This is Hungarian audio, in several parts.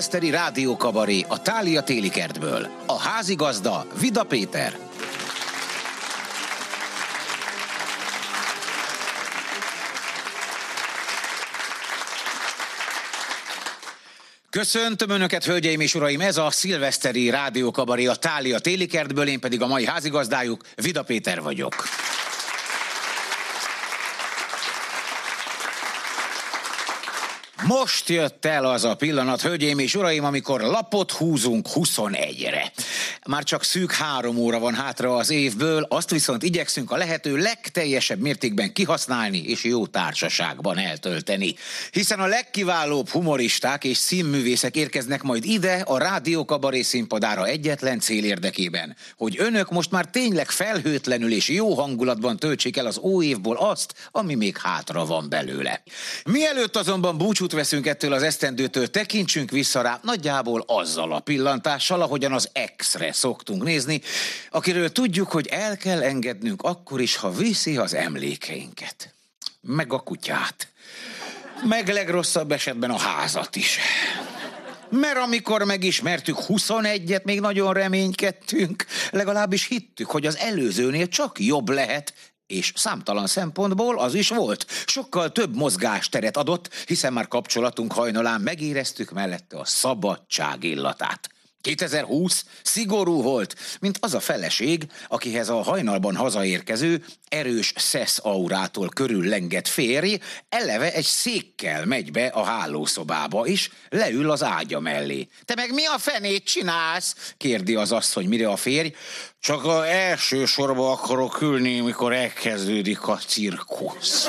szilveszteri rádiókabaré a Tália télikertből. A házigazda Vida Péter. Köszöntöm Önöket, hölgyeim és uraim! Ez a szilveszteri rádiókabaré a Tália télikertből, én pedig a mai házigazdájuk, Vida Péter vagyok. Most jött el az a pillanat, hölgyeim és uraim, amikor lapot húzunk 21-re. Már csak szűk három óra van hátra az évből, azt viszont igyekszünk a lehető legteljesebb mértékben kihasználni és jó társaságban eltölteni. Hiszen a legkiválóbb humoristák és színművészek érkeznek majd ide a Rádió Kabaré színpadára egyetlen cél érdekében, hogy önök most már tényleg felhőtlenül és jó hangulatban töltsék el az új évból azt, ami még hátra van belőle. Mielőtt azonban búcsút veszünk ettől az esztendőtől, tekintsünk vissza rá nagyjából azzal a pillantással, ahogyan az ex-re szoktunk nézni, akiről tudjuk, hogy el kell engednünk akkor is, ha viszi az emlékeinket. Meg a kutyát. Meg legrosszabb esetben a házat is. Mert amikor megismertük 21-et, még nagyon reménykedtünk, legalábbis hittük, hogy az előzőnél csak jobb lehet, és számtalan szempontból az is volt. Sokkal több mozgásteret adott, hiszen már kapcsolatunk hajnalán megéreztük mellette a szabadság illatát. 2020 szigorú volt, mint az a feleség, akihez a hajnalban hazaérkező, erős szesz aurától körüllengett férj eleve egy székkel megy be a hálószobába, és leül az ágya mellé. Te meg mi a fenét csinálsz? kérdi az asszony, mire a férj. Csak a első sorba akarok ülni, mikor elkezdődik a cirkusz.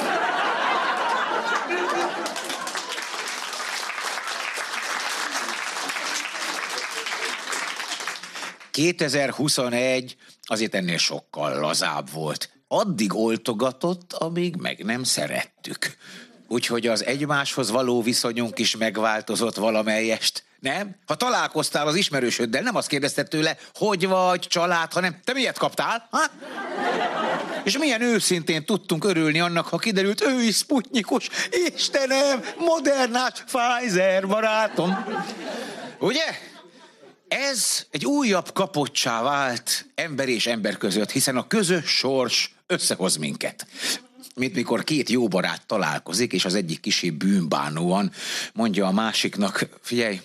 2021 azért ennél sokkal lazább volt. Addig oltogatott, amíg meg nem szerettük. Úgyhogy az egymáshoz való viszonyunk is megváltozott valamelyest. Nem? Ha találkoztál az ismerősöddel, nem azt kérdezted tőle, hogy vagy, család, hanem te miért kaptál? Ha? És milyen őszintén tudtunk örülni annak, ha kiderült, ő is sputnyikus. Istenem, modernás Pfizer barátom. Ugye? Ez egy újabb kapocsá vált ember és ember között, hiszen a közös sors összehoz minket. Mint mikor két jó barát találkozik, és az egyik kicsi bűnbánóan mondja a másiknak, figyelj,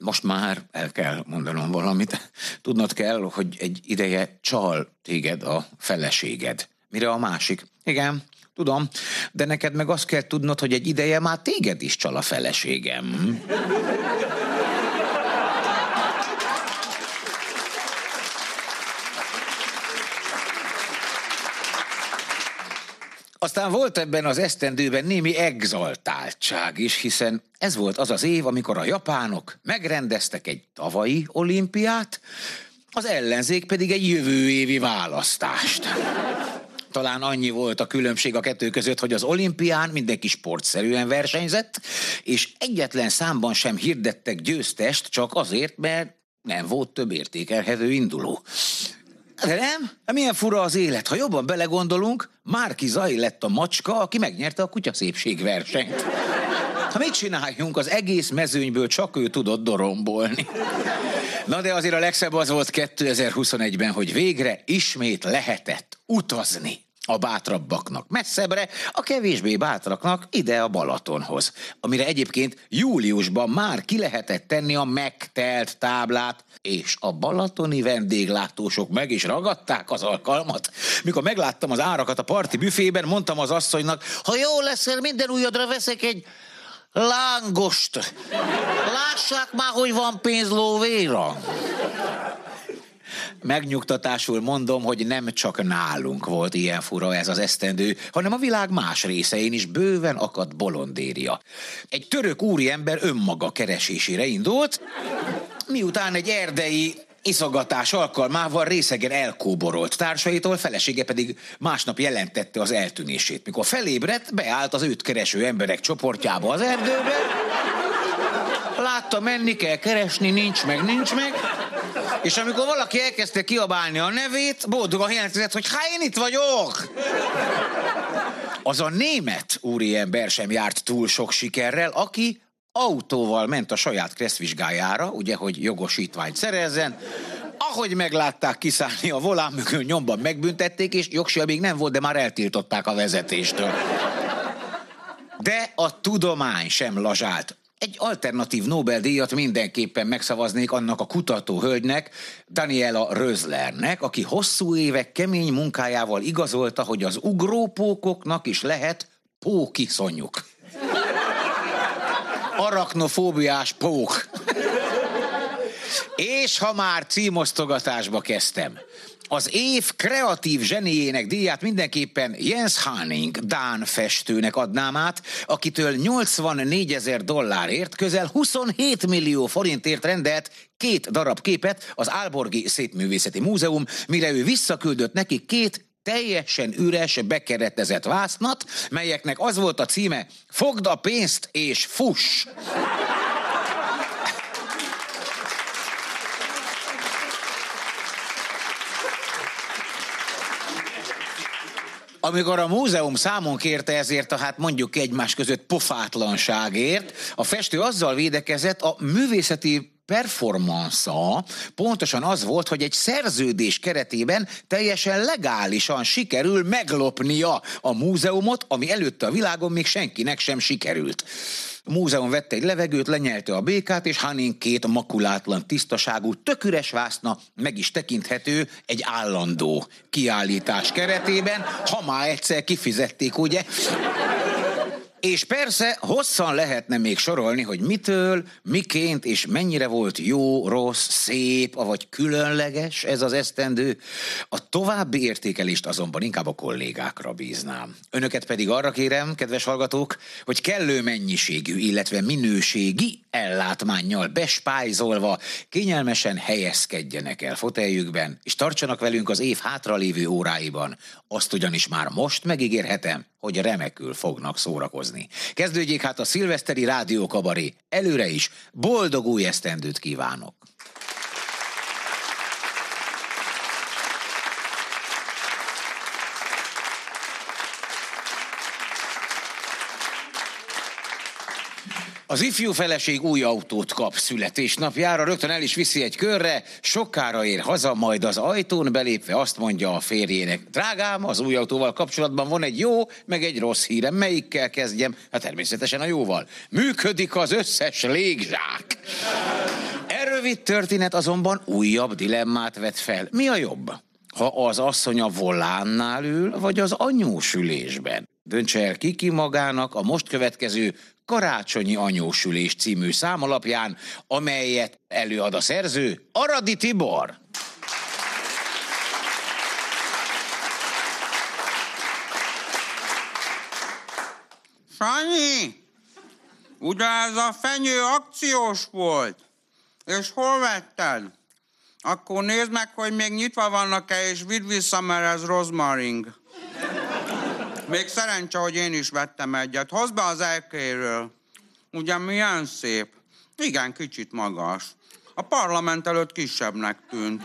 most már el kell mondanom valamit. Tudnod kell, hogy egy ideje csal téged a feleséged. Mire a másik? Igen, tudom, de neked meg azt kell tudnod, hogy egy ideje már téged is csal a feleségem. Aztán volt ebben az esztendőben némi exaltáltság is, hiszen ez volt az az év, amikor a japánok megrendeztek egy tavalyi olimpiát, az ellenzék pedig egy jövő évi választást. Talán annyi volt a különbség a kettő között, hogy az olimpián mindenki sportszerűen versenyzett, és egyetlen számban sem hirdettek győztest, csak azért, mert nem volt több értékelhető induló. De nem? Milyen fura az élet. Ha jobban belegondolunk, Márki Zai lett a macska, aki megnyerte a kutyaszépségversenyt. Ha mit csináljunk, az egész mezőnyből csak ő tudott dorombolni. Na de azért a legszebb az volt 2021-ben, hogy végre ismét lehetett utazni a bátrabbaknak messzebbre, a kevésbé bátraknak ide a Balatonhoz, amire egyébként júliusban már ki lehetett tenni a megtelt táblát, és a balatoni vendéglátósok meg is ragadták az alkalmat. Mikor megláttam az árakat a parti büfében, mondtam az asszonynak, ha jó leszel, minden újadra veszek egy lángost. Lássák már, hogy van pénz lóvéra. Megnyugtatásul mondom, hogy nem csak nálunk volt ilyen fura ez az esztendő, hanem a világ más részein is bőven akadt bolondéria. Egy török úriember önmaga keresésére indult, miután egy erdei iszogatás alkalmával részegen elkóborolt társaitól, felesége pedig másnap jelentette az eltűnését. Mikor felébredt, beállt az őt kereső emberek csoportjába az erdőbe, látta menni kell keresni, nincs meg, nincs meg, és amikor valaki elkezdte kiabálni a nevét, boldogan jelentkezett, hogy hát én itt vagyok. Az a német úriember sem járt túl sok sikerrel, aki autóval ment a saját kresszvizsgájára, ugye, hogy jogosítványt szerezzen, ahogy meglátták kiszállni a volán mögül, nyomban megbüntették, és jogsia még nem volt, de már eltiltották a vezetéstől. De a tudomány sem lazsált. Egy alternatív Nobel-díjat mindenképpen megszavaznék annak a kutató hölgynek, Daniela Rözlernek, aki hosszú évek kemény munkájával igazolta, hogy az ugrópókoknak is lehet pókiszonyuk. Arachnofóbiás pók. És ha már címosztogatásba kezdtem, az év kreatív zseniének díját mindenképpen Jens Hanning, Dán festőnek adnám át, akitől 84 ezer dollárért, közel 27 millió forintért rendelt két darab képet az Álborgi Szépművészeti Múzeum, mire ő visszaküldött neki két teljesen üres, bekeretezett vásznat, melyeknek az volt a címe, fogd a pénzt és fuss! Amikor a múzeum számon kérte ezért a hát mondjuk egymás között pofátlanságért, a festő azzal védekezett, a művészeti performance pontosan az volt, hogy egy szerződés keretében teljesen legálisan sikerül meglopnia a múzeumot, ami előtte a világon még senkinek sem sikerült. A múzeum vette egy levegőt, lenyelte a békát, és Hanin két makulátlan tisztaságú, töküres vászna meg is tekinthető egy állandó kiállítás keretében, ha már egyszer kifizették, ugye? És persze hosszan lehetne még sorolni, hogy mitől, miként és mennyire volt jó, rossz, szép, vagy különleges ez az esztendő. A további értékelést azonban inkább a kollégákra bíznám. Önöket pedig arra kérem, kedves hallgatók, hogy kellő mennyiségű, illetve minőségi ellátmánnyal bespájzolva kényelmesen helyezkedjenek el foteljükben, és tartsanak velünk az év hátralévő óráiban. Azt ugyanis már most megígérhetem, hogy remekül fognak szórakozni. Kezdődjék hát a szilveszteri rádiókabaré. Előre is boldog új esztendőt kívánok! Az ifjú feleség új autót kap születésnapjára, rögtön el is viszi egy körre, sokára ér haza, majd az ajtón belépve azt mondja a férjének, drágám, az új autóval kapcsolatban van egy jó, meg egy rossz hírem, melyikkel kezdjem? Hát természetesen a jóval. Működik az összes légzsák. E történet azonban újabb dilemmát vet fel. Mi a jobb? Ha az asszony a volánnál ül, vagy az anyósülésben? Döntse el ki magának a most következő Karácsonyi Anyósülés című számalapján, amelyet előad a szerző Aradi Tibor. Sanyi, ugye ez a fenyő akciós volt? És hol vetted? Akkor nézd meg, hogy még nyitva vannak-e, és vidd vissza, mert ez rozmaring. Még szerencse, hogy én is vettem egyet. Hozd be az elkéről. Ugye milyen szép? Igen, kicsit magas. A parlament előtt kisebbnek tűnt.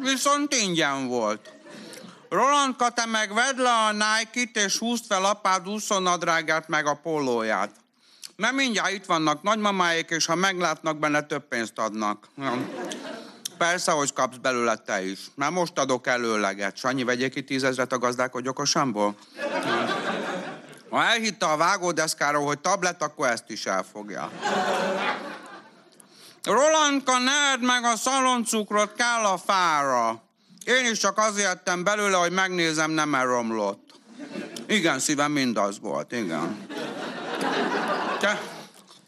Viszont ingyen volt. Rolandka, te meg vedd le a Nike-t, és húzd fel apád úszonadrágát meg a pólóját. Mert mindjárt itt vannak nagymamáik, és ha meglátnak benne, több pénzt adnak. Persze, hogy kapsz belőle te is. Már most adok előleget. Sanyi, vegyék ki tízezret a gazdálkodj okosamból? Ha elhitte a vágódeszkáról, hogy tablet, akkor ezt is elfogja. Rolandka, ne meg a szaloncukrot, kell a fára. Én is csak azért jöttem belőle, hogy megnézem, nem elromlott. Igen, szívem mindaz volt, igen. Te,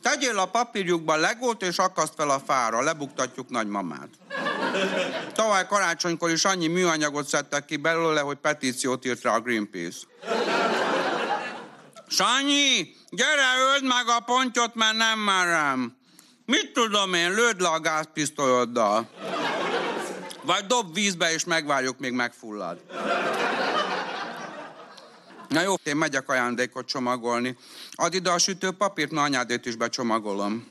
tegyél a papírjukba legót, és akaszt fel a fára, lebuktatjuk nagymamát. Tavaly karácsonykor is annyi műanyagot szedtek ki belőle, hogy petíciót írt rá a Greenpeace. Sanyi, gyere, öld meg a pontyot, mert nem merem. Mit tudom én, lőd le a gázpisztolyoddal. Vagy dob vízbe, és megvárjuk, még megfullad. Na jó, én megyek ajándékot csomagolni. Add ide a sütőpapírt, na anyádét is becsomagolom.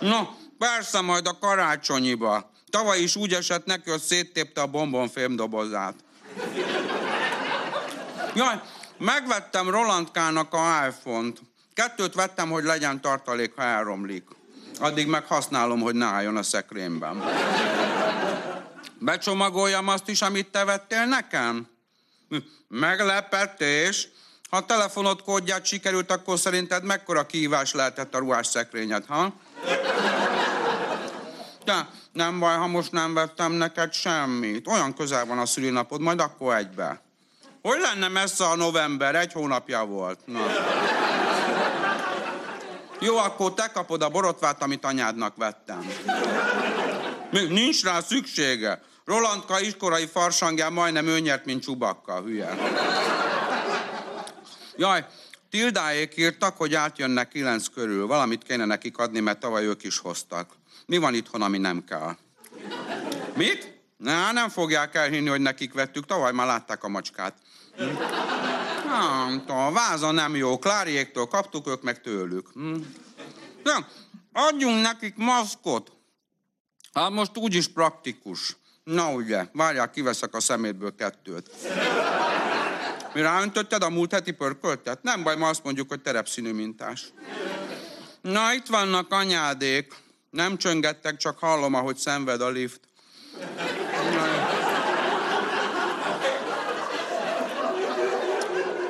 No, persze majd a karácsonyiba. Tavaly is úgy esett neki, hogy széttépte a bombonfém dobozát. Jaj, megvettem Rolandkának a iPhone-t. Kettőt vettem, hogy legyen tartalék, ha elromlik. Addig meg használom, hogy ne álljon a szekrényben. Becsomagoljam azt is, amit te vettél nekem? Meglepetés. Ha telefonod kódját sikerült, akkor szerinted mekkora kihívás lehetett a ruhás szekrényed, ha? De nem baj, ha most nem vettem neked semmit. Olyan közel van a szülinapod, majd akkor egybe. Hogy lenne messze a november? Egy hónapja volt. Na. Jó, akkor te kapod a borotvát, amit anyádnak vettem. Még nincs rá szüksége. Rolandka iskorai farsangján majdnem ő nyert, mint Csubakka, hülye. Jaj, Tildáék írtak, hogy átjönnek kilenc körül. Valamit kéne nekik adni, mert tavaly ők is hoztak. Mi van itthon, ami nem kell? Mit? Na, nem fogják elhinni, hogy nekik vettük. Tavaly már látták a macskát. Nem tudom, a váza nem jó. Kláriéktól kaptuk, ők meg tőlük. Nem, adjunk nekik maszkot. Hát most úgyis praktikus. Na ugye, várják, kiveszek a szemétből kettőt. Mi ráöntötted a múlt heti pörköltet? Nem baj, ma azt mondjuk, hogy terepszínű mintás. Na, itt vannak anyádék. Nem csöngettek, csak hallom, ahogy szenved a lift.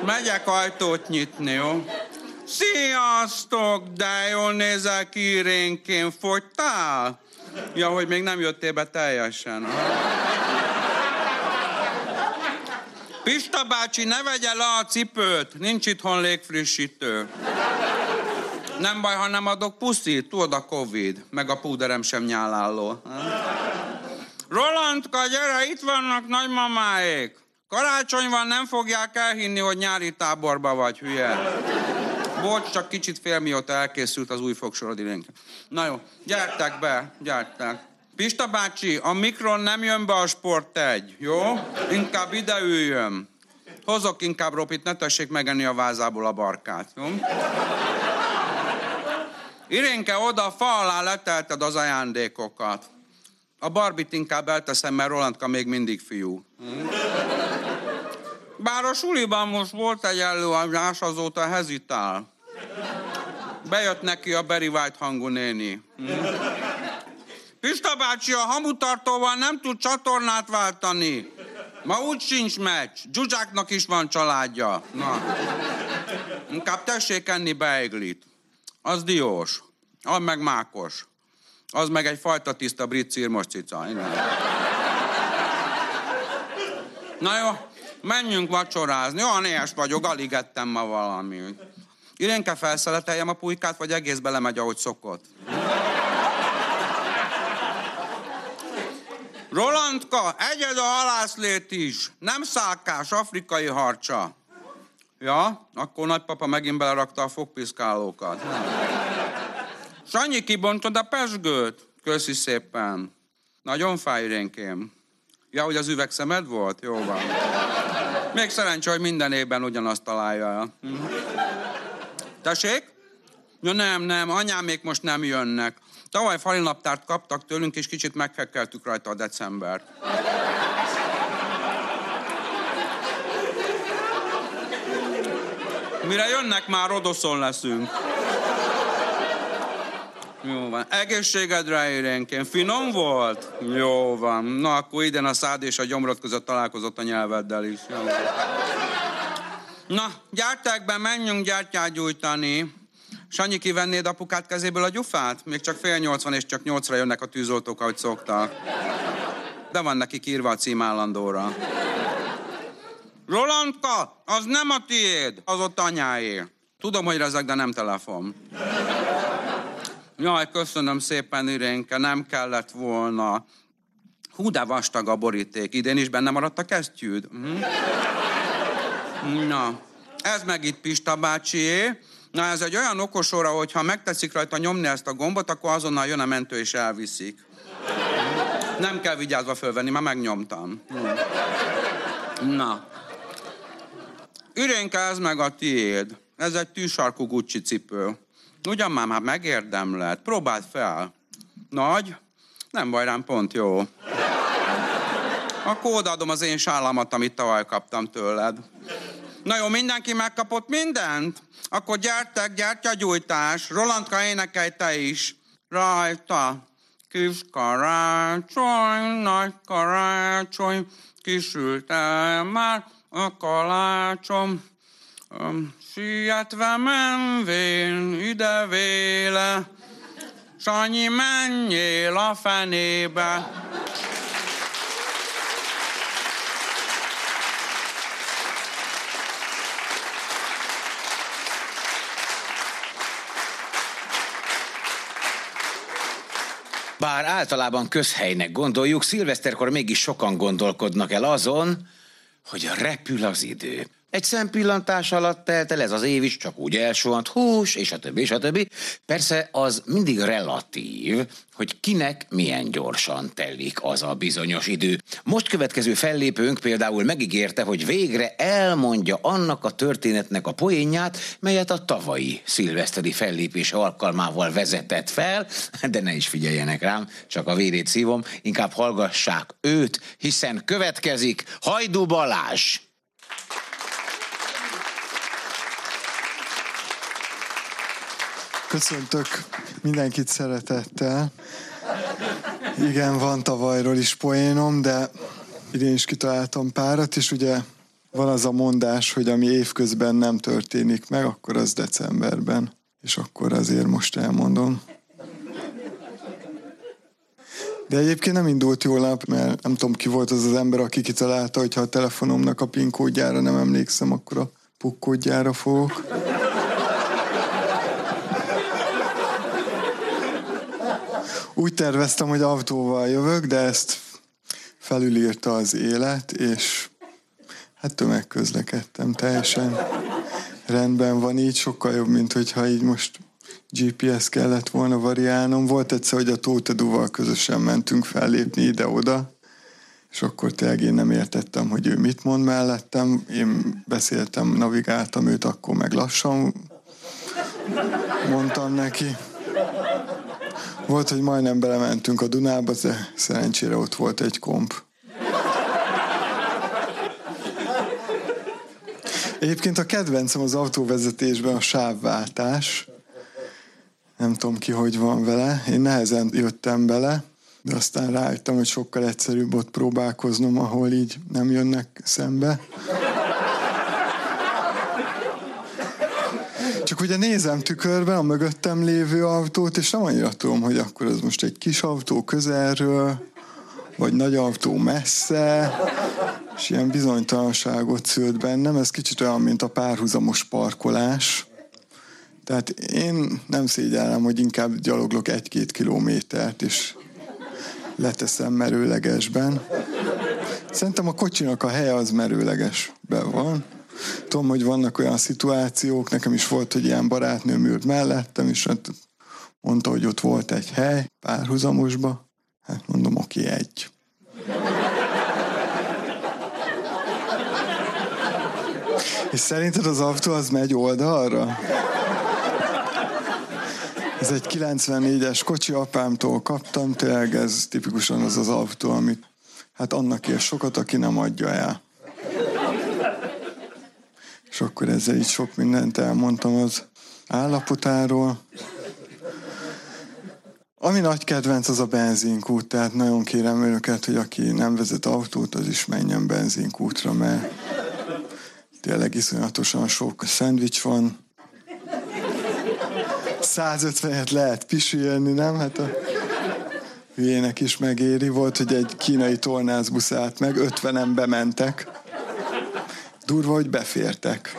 Megyek ajtót nyitni, jó? Sziasztok, de jól nézel ki, fogytál? Ja, hogy még nem jöttél be teljesen. Pista bácsi, ne vegye le a cipőt, nincs itthon légfrissítő. Nem baj, ha nem adok puszit, tudod a Covid, meg a púderem sem nyálálló. Rolandka, gyere, itt vannak nagymamáék. Karácsony van, nem fogják elhinni, hogy nyári táborba vagy, hülye. Bocs, csak kicsit fél mióta elkészült az új fogsorod irénk. Na jó, gyertek be, gyertek. Pista bácsi, a mikron nem jön be a sport egy, jó? Inkább ide üljön. Hozok inkább ropit, ne tessék megenni a vázából a barkát, jó? Irénke, oda a fa alá letelted az ajándékokat. A barbit inkább elteszem, mert Rolandka még mindig fiú. Bár a suliban most volt egy előadás, azóta hezitál. Bejött neki a Barry White hangú néni. Pista bácsi a hamutartóval nem tud csatornát váltani. Ma úgy sincs meccs. Zsuzsáknak is van családja. Na. Inkább tessék enni beiglit. Az diós. Az meg mákos. Az meg egy fajta tiszta brit círmos cica. Na jó, menjünk vacsorázni. Olyan éhes vagyok, alig ettem ma valamit. Irénke felszeleteljem a pulykát, vagy egész belemegy, ahogy szokott? Rolandka, egyed a halászlét is. Nem szálkás, afrikai harcsa. Ja, akkor nagypapa megint belerakta a fogpiszkálókat. Sanyi, kibontod a pesgőt? Köszi szépen. Nagyon fáj, Irénkém. Ja, hogy az üvegszemed volt? Jó van. Még szerencsé, hogy minden évben ugyanazt találja el. Tessék? Ja nem, nem, anyám még most nem jönnek. Tavaly falinaptárt kaptak tőlünk, és kicsit meghekkeltük rajta a decembert. Mire jönnek, már rodoszon leszünk. Jó van. Egészségedre érénként. Finom volt? Jó van. Na, akkor ide a szád és a gyomrod között találkozott a nyelveddel is. Jó. Na, gyárták be, menjünk gyártyát gyújtani. Sanyi, kivennéd apukát kezéből a gyufát? Még csak fél nyolc van, és csak nyolcra jönnek a tűzoltók, ahogy szoktak. De van neki írva a cím állandóra. Rolandka, az nem a tiéd, az ott anyáé. Tudom, hogy ezek, de nem telefon. Jaj, köszönöm szépen, Irénke, nem kellett volna. Hú, de vastag a boríték. Idén is benne maradt a kesztyűd. Hm? Na, ez meg itt Pista bácsié. Na, ez egy olyan okos óra, hogy ha megteszik rajta nyomni ezt a gombot, akkor azonnal jön a mentő és elviszik. Nem kell vigyázva fölvenni, már megnyomtam. Na. Irénke, ez meg a tiéd. Ez egy tűsarkú Gucci cipő. Ugyan már, már megérdemled. Próbáld fel. Nagy? Nem baj, rám pont jó. Akkor odaadom az én sállamat, amit tavaly kaptam tőled. Na jó, mindenki megkapott mindent? Akkor gyertek, gyertyagyújtás. Rolandka énekelj te is. Rajta. Kis karácsony, nagy karácsony, kisült el már a kalácsom. Sietve menvén ide véle, Sanyi, menjél a fenébe. Bár általában közhelynek gondoljuk, szilveszterkor mégis sokan gondolkodnak el azon, hogy repül az idő. Egy szempillantás alatt telt el ez az év is, csak úgy elsuhant, hús, és a többi, és a többi. Persze az mindig relatív, hogy kinek milyen gyorsan telik az a bizonyos idő. Most következő fellépőnk például megígérte, hogy végre elmondja annak a történetnek a poénját, melyet a tavalyi szilveszteri fellépés alkalmával vezetett fel, de ne is figyeljenek rám, csak a vérét szívom, inkább hallgassák őt, hiszen következik Hajdú Balázs! Köszöntök mindenkit szeretettel. Igen, van tavalyról is poénom, de idén is kitaláltam párat, és ugye van az a mondás, hogy ami évközben nem történik meg, akkor az decemberben. És akkor azért most elmondom. De egyébként nem indult jól nap, mert nem tudom ki volt az az ember, aki kitalálta, hogy ha a telefonomnak a PIN kódjára nem emlékszem, akkor a PUK kódjára fogok. Úgy terveztem, hogy autóval jövök, de ezt felülírta az élet, és hát tömegközlekedtem teljesen. Rendben van így, sokkal jobb, mint hogyha így most GPS kellett volna variálnom. Volt egyszer, hogy a Tótedúval közösen mentünk fellépni ide-oda, és akkor tényleg én nem értettem, hogy ő mit mond mellettem. Én beszéltem, navigáltam őt, akkor meg lassan mondtam neki. Volt, hogy majdnem belementünk a Dunába, de szerencsére ott volt egy komp. Egyébként a kedvencem az autóvezetésben a sávváltás. Nem tudom ki, hogy van vele. Én nehezen jöttem bele, de aztán rájöttem, hogy sokkal egyszerűbb ott próbálkoznom, ahol így nem jönnek szembe. Csak ugye nézem tükörben a mögöttem lévő autót, és nem annyira tudom, hogy akkor az most egy kis autó közelről, vagy nagy autó messze, és ilyen bizonytalanságot szült bennem. Ez kicsit olyan, mint a párhuzamos parkolás. Tehát én nem szégyellem, hogy inkább gyaloglok egy-két kilométert, és leteszem merőlegesben. Szerintem a kocsinak a helye az merőlegesben van. Tudom, hogy vannak olyan szituációk, nekem is volt, hogy ilyen barátnőm ült mellettem, és mondta, hogy ott volt egy hely párhuzamosba. Hát mondom, oké, egy. És szerinted az autó az megy oldalra? Ez egy 94-es kocsi, apámtól kaptam, tényleg ez tipikusan az az autó, amit hát annak ér sokat, aki nem adja el. És akkor ezzel így sok mindent elmondtam az állapotáról. Ami nagy kedvenc, az a benzinkút, tehát nagyon kérem önöket, hogy aki nem vezet autót, az is menjen benzinkútra, mert tényleg iszonyatosan sok szendvics van. 150-et lehet pisülni, nem? Hát a hülyének is megéri. Volt, hogy egy kínai tornászbusz állt meg, 50-en bementek. Durva, hogy befértek.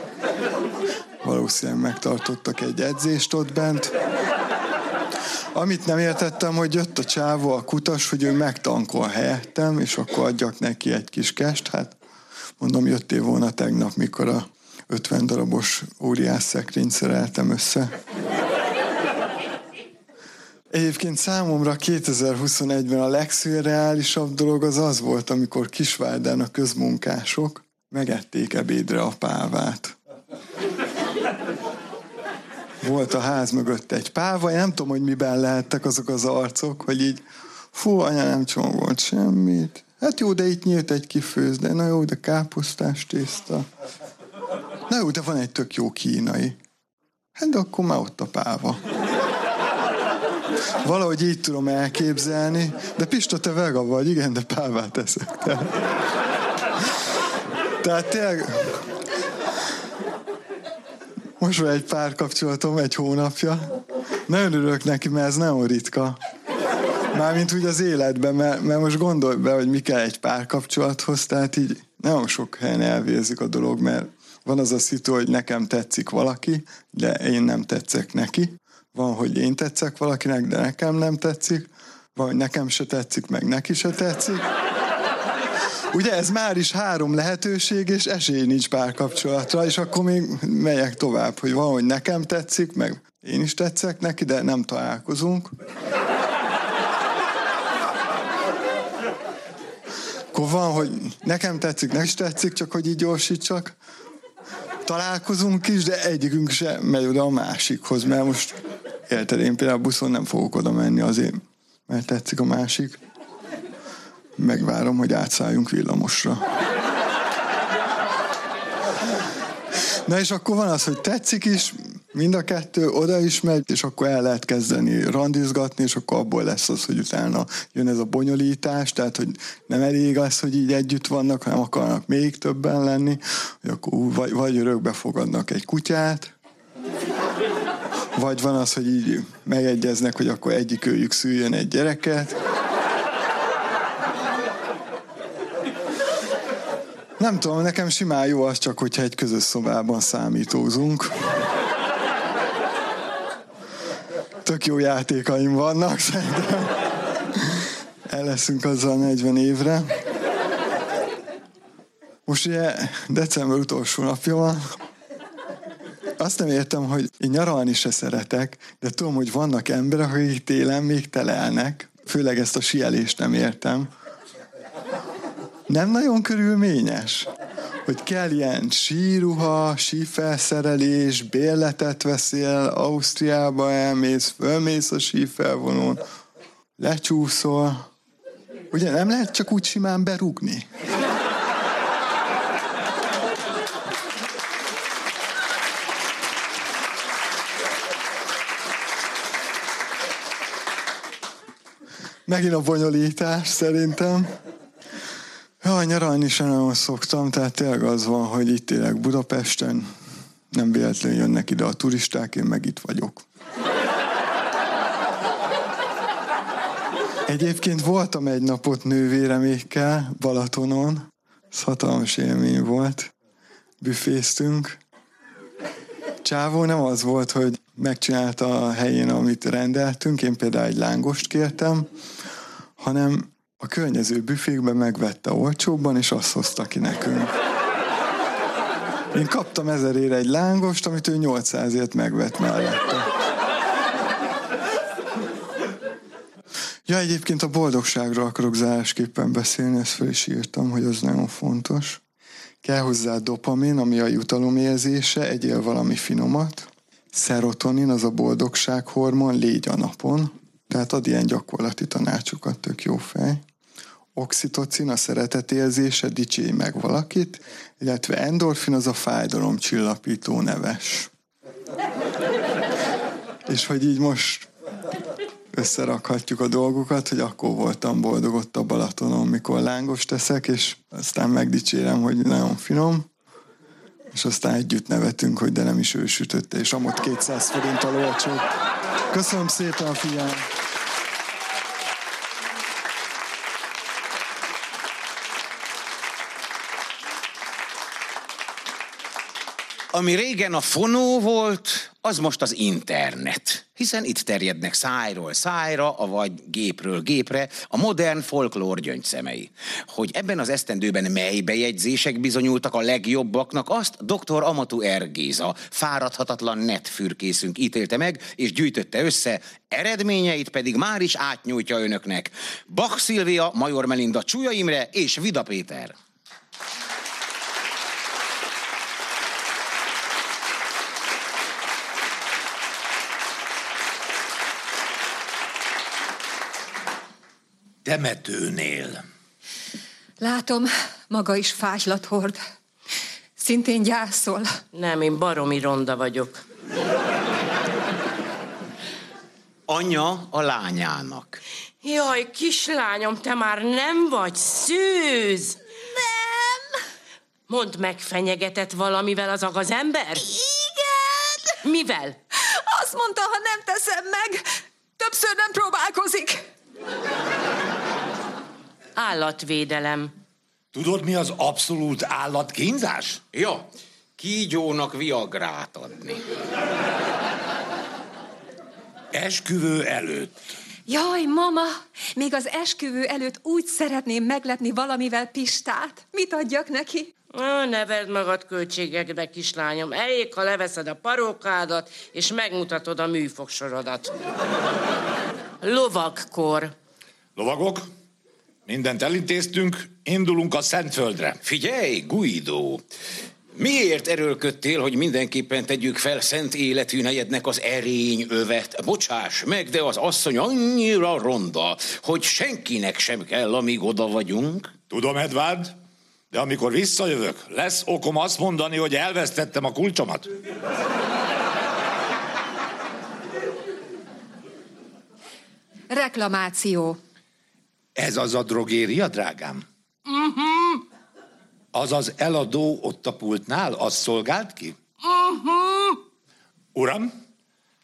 Valószínűleg megtartottak egy edzést ott bent. Amit nem értettem, hogy jött a csávó, a kutas, hogy ő megtankol helyettem, és akkor adjak neki egy kis kest. Hát mondom, jöttél volna tegnap, mikor a 50 darabos óriás szekrényt szereltem össze. Egyébként számomra 2021-ben a legszürreálisabb dolog az az volt, amikor Kisvárdán a közmunkások megették ebédre a pávát. Volt a ház mögött egy páva, én nem tudom, hogy miben lehettek azok az arcok, hogy így, fú, anya nem csomagolt semmit. Hát jó, de itt nyílt egy kifőz, de na jó, de káposztás tészta. Na jó, de van egy tök jó kínai. Hát de akkor már ott a páva. Valahogy így tudom elképzelni. De Pista, te vega vagy, igen, de pávát eszek. Te. Tehát tényleg... Most van egy párkapcsolatom egy hónapja. Nagyon örülök neki, mert ez nagyon ritka. Mármint úgy az életben, mert, mert most gondolj be, hogy mi kell egy párkapcsolathoz, tehát így nagyon sok helyen elvérzik a dolog, mert van az a szitu, hogy nekem tetszik valaki, de én nem tetszek neki. Van, hogy én tetszek valakinek, de nekem nem tetszik. Van, hogy nekem se tetszik, meg neki se tetszik. Ugye ez már is három lehetőség, és esély nincs párkapcsolatra, és akkor még megyek tovább, hogy van, hogy nekem tetszik, meg én is tetszek neki, de nem találkozunk. Akkor van, hogy nekem tetszik, neki is tetszik, csak hogy így gyorsítsak. Találkozunk is, de egyikünk se megy oda a másikhoz, mert most érted, én például buszon nem fogok oda menni azért, mert tetszik a másik. Megvárom, hogy átszálljunk villamosra. Na és akkor van az, hogy tetszik is, mind a kettő oda is megy, és akkor el lehet kezdeni randizgatni, és akkor abból lesz az, hogy utána jön ez a bonyolítás, tehát hogy nem elég az, hogy így együtt vannak, hanem akarnak még többen lenni, hogy akkor vagy, vagy örökbe fogadnak egy kutyát, vagy van az, hogy így megegyeznek, hogy akkor egyik őjük szüljön egy gyereket. Nem tudom, nekem simán jó az csak, hogyha egy közös szobában számítózunk. Tök jó játékaim vannak, szerintem. El leszünk azzal 40 évre. Most ugye december utolsó napja van. Azt nem értem, hogy én nyaralni se szeretek, de tudom, hogy vannak emberek, akik télen még telelnek. Főleg ezt a sielést nem értem nem nagyon körülményes, hogy kell ilyen síruha, sífelszerelés, bérletet veszél, Ausztriába elmész, fölmész a sífelvonón, lecsúszol. Ugye nem lehet csak úgy simán berúgni? Megint a bonyolítás szerintem. Ja, nyaralni sem nagyon szoktam, tehát tényleg az van, hogy itt tényleg Budapesten nem véletlenül jönnek ide a turisták, én meg itt vagyok. Egyébként voltam egy napot nővéremékkel Balatonon, ez hatalmas élmény volt. Büféztünk. Csávó nem az volt, hogy megcsinálta a helyén, amit rendeltünk, én például egy lángost kértem, hanem a környező büfékben megvette olcsóbban, és azt hozta ki nekünk. Én kaptam ezerére egy lángost, amit ő 800ért megvett mellette. Ja, egyébként a boldogságról akarok zárásképpen beszélni, ezt fel is írtam, hogy az nagyon fontos. Kell hozzá dopamin, ami a jutalomérzése, egyél valami finomat. Serotonin, az a boldogság hormon, légy a napon. Tehát ad ilyen gyakorlati tanácsokat, tök jó fej oxitocin, a szeretetérzése, dicsélj meg valakit, illetve endorfin az a fájdalom csillapító neves. És hogy így most összerakhatjuk a dolgokat, hogy akkor voltam boldog ott a Balatonon, mikor lángos teszek, és aztán megdicsérem, hogy nagyon finom, és aztán együtt nevetünk, hogy de nem is ő sütötte, és amott 200 forint a Köszönöm szépen a figyelmet! Ami régen a fonó volt, az most az internet. Hiszen itt terjednek szájról szájra, vagy gépről gépre a modern folklór gyöngyszemei. Hogy ebben az esztendőben mely bejegyzések bizonyultak a legjobbaknak, azt dr. Amatu Ergéza, fáradhatatlan netfürkészünk ítélte meg, és gyűjtötte össze, eredményeit pedig már is átnyújtja önöknek. Bach Szilvia, Major Melinda Csúlya Imre és Vida Péter. Temetőnél. Látom, maga is fázslat hord. Szintén gyászol. Nem, én baromi ronda vagyok. Anya a lányának. Jaj, kislányom, te már nem vagy szűz. Nem! Mondd meg, fenyegetett valamivel az agazember? Igen! Mivel? Azt mondta, ha nem teszem meg, többször nem próbálkozik. Állatvédelem. Tudod, mi az abszolút állatkínzás? Ja, kígyónak viagrát adni. Esküvő előtt. Jaj, mama, még az esküvő előtt úgy szeretném meglepni valamivel Pistát. Mit adjak neki? Ó, neved magad költségekbe, kislányom. Elég, ha leveszed a parókádat, és megmutatod a műfogsorodat. Lovagkor. Lovagok, mindent elintéztünk, indulunk a Szentföldre. Figyelj, Guido! Miért erőlködtél, hogy mindenképpen tegyük fel szent életű negyednek az erény övet? Bocsáss meg, de az asszony annyira ronda, hogy senkinek sem kell, amíg oda vagyunk. Tudom, Edvard, de amikor visszajövök, lesz okom azt mondani, hogy elvesztettem a kulcsomat. Reklamáció. Ez az a drogéria, drágám? Uh-huh. Az az eladó ott a pultnál, az szolgált ki? Uh-huh. Uram,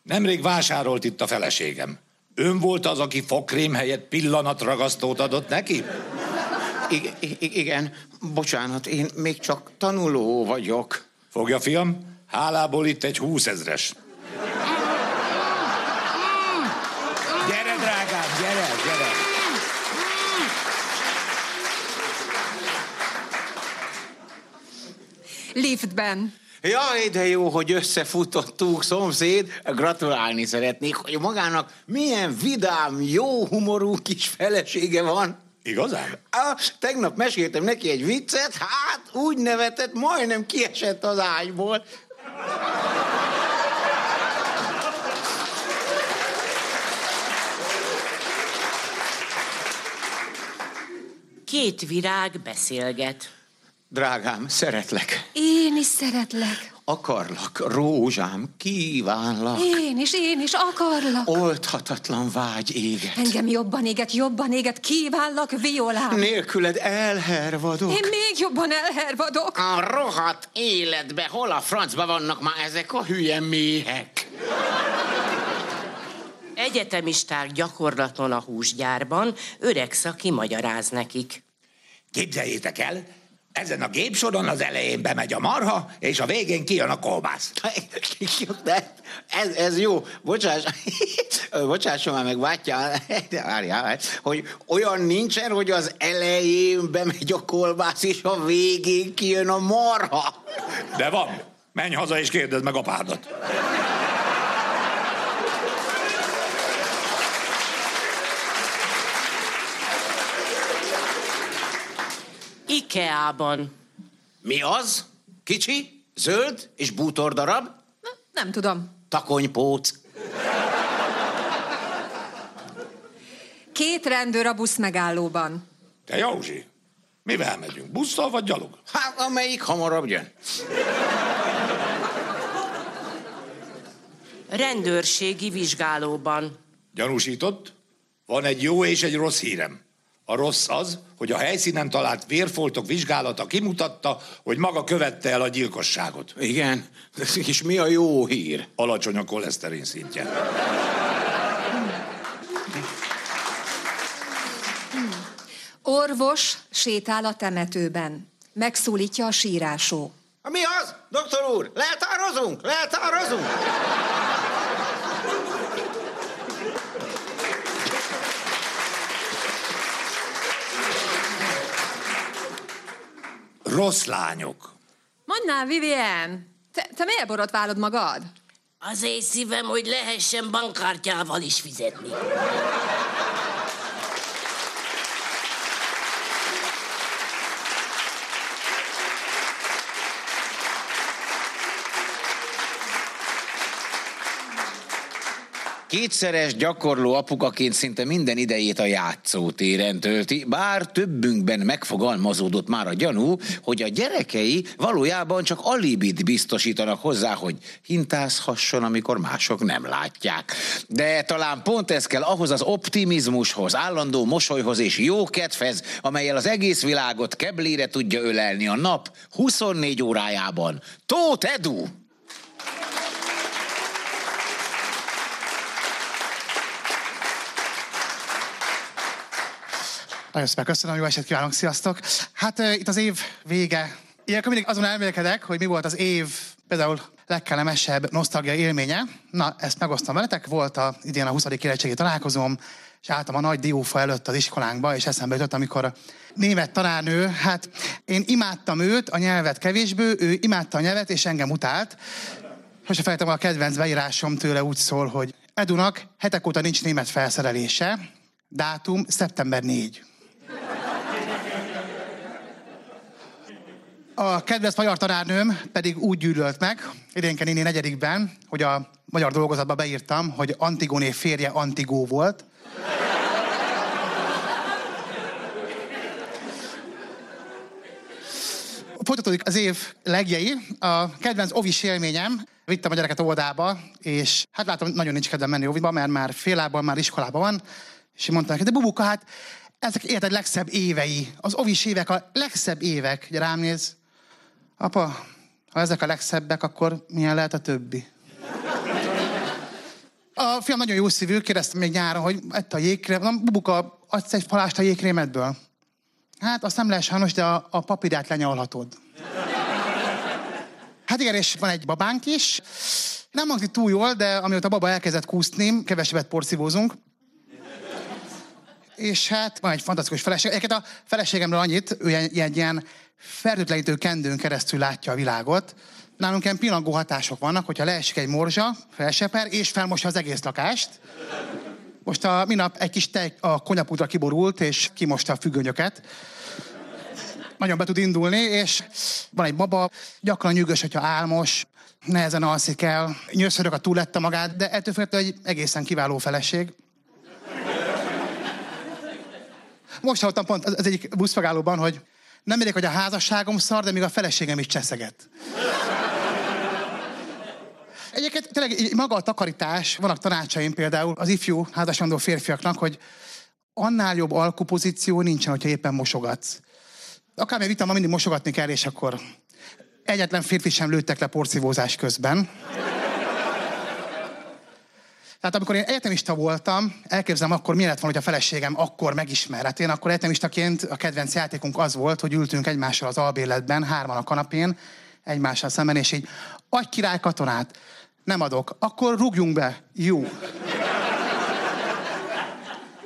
nemrég vásárolt itt a feleségem. Ön volt az, aki fogkrém helyett pillanatragasztót adott neki? I- I- igen, bocsánat, én még csak tanuló vagyok. Fogja, fiam, hálából itt egy húszezres. Gyere, drágám, gyere, gyere. Liftben. Jaj, de jó, hogy összefutottunk, szomszéd. Gratulálni szeretnék, hogy magának milyen vidám, jó humorú kis felesége van. Igazán? Ah, tegnap meséltem neki egy viccet, hát úgy nevetett, majdnem kiesett az ágyból. Két virág beszélget. Drágám, szeretlek. Én is szeretlek. Akarlak, rózsám, kívánlak. Én is, én is akarlak. Oldhatatlan vágy éget. Engem jobban éget, jobban éget, kívánlak, violám. Nélküled elhervadok. Én még jobban elhervadok. A rohadt életbe, hol a francba vannak már ezek a hülye méhek? Egyetemisták gyakorlaton a húsgyárban, öreg szaki magyaráz nekik. Képzeljétek el, ezen a gépsoron az elején bemegy a marha, és a végén kijön a kolbász. De ez, ez jó. Bocsáss, bocsásson már meg, bátyám, várjál, hogy olyan nincsen, hogy az elején bemegy a kolbász, és a végén kijön a marha. De van. Menj haza és kérdezd meg apádat. Ikeában. Mi az? Kicsi, zöld és bútor darab? Nem tudom. Takonypóc. Két rendőr a busz megállóban. Te Józsi, mivel megyünk? Busszal vagy gyalog? Hát, amelyik hamarabb jön. Rendőrségi vizsgálóban. Gyanúsított? Van egy jó és egy rossz hírem. A rossz az, hogy a helyszínen talált vérfoltok vizsgálata kimutatta, hogy maga követte el a gyilkosságot. Igen, és mi a jó hír? Alacsony a koleszterin szintje. Orvos sétál a temetőben. Megszólítja a sírásó. Mi az? Doktor úr, leltározunk, leltározunk. Rossz lányok. Mondnál, Vivien, te, te miért borotválod magad? Azért szívem, hogy lehessen bankkártyával is fizetni. Kétszeres gyakorló apukaként szinte minden idejét a játszótéren tölti, bár többünkben megfogalmazódott már a gyanú, hogy a gyerekei valójában csak alibit biztosítanak hozzá, hogy hintázhasson, amikor mások nem látják. De talán pont ez kell ahhoz az optimizmushoz, állandó mosolyhoz és jó kedvhez, amelyel az egész világot keblére tudja ölelni a nap 24 órájában. Tóth Edu! Nagyon szépen köszönöm, jó estét kívánok, sziasztok! Hát itt az év vége. Ilyenkor mindig azon elmélkedek, hogy mi volt az év például legkellemesebb nosztalgia élménye. Na, ezt megosztom veletek. Volt a, idén a 20. érettségi találkozóm, és álltam a nagy diófa előtt az iskolánkba, és eszembe jutott, amikor német tanárnő, hát én imádtam őt, a nyelvet kevésbé, ő imádta a nyelvet, és engem utált. Most felejtem, a kedvenc beírásom tőle úgy szól, hogy Edunak hetek óta nincs német felszerelése, dátum szeptember 4. A kedves magyar tanárnőm pedig úgy gyűlölt meg, idénke néni negyedikben, hogy a magyar dolgozatba beírtam, hogy Antigoné férje Antigó volt. Folytatódik az év legjei. A kedvenc ovis élményem, vittem a gyereket óvodába, és hát látom, nagyon nincs kedvem menni óviba, mert már félában, már iskolában van, és mondták, de bubuka, hát ezek érted legszebb évei. Az ovis évek a legszebb évek. Ugye rám néz, apa, ha ezek a legszebbek, akkor milyen lehet a többi? A fiam nagyon jó szívű, kérdeztem még nyáron, hogy ette a jégkrém. Na, bubuka, adsz egy falást a jégkrémedből? Hát azt nem lehet sajnos, de a, a papírát lenyalhatod. Hát igen, és van egy babánk is. Nem hangzik túl jól, de amióta a baba elkezdett kúszni, kevesebbet porszívózunk. És hát van egy fantasztikus feleség. Egyébként a feleségemről annyit, ő egy, egy ilyen fertőtlenítő kendőn keresztül látja a világot. Nálunk ilyen pillangó hatások vannak, hogyha leesik egy morzsa, felseper, és felmosja az egész lakást. Most a minap egy kis tej a konyapútra kiborult, és kimosta a függönyöket. Nagyon be tud indulni, és van egy baba, gyakran nyűgös, hogyha álmos, nehezen alszik el, nyőszörök a túlette magát, de ettől függetlenül egy egészen kiváló feleség. Most hallottam pont az egyik buszmegállóban, hogy nem megyek, hogy a házasságom szar, de még a feleségem is cseszeget. Egyébként tényleg maga a takarítás, vannak tanácsaim például az ifjú házasandó férfiaknak, hogy annál jobb alkupozíció nincsen, hogyha éppen mosogatsz. Akármilyen vitám, mindig mosogatni kell, és akkor egyetlen férfi sem lőttek le porcivózás közben. Tehát amikor én egyetemista voltam, elképzelem akkor mi lett volna, hogy a feleségem akkor megismer. Hát én akkor egyetemistaként a kedvenc játékunk az volt, hogy ültünk egymással az albérletben, hárman a kanapén, egymással szemben, és így, adj király katonát, nem adok, akkor rúgjunk be, jó.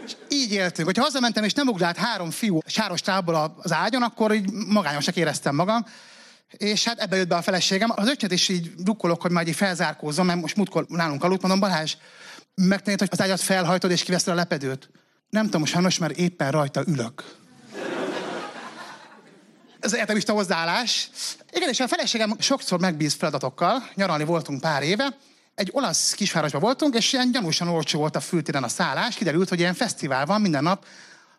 És így éltünk. Hogyha hazamentem, és nem ugrált három fiú sáros tából az ágyon, akkor így magányosak éreztem magam. És hát ebbe jött be a feleségem. Az öcset is így dukkolok, hogy majd így felzárkózom, mert most múltkor nálunk aludt, mondom, Balázs, megtanít, hogy az ágyat felhajtod és kiveszed a lepedőt. Nem tudom, sajnos, mert éppen rajta ülök. Ez egyetemista hozzáállás. Igen, és a feleségem sokszor megbíz feladatokkal. Nyaralni voltunk pár éve. Egy olasz kisvárosban voltunk, és ilyen gyanúsan olcsó volt a fültéren a szállás. Kiderült, hogy ilyen fesztivál van, minden nap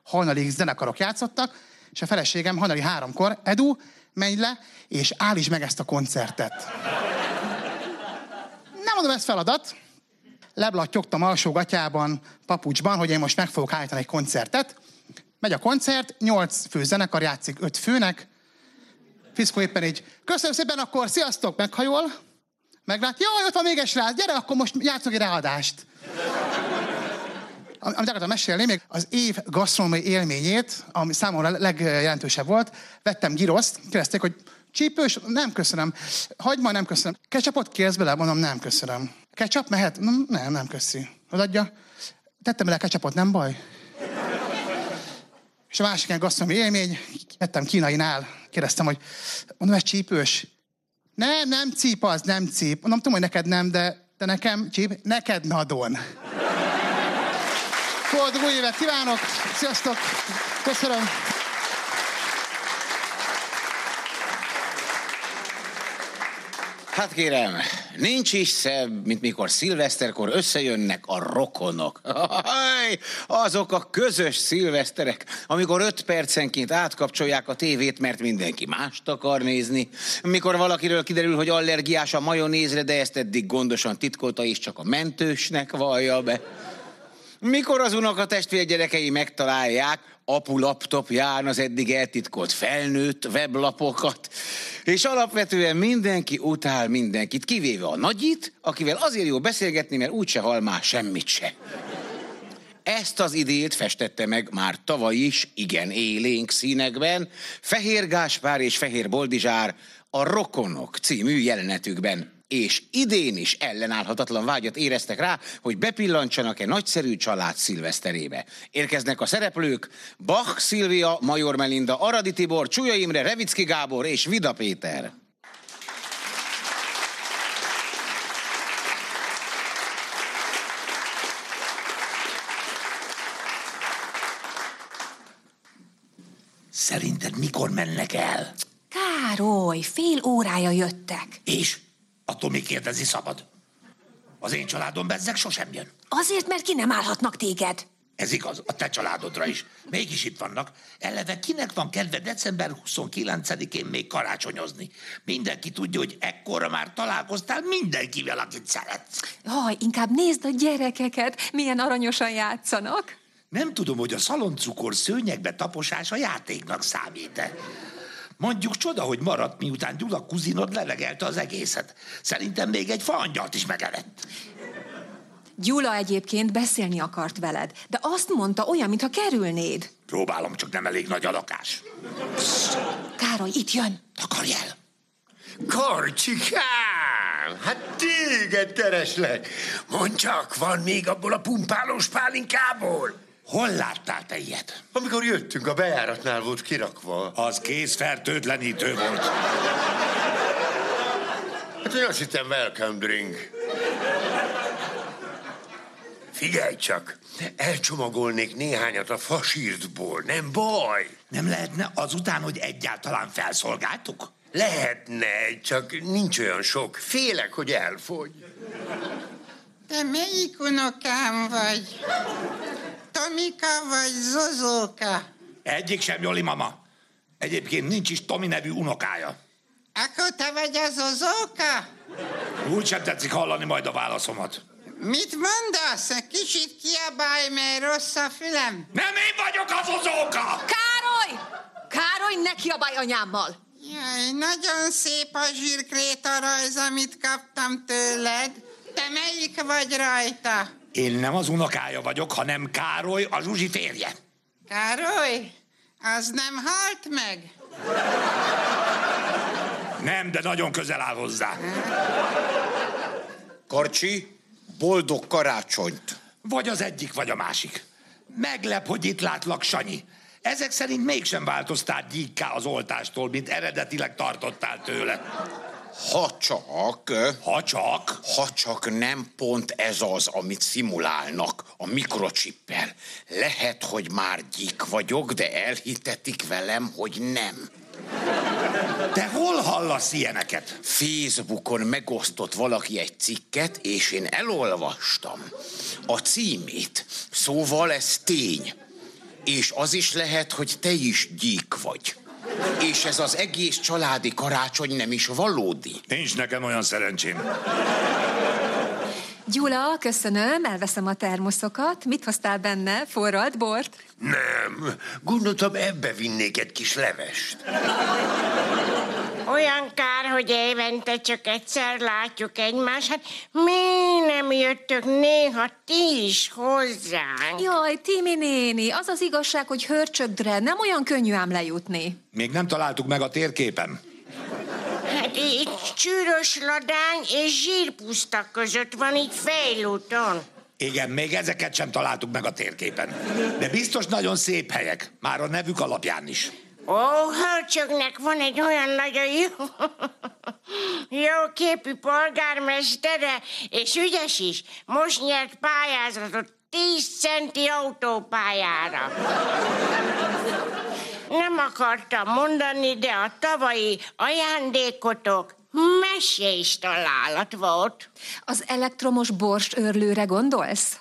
hajnalig zenekarok játszottak, és a feleségem hajnali háromkor, Edu, menj le, és állítsd meg ezt a koncertet. Nem mondom, ez feladat. Leblattyogtam alsó gatyában, papucsban, hogy én most meg fogok állítani egy koncertet. Megy a koncert, nyolc fő zenekar játszik öt főnek. Fiszkó éppen így, köszönöm szépen, akkor sziasztok, meghajol. Meglát, jaj, ott van még egy srác, gyere, akkor most játszok egy ráadást. Amit akartam mesélni, még az év gasztronómiai élményét, ami számomra legjelentősebb volt, vettem giroszt, kérdezték, hogy csípős, nem köszönöm. Hagyma, nem köszönöm. Ketchupot kérsz bele? Mondom, nem köszönöm. Ketchup mehet? Nem, nem köszi. adja. Tettem bele ketchupot, nem baj? És a másik ilyen gasztronómiai élmény, vettem kínainál, kérdeztem, hogy mondom, ez csípős? Nem, nem cíp az, nem cíp. Mondom, tudom, hogy neked nem, de, de nekem csíp, neked nadon. Boldog új évet kívánok! Sziasztok! Köszönöm! Hát kérem, nincs is szebb, mint mikor szilveszterkor összejönnek a rokonok. Azok a közös szilveszterek, amikor öt percenként átkapcsolják a tévét, mert mindenki mást akar nézni. Mikor valakiről kiderül, hogy allergiás a majonézre, de ezt eddig gondosan titkolta és csak a mentősnek vallja be. Mikor az unoka gyerekei megtalálják apu laptopján az eddig eltitkolt felnőtt weblapokat, és alapvetően mindenki utál mindenkit, kivéve a nagyit, akivel azért jó beszélgetni, mert úgyse hal már semmit se. Ezt az idét festette meg már tavaly is, igen élénk színekben, Fehér Gáspár és Fehér Boldizsár a Rokonok című jelenetükben és idén is ellenállhatatlan vágyat éreztek rá, hogy bepillantsanak-e nagyszerű család szilveszterébe. Érkeznek a szereplők Bach, Szilvia, Major Melinda, Aradi Tibor, Csúlya Imre, Revicki Gábor és Vida Péter. Szerinted mikor mennek el? Károly, fél órája jöttek. És? Attól még kérdezi szabad. Az én családom bezzeg sosem jön. Azért, mert ki nem állhatnak téged. Ez igaz, a te családodra is. Mégis itt vannak. Eleve kinek van kedve december 29-én még karácsonyozni? Mindenki tudja, hogy ekkora már találkoztál mindenkivel, akit szeretsz. Jaj, inkább nézd a gyerekeket, milyen aranyosan játszanak. Nem tudom, hogy a szaloncukor szőnyegbe taposás a játéknak számít-e. Mondjuk csoda, hogy maradt, miután Gyula kuzinod levegelte az egészet. Szerintem még egy faangyalt is megelett. Gyula egyébként beszélni akart veled, de azt mondta olyan, mintha kerülnéd. Próbálom, csak nem elég nagy a lakás. Károly, itt jön. Takarj el! Karcsikám! Hát téged kereslek! Mondd csak, van még abból a pumpálós pálinkából? Hol láttál te ilyet? Amikor jöttünk, a bejáratnál volt kirakva. Az kézfertőtlenítő volt. Hát én azt hittem welcome drink. Figyelj csak, elcsomagolnék néhányat a fasírtból, nem baj. Nem lehetne azután, hogy egyáltalán felszolgáltuk? Lehetne, csak nincs olyan sok. Félek, hogy elfogy. Te melyik unokám vagy? Tomika vagy Zozóka? Egyik sem, Joli mama. Egyébként nincs is Tomi nevű unokája. Akkor te vagy a Zozóka? Úgy sem tetszik hallani majd a válaszomat. Mit mondasz? Kicsit kiabálj, mert rossz a fülem. Nem én vagyok az ozóka! Károly! Károly, ne kiabálj anyámmal! Jaj, nagyon szép a zsírkréta rajz, amit kaptam tőled. Te melyik vagy rajta? Én nem az unokája vagyok, hanem Károly, a Zsuzsi férje. Károly? Az nem halt meg? Nem, de nagyon közel áll hozzá. Karcsi, boldog karácsonyt! Vagy az egyik, vagy a másik. Meglep, hogy itt látlak, Sanyi. Ezek szerint mégsem változtál gyíkká az oltástól, mint eredetileg tartottál tőle. Ha csak, Ha csak... ha csak nem pont ez az, amit szimulálnak a mikrocsippel. Lehet, hogy már gyík vagyok, de elhitetik velem, hogy nem. Te hol hallasz ilyeneket? Facebookon megosztott valaki egy cikket, és én elolvastam a címét. Szóval ez tény. És az is lehet, hogy te is gyík vagy. És ez az egész családi karácsony nem is valódi. Nincs nekem olyan szerencsém. Gyula, köszönöm, elveszem a termoszokat. Mit hoztál benne? Forralt bort? Nem, gondoltam ebbe vinnék egy kis levest. Olyan kár, hogy évente csak egyszer látjuk egymást. Hát mi nem jöttök néha ti is hozzánk? Jaj, Timi néni, az az igazság, hogy hörcsögdre nem olyan könnyű ám lejutni. Még nem találtuk meg a térképen. Hát itt csűrös ladány és zsírpuszta között van itt fejlúton. Igen, még ezeket sem találtuk meg a térképen. De biztos nagyon szép helyek, már a nevük alapján is. Ó, hölcsögnek van egy olyan nagyon jó, jó képű polgármestere, és ügyes is. Most nyert pályázatot 10 centi autópályára. Nem akartam mondani, de a tavalyi ajándékotok is találat volt. Az elektromos borst őrlőre gondolsz?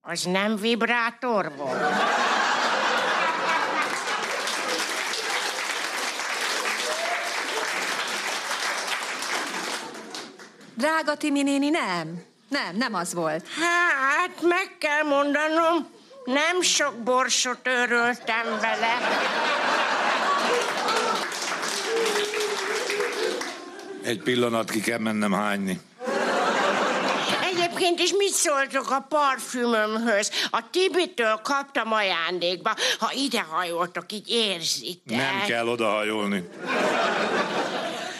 Az nem vibrátor volt. Drága Timi néni, nem. Nem, nem az volt. Hát, meg kell mondanom, nem sok borsot öröltem vele. Egy pillanat ki kell mennem hányni. Egyébként is mit szóltok a parfümömhöz? A Tibitől kaptam ajándékba. Ha idehajoltok, így érzitek. Nem kell odahajolni.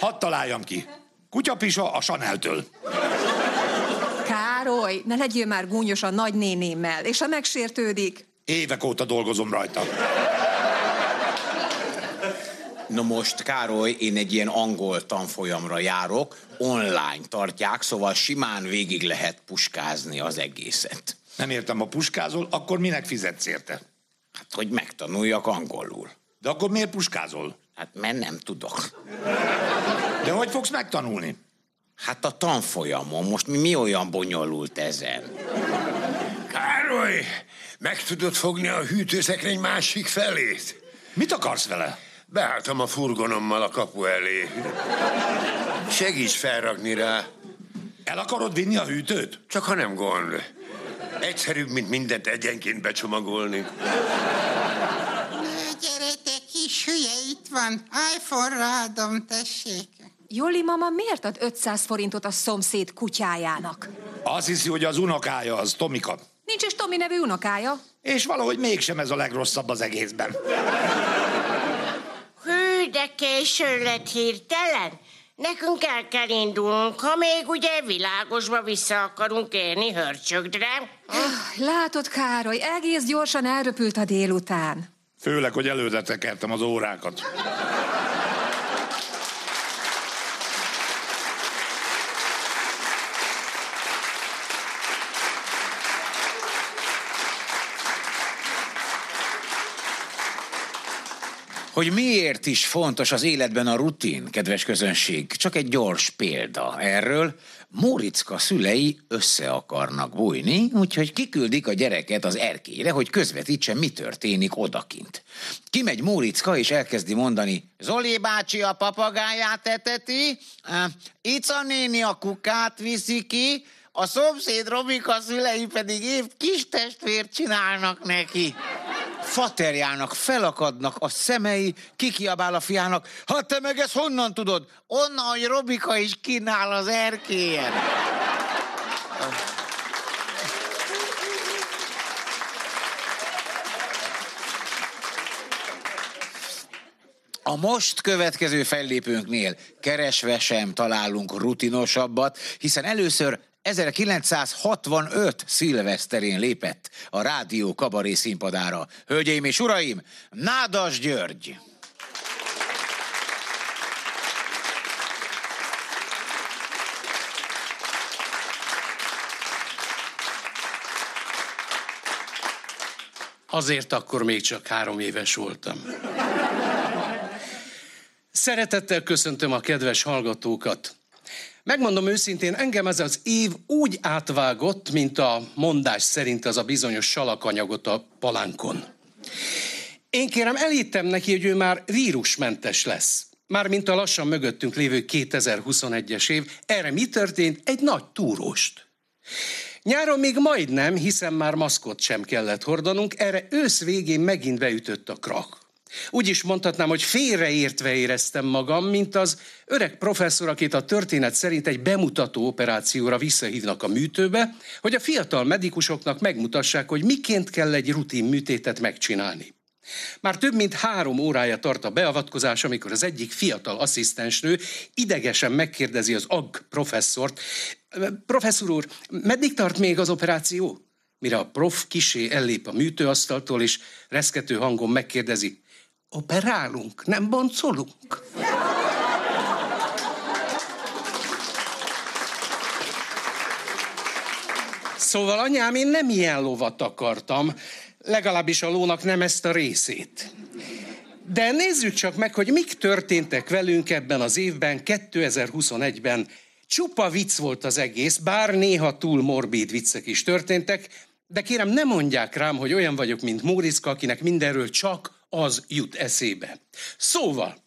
Hadd találjam ki. Kutyapisa a Chaneltől. Károly, ne legyél már gúnyos a nagynénémmel, és ha megsértődik. Évek óta dolgozom rajta. Na most, Károly, én egy ilyen angol tanfolyamra járok, online tartják, szóval simán végig lehet puskázni az egészet. Nem értem, ha puskázol, akkor minek fizetsz érte? Hát, hogy megtanuljak angolul. De akkor miért puskázol? Hát, mert nem tudok. De hogy fogsz megtanulni? Hát a tanfolyamon, most mi, mi olyan bonyolult ezen? Károly, meg tudod fogni a hűtőszekrény másik felét? Mit akarsz vele? Beálltam a furgonommal a kapu elé. Segíts felrakni rá, El akarod vinni a hűtőt? csak ha nem gond. Egyszerűbb, mint mindent egyenként becsomagolni. Kis hülye, itt van. iPhone rádom, tessék. Joli mama miért ad 500 forintot a szomszéd kutyájának? Azt hiszi, hogy az unokája az Tomika. Nincs is Tomi nevű unokája. És valahogy mégsem ez a legrosszabb az egészben. Hű, de késő lett hirtelen. Nekünk el kell indulnunk, ha még ugye világosba vissza akarunk érni hörcsögre. Ah, Látod, Károly, egész gyorsan elröpült a délután. Főleg, hogy előre tekertem az órákat. Hogy miért is fontos az életben a rutin, kedves közönség, csak egy gyors példa erről. Móricka szülei össze akarnak bújni, úgyhogy kiküldik a gyereket az erkélyre, hogy közvetítse, mi történik odakint. Kimegy Móricka, és elkezdi mondani, Zoli bácsi a papagáját eteti, Ica néni a kukát viszi ki, a szomszéd Robika szülei pedig épp kis testvért csinálnak neki. Faterjának felakadnak a szemei, kikiabál a fiának, hát te meg ezt honnan tudod? Onnan, hogy Robika is kínál az erkélyen. A most következő fellépőnknél keresve sem találunk rutinosabbat, hiszen először 1965 szilveszterén lépett a rádió kabaré színpadára. Hölgyeim és uraim, Nádas György! Azért akkor még csak három éves voltam. Szeretettel köszöntöm a kedves hallgatókat. Megmondom őszintén, engem ez az év úgy átvágott, mint a mondás szerint az a bizonyos salakanyagot a palánkon. Én kérem, elhittem neki, hogy ő már vírusmentes lesz. Mármint a lassan mögöttünk lévő 2021-es év. Erre mi történt? Egy nagy túróst. Nyáron még majdnem, hiszen már maszkot sem kellett hordanunk, erre ősz végén megint beütött a krak. Úgy is mondhatnám, hogy félreértve éreztem magam, mint az öreg professzor, akit a történet szerint egy bemutató operációra visszahívnak a műtőbe, hogy a fiatal medikusoknak megmutassák, hogy miként kell egy rutin műtétet megcsinálni. Már több mint három órája tart a beavatkozás, amikor az egyik fiatal asszisztensnő idegesen megkérdezi az AG professzort, professzor úr, meddig tart még az operáció? Mire a prof kisé ellép a műtőasztaltól, és reszkető hangon megkérdezi, operálunk, nem boncolunk? Szóval anyám, én nem ilyen lovat akartam, legalábbis a lónak nem ezt a részét. De nézzük csak meg, hogy mik történtek velünk ebben az évben, 2021-ben. Csupa vicc volt az egész, bár néha túl morbid viccek is történtek, de kérem, ne mondják rám, hogy olyan vagyok, mint Móriczka, akinek mindenről csak az jut eszébe. Szóval,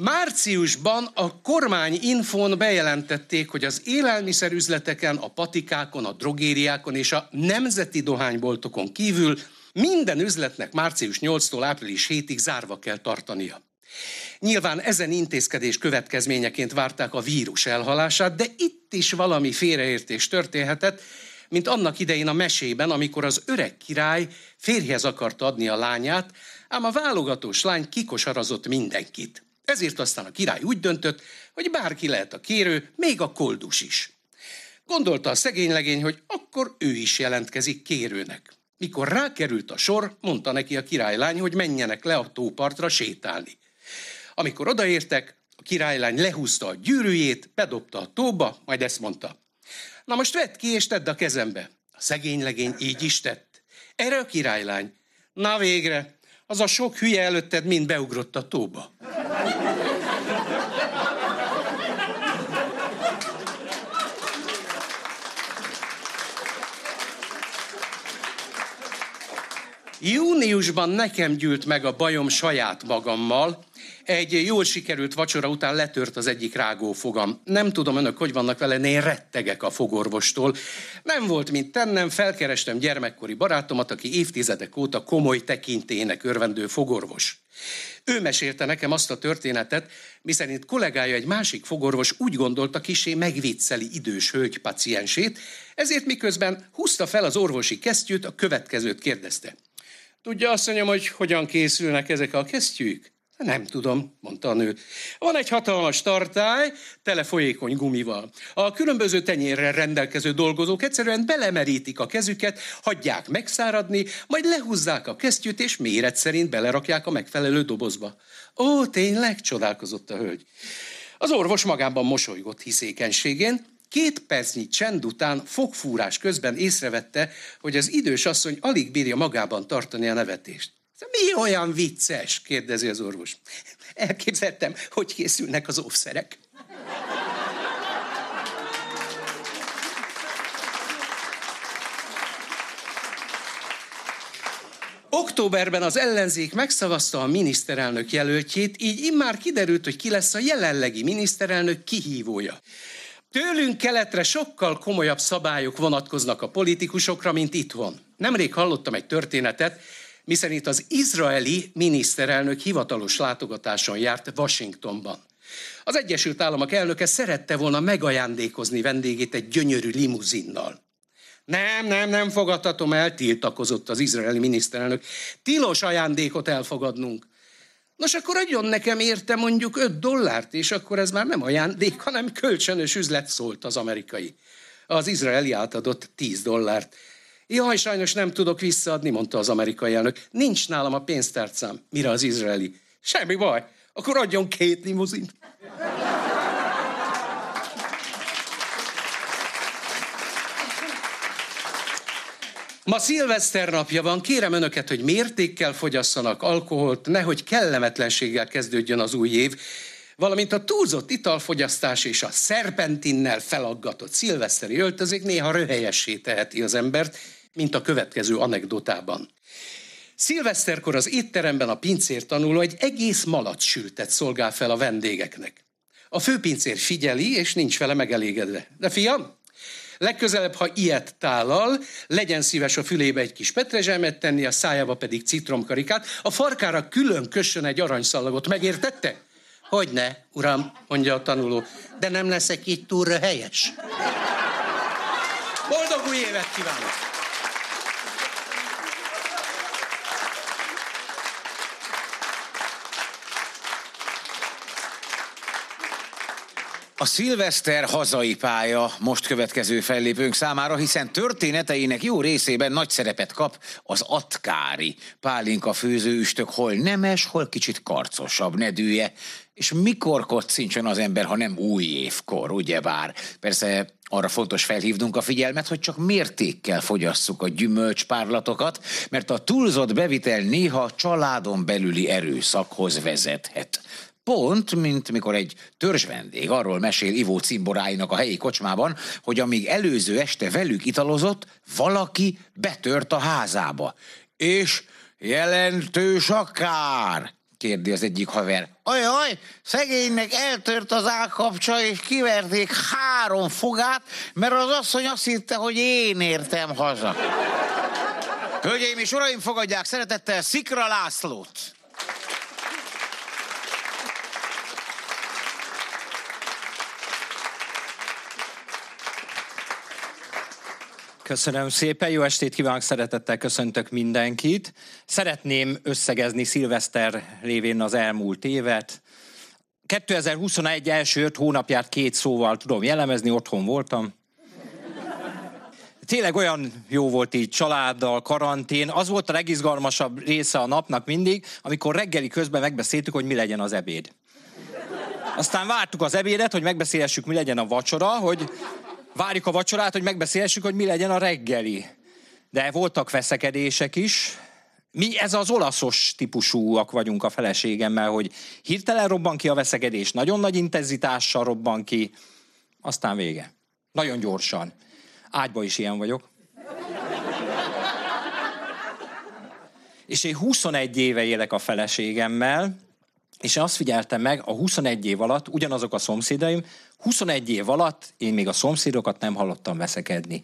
Márciusban a kormány infón bejelentették, hogy az élelmiszerüzleteken, a patikákon, a drogériákon és a nemzeti dohányboltokon kívül minden üzletnek március 8-tól április 7-ig zárva kell tartania. Nyilván ezen intézkedés következményeként várták a vírus elhalását, de itt is valami félreértés történhetett, mint annak idején a mesében, amikor az öreg király férjhez akarta adni a lányát, ám a válogatós lány kikosarazott mindenkit. Ezért aztán a király úgy döntött, hogy bárki lehet a kérő, még a koldus is. Gondolta a szegény legény, hogy akkor ő is jelentkezik kérőnek. Mikor rákerült a sor, mondta neki a királylány, hogy menjenek le a tópartra sétálni. Amikor odaértek, a királylány lehúzta a gyűrűjét, bedobta a tóba, majd ezt mondta. Na most vedd ki és tedd a kezembe. A szegény legény így is tett. Erre a királylány. Na végre, az a sok hülye előtted mind beugrott a tóba. Júniusban nekem gyűlt meg a bajom saját magammal, egy jól sikerült vacsora után letört az egyik rágófogam. Nem tudom önök, hogy vannak vele, én rettegek a fogorvostól. Nem volt, mint tennem, felkerestem gyermekkori barátomat, aki évtizedek óta komoly tekintének örvendő fogorvos. Ő mesélte nekem azt a történetet, miszerint kollégája egy másik fogorvos úgy gondolta kisé megvicceli idős hölgy paciensét, ezért miközben húzta fel az orvosi kesztyűt, a következőt kérdezte. Tudja, asszonyom, hogy hogyan készülnek ezek a kesztyűk? Nem tudom, mondta a nő. Van egy hatalmas tartály, tele folyékony gumival. A különböző tenyérrel rendelkező dolgozók egyszerűen belemerítik a kezüket, hagyják megszáradni, majd lehúzzák a kesztyűt, és méret szerint belerakják a megfelelő dobozba. Ó, tényleg? csodálkozott a hölgy. Az orvos magában mosolygott hiszékenységén, Két percnyi csend után fogfúrás közben észrevette, hogy az idős asszony alig bírja magában tartani a nevetést. Mi olyan vicces? kérdezi az orvos. Elképzeltem, hogy készülnek az óvszerek. Októberben az ellenzék megszavazta a miniszterelnök jelöltjét, így immár kiderült, hogy ki lesz a jelenlegi miniszterelnök kihívója. Tőlünk keletre sokkal komolyabb szabályok vonatkoznak a politikusokra, mint itthon. Nemrég hallottam egy történetet, miszerint az izraeli miniszterelnök hivatalos látogatáson járt Washingtonban. Az Egyesült Államok elnöke szerette volna megajándékozni vendégét egy gyönyörű limuzinnal. Nem, nem, nem fogadhatom el, tiltakozott az izraeli miniszterelnök. Tilos ajándékot elfogadnunk. Nos, akkor adjon nekem érte mondjuk 5 dollárt, és akkor ez már nem ajándék, hanem kölcsönös üzlet szólt az amerikai. Az izraeli átadott 10 dollárt. Jaj, sajnos nem tudok visszaadni, mondta az amerikai elnök. Nincs nálam a pénztárcám. Mire az izraeli? Semmi baj, akkor adjon két limuzint. Ma szilveszter napja van, kérem önöket, hogy mértékkel fogyasszanak alkoholt, nehogy kellemetlenséggel kezdődjön az új év, valamint a túlzott italfogyasztás és a szerpentinnel felaggatott szilveszteri öltözék néha röhelyessé teheti az embert, mint a következő anekdotában. Szilveszterkor az étteremben a pincér tanuló egy egész sültet szolgál fel a vendégeknek. A főpincér figyeli, és nincs vele megelégedve. De fiam, legközelebb, ha ilyet tálal, legyen szíves a fülébe egy kis petrezselmet tenni, a szájába pedig citromkarikát, a farkára külön kössön egy aranyszalagot, megértette? Hogyne, uram, mondja a tanuló, de nem leszek itt túl helyes. Boldog új évet kívánok! A szilveszter hazai pálya most következő fellépőnk számára, hiszen történeteinek jó részében nagy szerepet kap az atkári pálinka főzőüstök, hol nemes, hol kicsit karcosabb nedűje. És mikor kocincson az ember, ha nem új évkor, ugyebár? Persze arra fontos felhívnunk a figyelmet, hogy csak mértékkel fogyasszuk a gyümölcspárlatokat, mert a túlzott bevitel néha családon belüli erőszakhoz vezethet. Pont, mint mikor egy törzsvendég arról mesél Ivó cimboráinak a helyi kocsmában, hogy amíg előző este velük italozott, valaki betört a házába. És jelentős akár, kérdi az egyik haver. Ajaj, szegénynek eltört az állkapcsa, és kiverték három fogát, mert az asszony azt hitte, hogy én értem haza. Hölgyeim és uraim, fogadják szeretettel Szikra Lászlót! Köszönöm szépen, jó estét kívánok, szeretettel köszöntök mindenkit. Szeretném összegezni szilveszter révén az elmúlt évet. 2021 első öt hónapját két szóval tudom jellemezni, otthon voltam. Tényleg olyan jó volt így családdal, karantén. Az volt a legizgalmasabb része a napnak mindig, amikor reggeli közben megbeszéltük, hogy mi legyen az ebéd. Aztán vártuk az ebédet, hogy megbeszélhessük, mi legyen a vacsora, hogy várjuk a vacsorát, hogy megbeszélhessük, hogy mi legyen a reggeli. De voltak veszekedések is. Mi ez az olaszos típusúak vagyunk a feleségemmel, hogy hirtelen robban ki a veszekedés, nagyon nagy intenzitással robban ki, aztán vége. Nagyon gyorsan. Ágyba is ilyen vagyok. És én 21 éve élek a feleségemmel, és én azt figyeltem meg, a 21 év alatt ugyanazok a szomszédaim, 21 év alatt én még a szomszédokat nem hallottam veszekedni.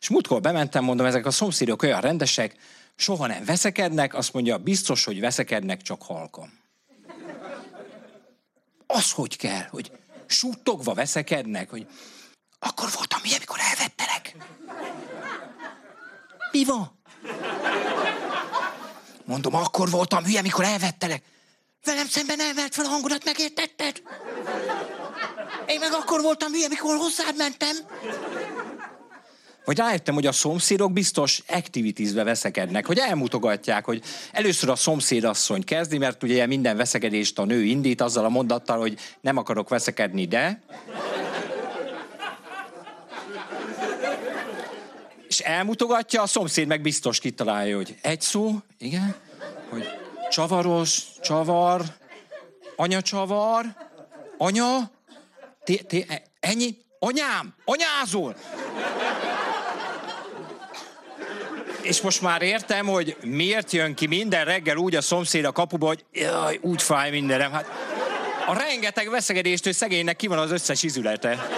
És múltkor bementem, mondom, ezek a szomszédok olyan rendesek, soha nem veszekednek, azt mondja, biztos, hogy veszekednek, csak halkan. Az hogy kell, hogy suttogva veszekednek, hogy akkor voltam milyen, mikor elvettelek. Mi van? Mondom, akkor voltam hülye, mikor elvettelek. Velem szemben elvert fel a hangodat, megértetted? Én meg akkor voltam hülye, mikor hozzád mentem. Vagy rájöttem, hogy a szomszédok biztos activities-be veszekednek, hogy elmutogatják, hogy először a szomszédasszony kezdi, mert ugye minden veszekedést a nő indít azzal a mondattal, hogy nem akarok veszekedni, de... És elmutogatja, a szomszéd meg biztos kitalálja, hogy egy szó, igen, hogy csavaros, csavar, anya csavar, anya, Té, té, ennyi? Anyám! Anyázol! És most már értem, hogy miért jön ki minden reggel úgy a szomszéd a kapuba, hogy jaj, úgy fáj mindenem. Hát a rengeteg veszegedéstől szegénynek ki van az összes izülete.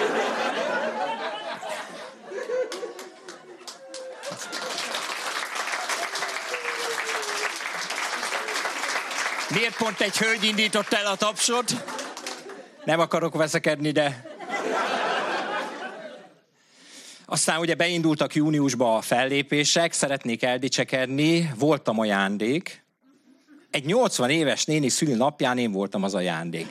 Miért pont egy hölgy indított el a tapsot? Nem akarok veszekedni, de... Aztán ugye beindultak júniusba a fellépések, szeretnék eldicsekedni, voltam ajándék. Egy 80 éves néni napján én voltam az ajándék.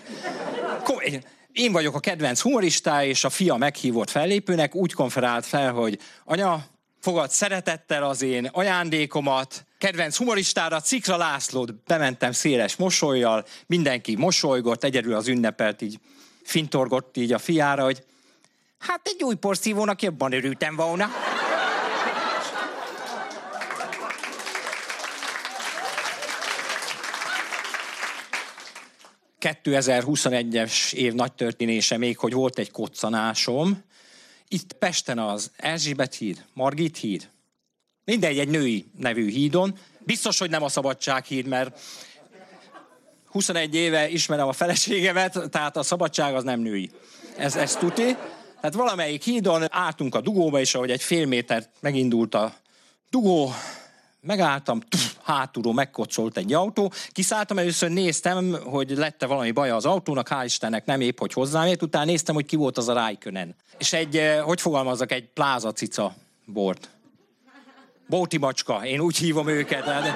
Én vagyok a kedvenc humoristá, és a fia meghívott fellépőnek úgy konferált fel, hogy anya, fogad szeretettel az én ajándékomat, kedvenc humoristára, Cikra Lászlót bementem széles mosolyjal, mindenki mosolygott, egyedül az ünnepelt így fintorgott így a fiára, hogy hát egy új porszívónak jobban örültem volna. ...2021-es év nagy történése még, hogy volt egy koccanásom, itt Pesten az Erzsébet híd, Margit híd, mindegy, egy női nevű hídon. Biztos, hogy nem a szabadság híd, mert 21 éve ismerem a feleségemet, tehát a szabadság az nem női. Ez, ez tuti. Tehát valamelyik hídon álltunk a dugóba, és ahogy egy fél métert megindult a dugó, megálltam, tuf, hátulról megkocolt egy autó, kiszálltam, először néztem, hogy lette valami baja az autónak, hál' Istennek nem épp, hogy hozzám ért, utána néztem, hogy ki volt az a Rájkönen. És egy, eh, hogy fogalmazzak, egy pláza cica volt. Bóti macska, én úgy hívom őket. De...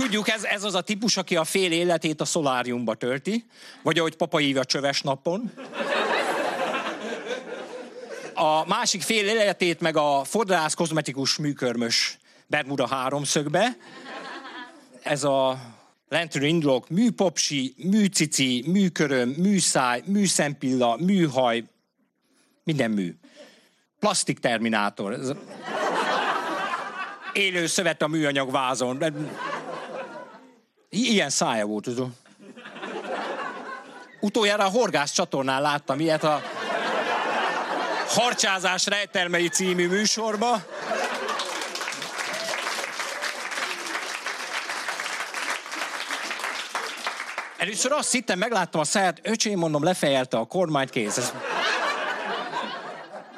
tudjuk, ez, ez az a típus, aki a fél életét a szoláriumba tölti, vagy ahogy papa ív a csöves napon. A másik fél életét meg a fodrász kozmetikus műkörmös Bermuda háromszögbe. Ez a lentről indulok, műpopsi, műcici, műköröm, műszáj, műszempilla, műhaj, minden mű. Plastik terminátor. Ez élő szövet a műanyag vázon. Ilyen szája volt, tudod. Utoljára a Horgász csatornán láttam ilyet a Harcsázás rejtelmei című műsorba. Először azt hittem, megláttam a száját, öcsém, mondom, lefejelte a kormányt, kész. Ez...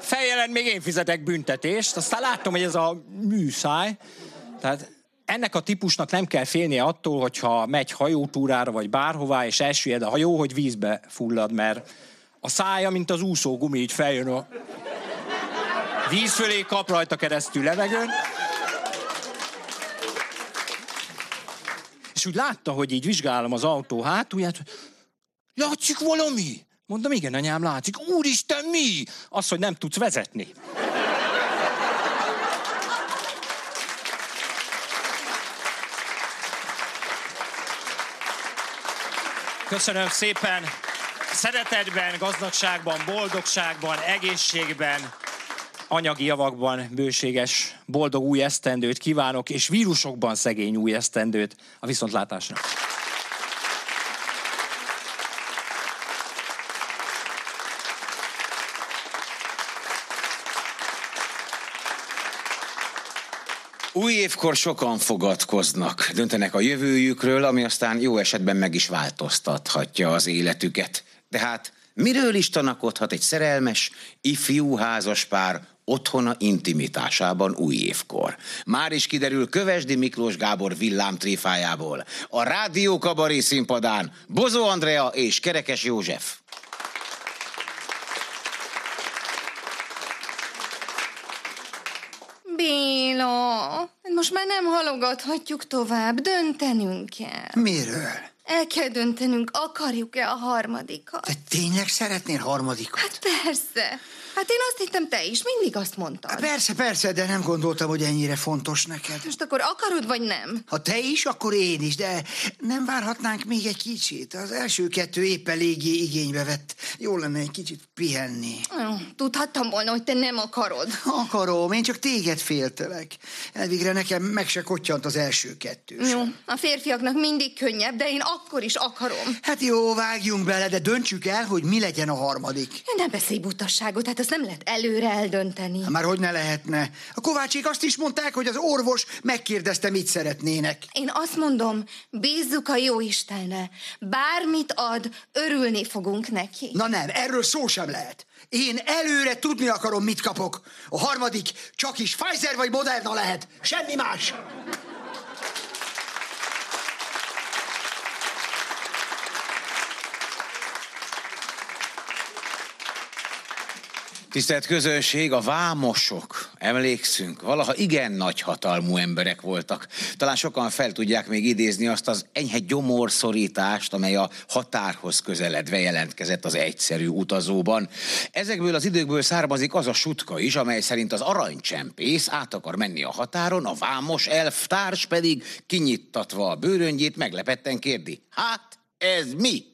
Fejjelen még én fizetek büntetést, aztán láttam, hogy ez a műszáj. Tehát ennek a típusnak nem kell félnie attól, hogyha megy hajótúrára vagy bárhová, és elsüllyed a hajó, hogy vízbe fullad, mert a szája, mint az úszó gumi, így feljön a víz fölé, kap rajta keresztül levegőn. És úgy látta, hogy így vizsgálom az autó hátulját, hogy látszik valami? Mondom, igen, anyám, látszik. Úristen, mi? Az, hogy nem tudsz vezetni. Köszönöm szépen. Szeretetben, gazdagságban, boldogságban, egészségben, anyagi javakban bőséges, boldog új esztendőt kívánok, és vírusokban szegény új esztendőt a viszontlátásra. Új évkor sokan fogadkoznak, döntenek a jövőjükről, ami aztán jó esetben meg is változtathatja az életüket. De hát miről is tanakodhat egy szerelmes, ifjú házaspár otthona intimitásában új évkor? Már is kiderül Kövesdi Miklós Gábor villámtréfájából. A Rádió Kabaré színpadán Bozó Andrea és Kerekes József. Béla, most már nem halogathatjuk tovább, döntenünk kell. Miről? El kell döntenünk, akarjuk-e a harmadikat. Te tényleg szeretnél harmadikat? Hát persze. Hát én azt hittem, te is mindig azt mondtad. Persze, persze, de nem gondoltam, hogy ennyire fontos neked. Most akkor akarod, vagy nem? Ha te is, akkor én is, de nem várhatnánk még egy kicsit. Az első kettő épp eléggé igénybe vett. Jó lenne egy kicsit pihenni. Tudhattam volna, hogy te nem akarod. Akarom, én csak téged féltelek. Elvégre nekem meg se kottyant az első kettő. sem. Jó, a férfiaknak mindig könnyebb, de én akkor is akarom. Hát jó, vágjunk bele, de döntsük el, hogy mi legyen a harmadik. Nem beszélj butasságot, hát azt nem lehet előre eldönteni. Hát Már hogy ne lehetne. A Kovácsék azt is mondták, hogy az orvos megkérdezte, mit szeretnének. Én azt mondom, bízzuk a jó Istenre. Bármit ad, örülni fogunk neki. Na nem, erről szó sem lehet. Én előre tudni akarom, mit kapok. A harmadik csak is Pfizer vagy Moderna lehet. Semmi más. Tisztelt közönség, a vámosok, emlékszünk, valaha igen nagy hatalmú emberek voltak. Talán sokan fel tudják még idézni azt az enyhe gyomorszorítást, amely a határhoz közeledve jelentkezett az egyszerű utazóban. Ezekből az időkből származik az a sutka is, amely szerint az aranycsempész át akar menni a határon, a vámos elftárs pedig kinyittatva a bőröngyét meglepetten kérdi. Hát, ez mi?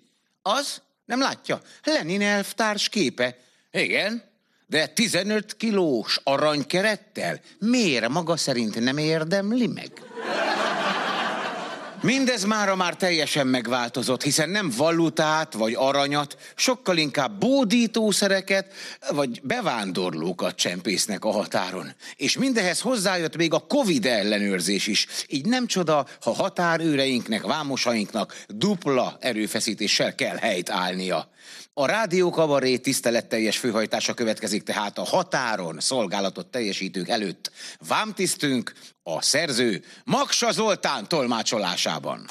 Az? Nem látja? Lenin elftárs képe. Igen, de 15 kilós aranykerettel miért maga szerint nem érdemli meg? Mindez mára már teljesen megváltozott, hiszen nem valutát vagy aranyat, sokkal inkább bódítószereket vagy bevándorlókat csempésznek a határon. És mindehez hozzájött még a Covid ellenőrzés is. Így nem csoda, ha határőreinknek, vámosainknak dupla erőfeszítéssel kell helyt állnia. A Rádió Kabaré tiszteletteljes főhajtása következik tehát a határon szolgálatot teljesítők előtt. Vámtisztünk a szerző Maksa Zoltán tolmácsolásában.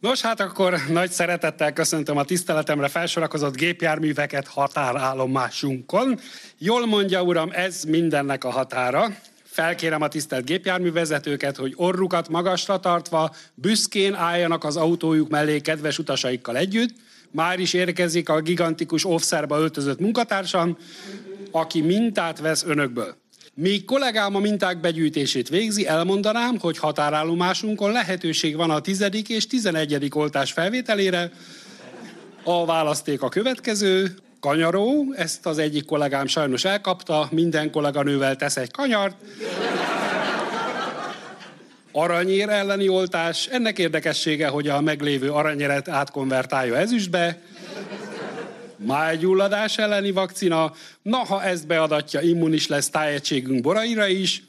Nos, hát akkor nagy szeretettel köszöntöm a tiszteletemre felsorakozott gépjárműveket határállomásunkon. Jól mondja, uram, ez mindennek a határa. Felkérem a tisztelt gépjárművezetőket, hogy orrukat magasra tartva büszkén álljanak az autójuk mellé kedves utasaikkal együtt. Már is érkezik a gigantikus offszerba öltözött munkatársam, aki mintát vesz önökből. Míg kollégám a minták begyűjtését végzi, elmondanám, hogy határállomásunkon lehetőség van a 10. és 11. oltás felvételére. A választék a következő, kanyaró, ezt az egyik kollégám sajnos elkapta, minden kolléganővel tesz egy kanyart. Aranyér elleni oltás, ennek érdekessége, hogy a meglévő aranyéret átkonvertálja ezüstbe, májgyulladás elleni vakcina, na ha ezt beadatja, immunis lesz tájegységünk boraira is,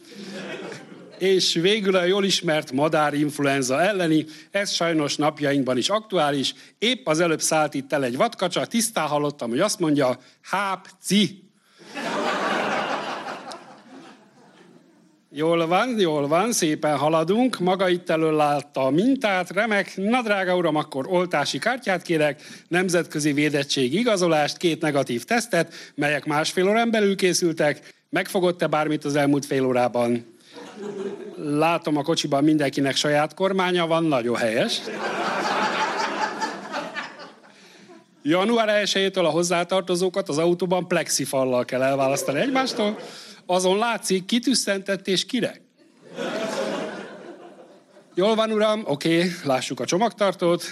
és végül a jól ismert madárinfluenza elleni, ez sajnos napjainkban is aktuális. Épp az előbb szállt itt el egy vadkacsa, tisztán hallottam, hogy azt mondja, hápci. Jól van, jól van, szépen haladunk. Maga itt elől látta a mintát, remek. Na drága uram, akkor oltási kártyát kérek, nemzetközi védettség igazolást, két negatív tesztet, melyek másfél órán belül készültek. Megfogott-e bármit az elmúlt fél órában? Látom a kocsiban mindenkinek saját kormánya van, nagyon helyes. Január 1-től a hozzátartozókat az autóban plexifallal kell elválasztani egymástól, azon látszik, kitüsszentett és kire. Jól van, uram, oké, lássuk a csomagtartót.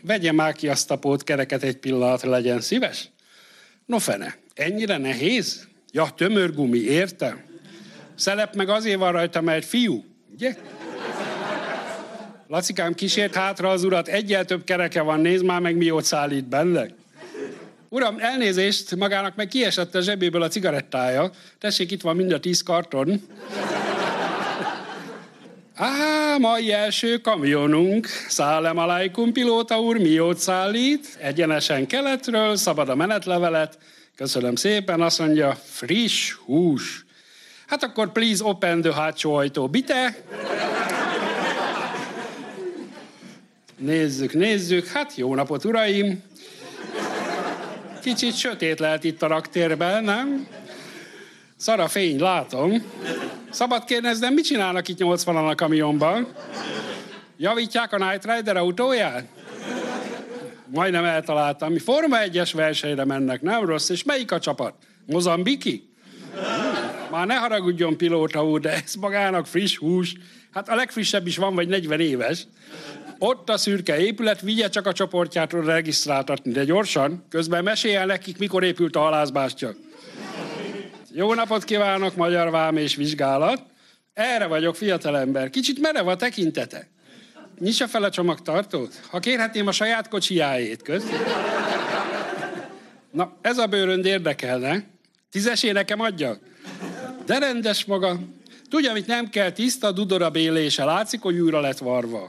Vegye már ki azt a pótkereket egy pillanatra, legyen szíves. No fene, ennyire nehéz? Ja, tömör gumi, értem. Szelep meg azért van rajta, mert fiú, ugye? Lacikám kísért hátra az urat, egyel több kereke van, nézd már meg, mi ott szállít benne. Uram, elnézést, magának meg kiesett a zsebéből a cigarettája. Tessék, itt van mind a tíz karton. Á, mai első kamionunk. Szálem alaikum, pilóta úr, miót szállít? Egyenesen keletről, szabad a menetlevelet. Köszönöm szépen, azt mondja, friss hús. Hát akkor please open the hátsó ajtó, bite? Nézzük, nézzük. Hát jó napot, uraim! Kicsit sötét lehet itt a raktérben, nem? Szar a fény, látom. Szabad kérdeznem, mit csinálnak itt 80-an a kamionban? Javítják a Night Rider autóját? Majdnem eltaláltam. Mi Forma 1-es versenyre mennek, nem rossz. És melyik a csapat? Mozambiki? Már ne haragudjon pilóta úr, de ez magának friss hús. Hát a legfrissebb is van, vagy 40 éves. Ott a szürke épület, vigye csak a csoportjától regisztráltatni, de gyorsan. Közben meséljen nekik, mikor épült a halászbástya. Jó napot kívánok, Magyar Vám és Vizsgálat. Erre vagyok, fiatalember. Kicsit merev a tekintete. Nyissa fel a csomagtartót. Ha kérhetném a saját kocsijáét, köz. Na, ez a bőrönd érdekelne. Tízesé nekem adja? De rendes maga. Tudja, amit nem kell, tiszta dudora bélése. Látszik, hogy újra lett varva.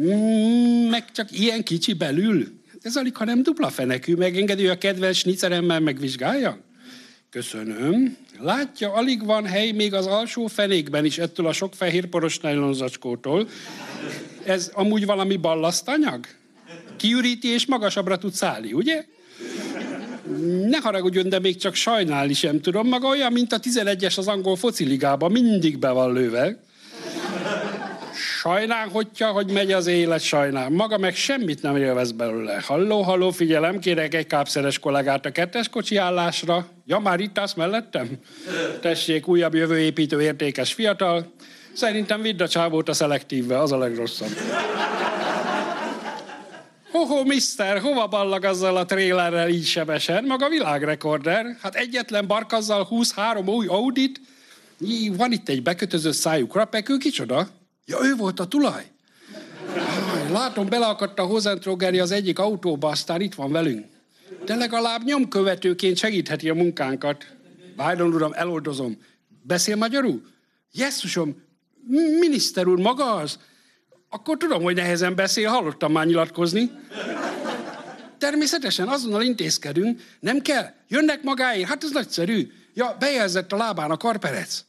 Mm, meg csak ilyen kicsi belül. Ez alig, hanem dupla fenekű. Megengedi, a kedves sniceremmel megvizsgálja? Köszönöm. Látja, alig van hely még az alsó fenékben is ettől a sok fehér poros nejlonzacskótól. Ez amúgy valami ballasztanyag? Kiüríti és magasabbra tud szállni, ugye? Ne haragudjon, de még csak sajnálni sem tudom. Maga olyan, mint a 11-es az angol fociligában, mindig be van lőve. Sajnál, hogyha, hogy megy az élet, sajnál. Maga meg semmit nem élvez belőle. Halló, halló, figyelem, kérek egy kápszeres kollégát a kettes kocsi állásra. Ja, már itt állsz mellettem? Tessék, újabb jövőépítő értékes fiatal. Szerintem vidd a csávót a szelektívbe, az a legrosszabb. Hoho, mister, hova ballag azzal a trélerrel így sebesen? Maga világrekorder. Hát egyetlen barkazzal 23 új Audit. Van itt egy bekötöző szájú krapekő, kicsoda? Ja, ő volt a tulaj? Látom, bele akarta hozzánk az egyik autóba, aztán itt van velünk. De legalább nyomkövetőként segítheti a munkánkat. Biden uram, eloldozom. Beszél magyarul? Jesszusom, miniszter úr, maga az? Akkor tudom, hogy nehezen beszél, hallottam már nyilatkozni. Természetesen azonnal intézkedünk. Nem kell? Jönnek magáért? Hát ez nagyszerű. Ja, bejelzett a lábán a karperec.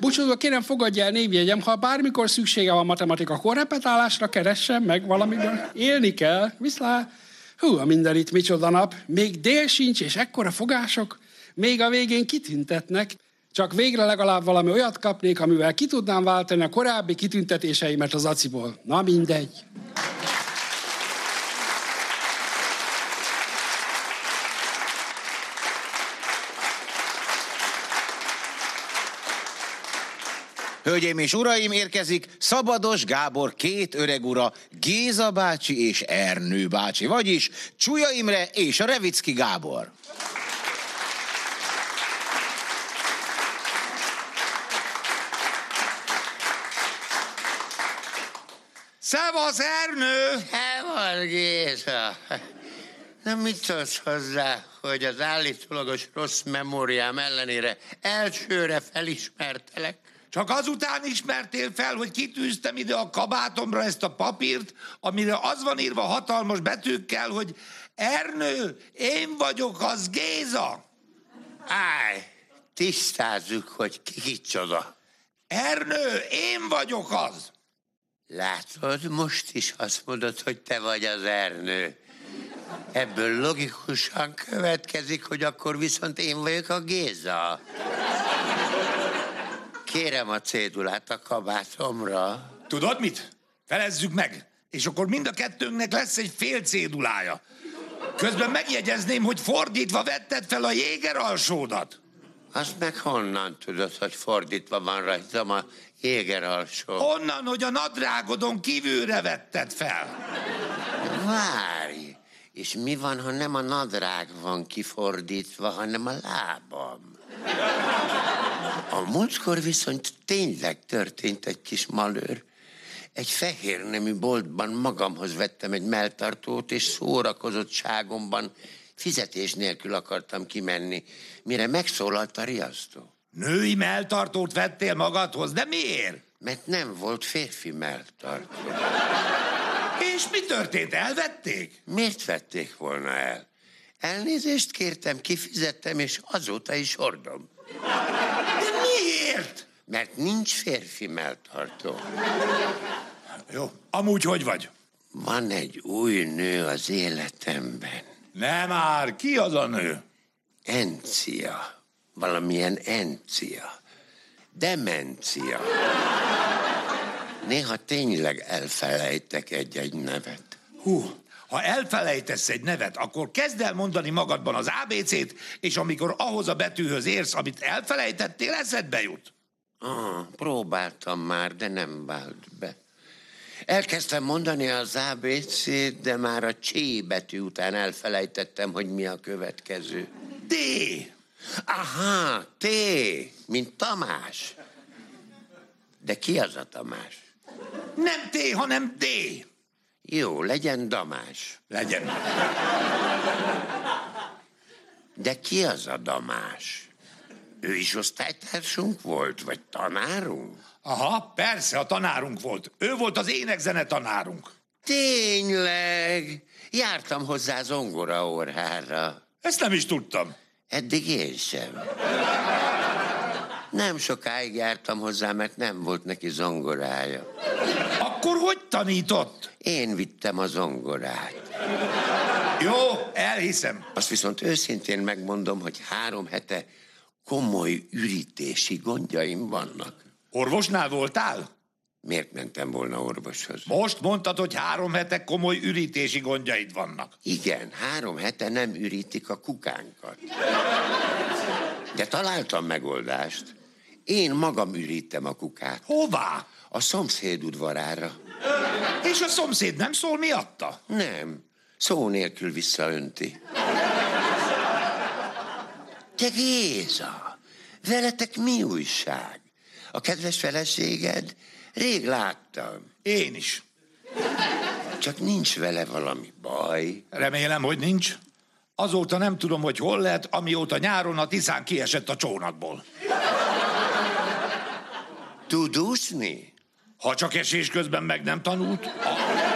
Búcsúzva kérem, fogadja el névjegyem, ha bármikor szüksége van matematika korrepetálásra, keressen meg valamiből. Élni kell. Viszlá. Hú, a minden itt micsoda nap. Még dél sincs, és ekkora fogások. Még a végén kitüntetnek. Csak végre legalább valami olyat kapnék, amivel ki tudnám váltani a korábbi kitüntetéseimet az aciból. Na mindegy. Hölgyeim és uraim, érkezik Szabados Gábor két öreg ura, Géza bácsi és Ernő bácsi, vagyis Csúlya Imre és a Revicki Gábor. Szevasz, Ernő! Szevasz, Géza! Nem mit szólsz hozzá, hogy az állítólagos rossz memóriám ellenére elsőre felismertelek? Csak azután ismertél fel, hogy kitűztem ide a kabátomra ezt a papírt, amire az van írva hatalmas betűkkel, hogy Ernő, én vagyok az Géza. Állj, tisztázzuk, hogy ki kicsoda. Ernő, én vagyok az. Látod, most is azt mondod, hogy te vagy az Ernő. Ebből logikusan következik, hogy akkor viszont én vagyok a Géza. Kérem a cédulát a kabátomra. Tudod mit? Felezzük meg, és akkor mind a kettőnknek lesz egy fél cédulája. Közben megjegyezném, hogy fordítva vetted fel a jéger alsódat. Azt meg honnan tudod, hogy fordítva van rajtam a jéger alsó? Onnan, hogy a nadrágodon kívülre vetted fel. Várj, és mi van, ha nem a nadrág van kifordítva, hanem a lábam? A múltkor viszont tényleg történt egy kis malőr. Egy fehér nemű boltban magamhoz vettem egy melltartót, és szórakozottságomban fizetés nélkül akartam kimenni, mire megszólalt a riasztó. Női melltartót vettél magadhoz, de miért? Mert nem volt férfi melltartó. És mi történt? Elvették? Miért vették volna el? Elnézést kértem, kifizettem, és azóta is hordom. De miért? Mert nincs férfi melltartó. Jó, amúgy hogy vagy? Van egy új nő az életemben. Nem már, ki az a nő? Encia. Valamilyen encia. Demencia. Néha tényleg elfelejtek egy-egy nevet. Hú, ha elfelejtesz egy nevet, akkor kezd el mondani magadban az ABC-t, és amikor ahhoz a betűhöz érsz, amit elfelejtettél, eszedbe jut. Ah, próbáltam már, de nem vált be. Elkezdtem mondani az ABC-t, de már a C betű után elfelejtettem, hogy mi a következő. D. Aha, T, mint Tamás. De ki az a Tamás? Nem T, hanem D. Jó, legyen Damás. Legyen. De ki az a Damás? Ő is osztálytársunk volt, vagy tanárunk? Aha, persze, a tanárunk volt. Ő volt az énekzene tanárunk. Tényleg? Jártam hozzá zongora órára. Ezt nem is tudtam. Eddig én sem. Nem sokáig jártam hozzá, mert nem volt neki zongorája. Akkor hogy tanított? Én vittem a zongorát. Jó, elhiszem. Azt viszont őszintén megmondom, hogy három hete komoly ürítési gondjaim vannak. Orvosnál voltál? Miért mentem volna orvoshoz? Most mondtad, hogy három hete komoly ürítési gondjaid vannak. Igen, három hete nem ürítik a kukánkat. De találtam megoldást. Én magam ürítem a kukát. Hová? A szomszéd udvarára. És a szomszéd nem szól miatta? Nem. Szó nélkül visszaönti. Te Géza, veletek mi újság? A kedves feleséged? Rég láttam. Én is. Csak nincs vele valami baj. Remélem, hogy nincs. Azóta nem tudom, hogy hol lehet, amióta nyáron a Tiszán kiesett a csónakból. Tud úszni? Ha csak esés közben meg nem tanult. A...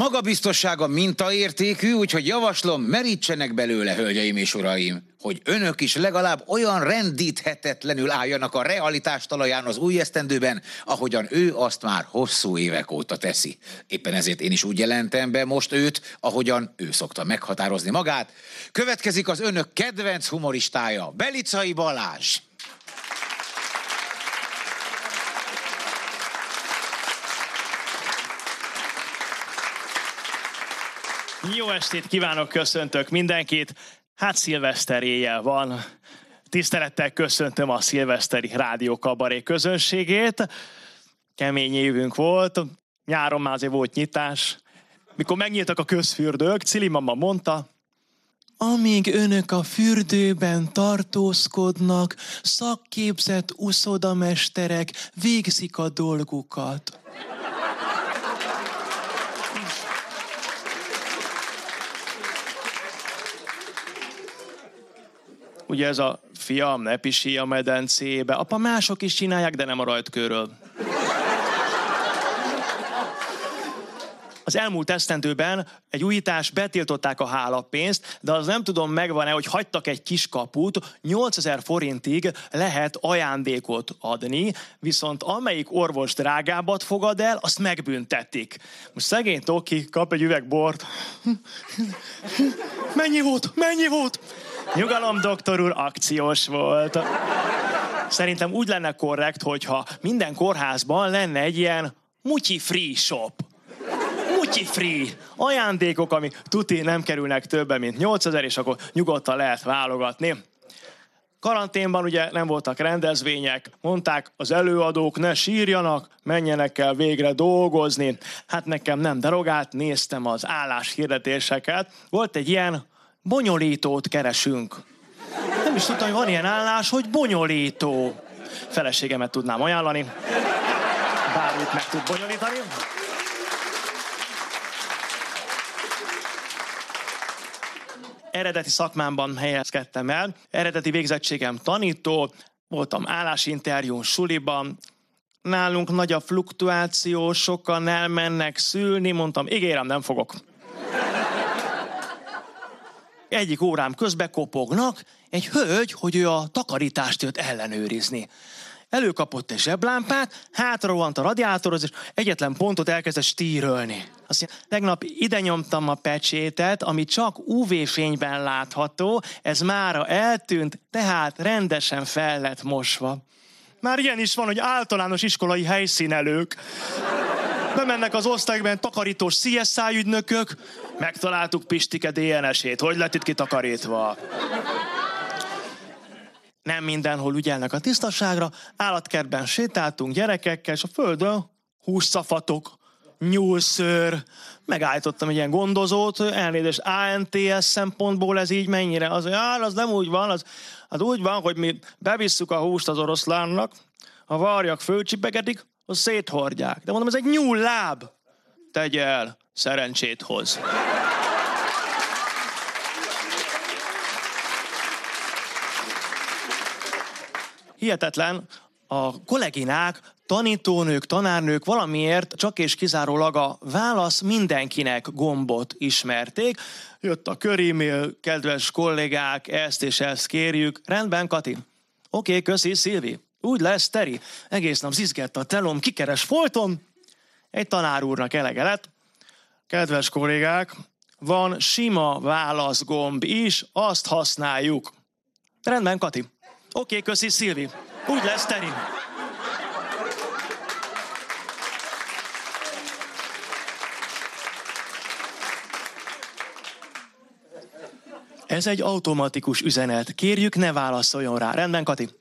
Magabiztossága mintaértékű, úgyhogy javaslom, merítsenek belőle, hölgyeim és uraim, hogy önök is legalább olyan rendíthetetlenül álljanak a realitás talaján az új esztendőben, ahogyan ő azt már hosszú évek óta teszi. Éppen ezért én is úgy jelentem be most őt, ahogyan ő szokta meghatározni magát. Következik az önök kedvenc humoristája, Belicai Balázs. Jó estét kívánok, köszöntök mindenkit. Hát szilveszter éjjel van. Tisztelettel köszöntöm a szilveszteri rádió kabaré közönségét. Kemény évünk volt, nyáron már azért volt nyitás. Mikor megnyíltak a közfürdők, Cili mama mondta, amíg önök a fürdőben tartózkodnak, szakképzett uszodamesterek végzik a dolgukat. Ugye ez a fiam, ne pisi a medencébe. Apa, mások is csinálják, de nem a rajtkőről. Az elmúlt esztendőben egy újítás betiltották a hálapénzt, de az nem tudom megvan-e, hogy hagytak egy kis kaput, 8000 forintig lehet ajándékot adni, viszont amelyik orvos drágábbat fogad el, azt megbüntetik. Most szegény Toki kap egy üveg bort. Mennyi volt? Mennyi volt? Nyugalom, doktor úr, akciós volt. Szerintem úgy lenne korrekt, hogyha minden kórházban lenne egy ilyen mutyi free shop. Mutyi free. Ajándékok, ami tuti nem kerülnek többe, mint 8000, és akkor nyugodtan lehet válogatni. Karanténban ugye nem voltak rendezvények, mondták az előadók ne sírjanak, menjenek el végre dolgozni. Hát nekem nem derogált, néztem az álláshirdetéseket. Volt egy ilyen bonyolítót keresünk. Nem is tudtam, hogy van ilyen állás, hogy bonyolító. Feleségemet tudnám ajánlani. Bármit meg tud bonyolítani. Eredeti szakmámban helyezkedtem el. Eredeti végzettségem tanító, voltam állásinterjún suliban, nálunk nagy a fluktuáció, sokan elmennek szülni, mondtam, ígérem, nem fogok egyik órám közbe kopognak, egy hölgy, hogy ő a takarítást jött ellenőrizni. Előkapott egy zseblámpát, hátra rohant a radiátorhoz, és egyetlen pontot elkezdett stírölni. Azt mondja, tegnap ide nyomtam a pecsétet, ami csak UV-fényben látható, ez mára eltűnt, tehát rendesen fel lett mosva. Már ilyen is van, hogy általános iskolai helyszínelők. Bemennek az osztályban takarítós CSI ügynökök, megtaláltuk Pistike DNS-ét, hogy lett itt kitakarítva? Nem mindenhol ügyelnek a tisztaságra, állatkertben sétáltunk gyerekekkel, és a földön hússzafatok, nyúlszőr, megállítottam egy ilyen gondozót, elnézést ANTS szempontból ez így mennyire? Az, hogy az nem úgy van, az, az úgy van, hogy mi bevisszük a húst az oroszlánnak, a varjak fölcsipegedik, az széthordják. De mondom, ez egy nyúl láb. Tegye el, szerencsét hoz. Hihetetlen, a kolléginák, tanítónők, tanárnők valamiért csak és kizárólag a válasz mindenkinek gombot ismerték. Jött a körímél, kedves kollégák, ezt és ezt kérjük. Rendben, Kati. Oké, okay, köszi, Szilvi. Úgy lesz, Teri. Egész nap zizgett a telom, kikeres foltom. Egy tanár úrnak elege lett. Kedves kollégák, van sima válaszgomb is, azt használjuk. Rendben, Kati. Oké, okay, köszi, Szilvi. Úgy lesz, Teri. Ez egy automatikus üzenet. Kérjük, ne válaszoljon rá. Rendben, Kati?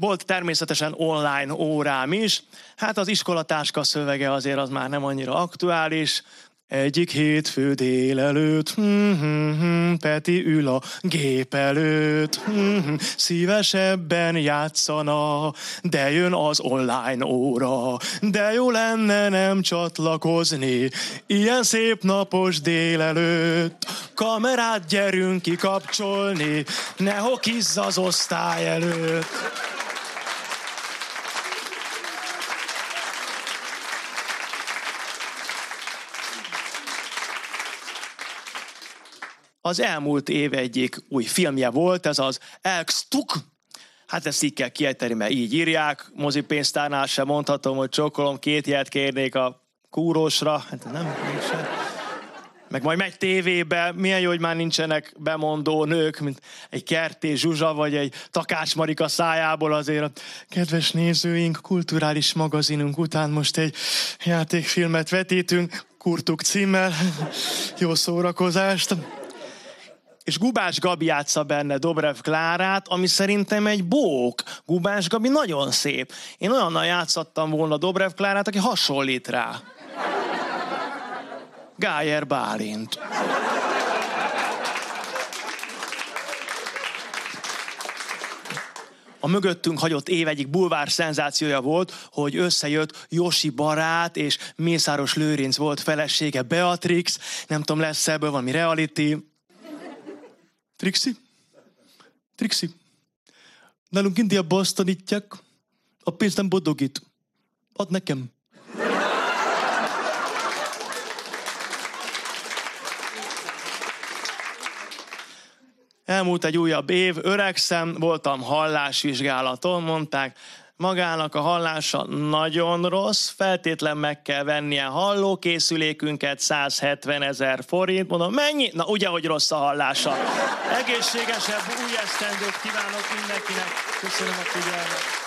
Volt természetesen online órám is. Hát az iskolatáska szövege azért az már nem annyira aktuális. Egyik hétfő délelőtt, hmm, Peti ül a gép előtt, szívesebben játszana, de jön az online óra, de jó lenne nem csatlakozni, ilyen szép napos délelőtt, kamerát gyerünk kikapcsolni, ne hokizz az osztály előtt. Az elmúlt év egyik új filmje volt, ez az Elkstuk. Hát ezt így kell kiejteni, mert így írják. Mozipénztárnál sem mondhatom, hogy csókolom, két jelt kérnék a kúrósra. Hát nem, mégsem. Meg majd megy tévébe, milyen jó, hogy már nincsenek bemondó nők, mint egy Kerté Zsuzsa, vagy egy Takács Marika szájából azért a kedves nézőink, kulturális magazinunk után most egy játékfilmet vetítünk, Kurtuk címmel. Jó szórakozást és Gubás Gabi játsza benne Dobrev Klárát, ami szerintem egy bók. Gubás Gabi nagyon szép. Én olyannal játszottam volna Dobrev Klárát, aki hasonlít rá. Gájer Bálint. A mögöttünk hagyott év egyik bulvár szenzációja volt, hogy összejött Josi barát és Mészáros Lőrinc volt felesége Beatrix. Nem tudom, lesz ebből valami reality. Trixi? Trixi? Nálunk Indiában azt tanítják, a pénzt nem bodogít. Add nekem. Elmúlt egy újabb év, öregszem, voltam hallásvizsgálaton, mondták, magának a hallása nagyon rossz, feltétlen meg kell vennie hallókészülékünket, 170 ezer forint. Mondom, mennyi? Na ugye, hogy rossz a hallása. Egészségesebb új esztendőt kívánok mindenkinek. Köszönöm a figyelmet.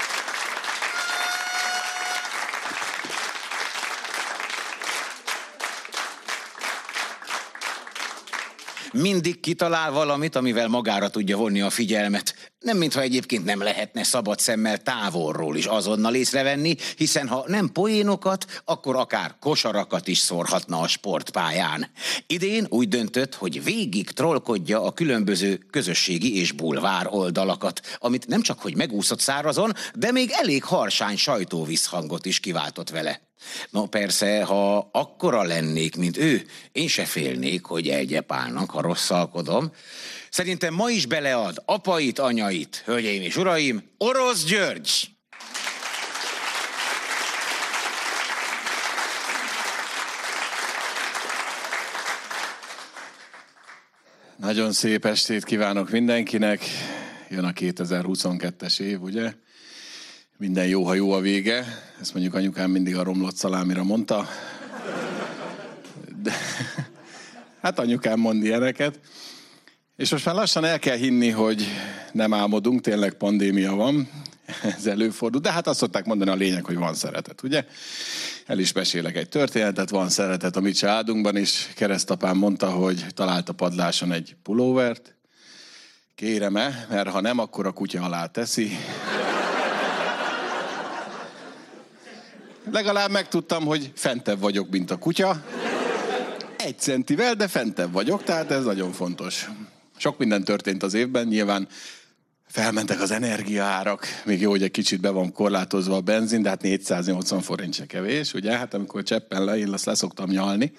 Mindig kitalál valamit, amivel magára tudja vonni a figyelmet. Nem mintha egyébként nem lehetne szabad szemmel távolról is azonnal észrevenni, hiszen ha nem poénokat, akkor akár kosarakat is szórhatna a sportpályán. Idén úgy döntött, hogy végig trollkodja a különböző közösségi és bulvár oldalakat, amit nem csak hogy megúszott szárazon, de még elég harsány sajtóvisszhangot is kiváltott vele. No persze, ha akkora lennék, mint ő, én se félnék, hogy egyepálnak, ha rosszalkodom. Szerintem ma is belead apait, anyait, hölgyeim és uraim, Orosz György! Nagyon szép estét kívánok mindenkinek. Jön a 2022-es év, ugye? Minden jó, ha jó a vége. Ezt mondjuk anyukám mindig a romlott szalámira mondta. De, hát anyukám mond ilyeneket. És most már lassan el kell hinni, hogy nem álmodunk, tényleg pandémia van, ez előfordul. De hát azt szokták mondani a lényeg, hogy van szeretet, ugye? El is mesélek egy történetet, van szeretet a mi családunkban is. Keresztapám mondta, hogy talált a padláson egy pulóvert. Kérem-e, mert ha nem, akkor a kutya alá teszi. Legalább megtudtam, hogy fentebb vagyok, mint a kutya. Egy centivel, de fentebb vagyok, tehát ez nagyon fontos. Sok minden történt az évben, nyilván felmentek az energiaárak, még jó, hogy egy kicsit be van korlátozva a benzin, de hát 480 forint se kevés, ugye? Hát amikor cseppen le, én leszoktam nyalni.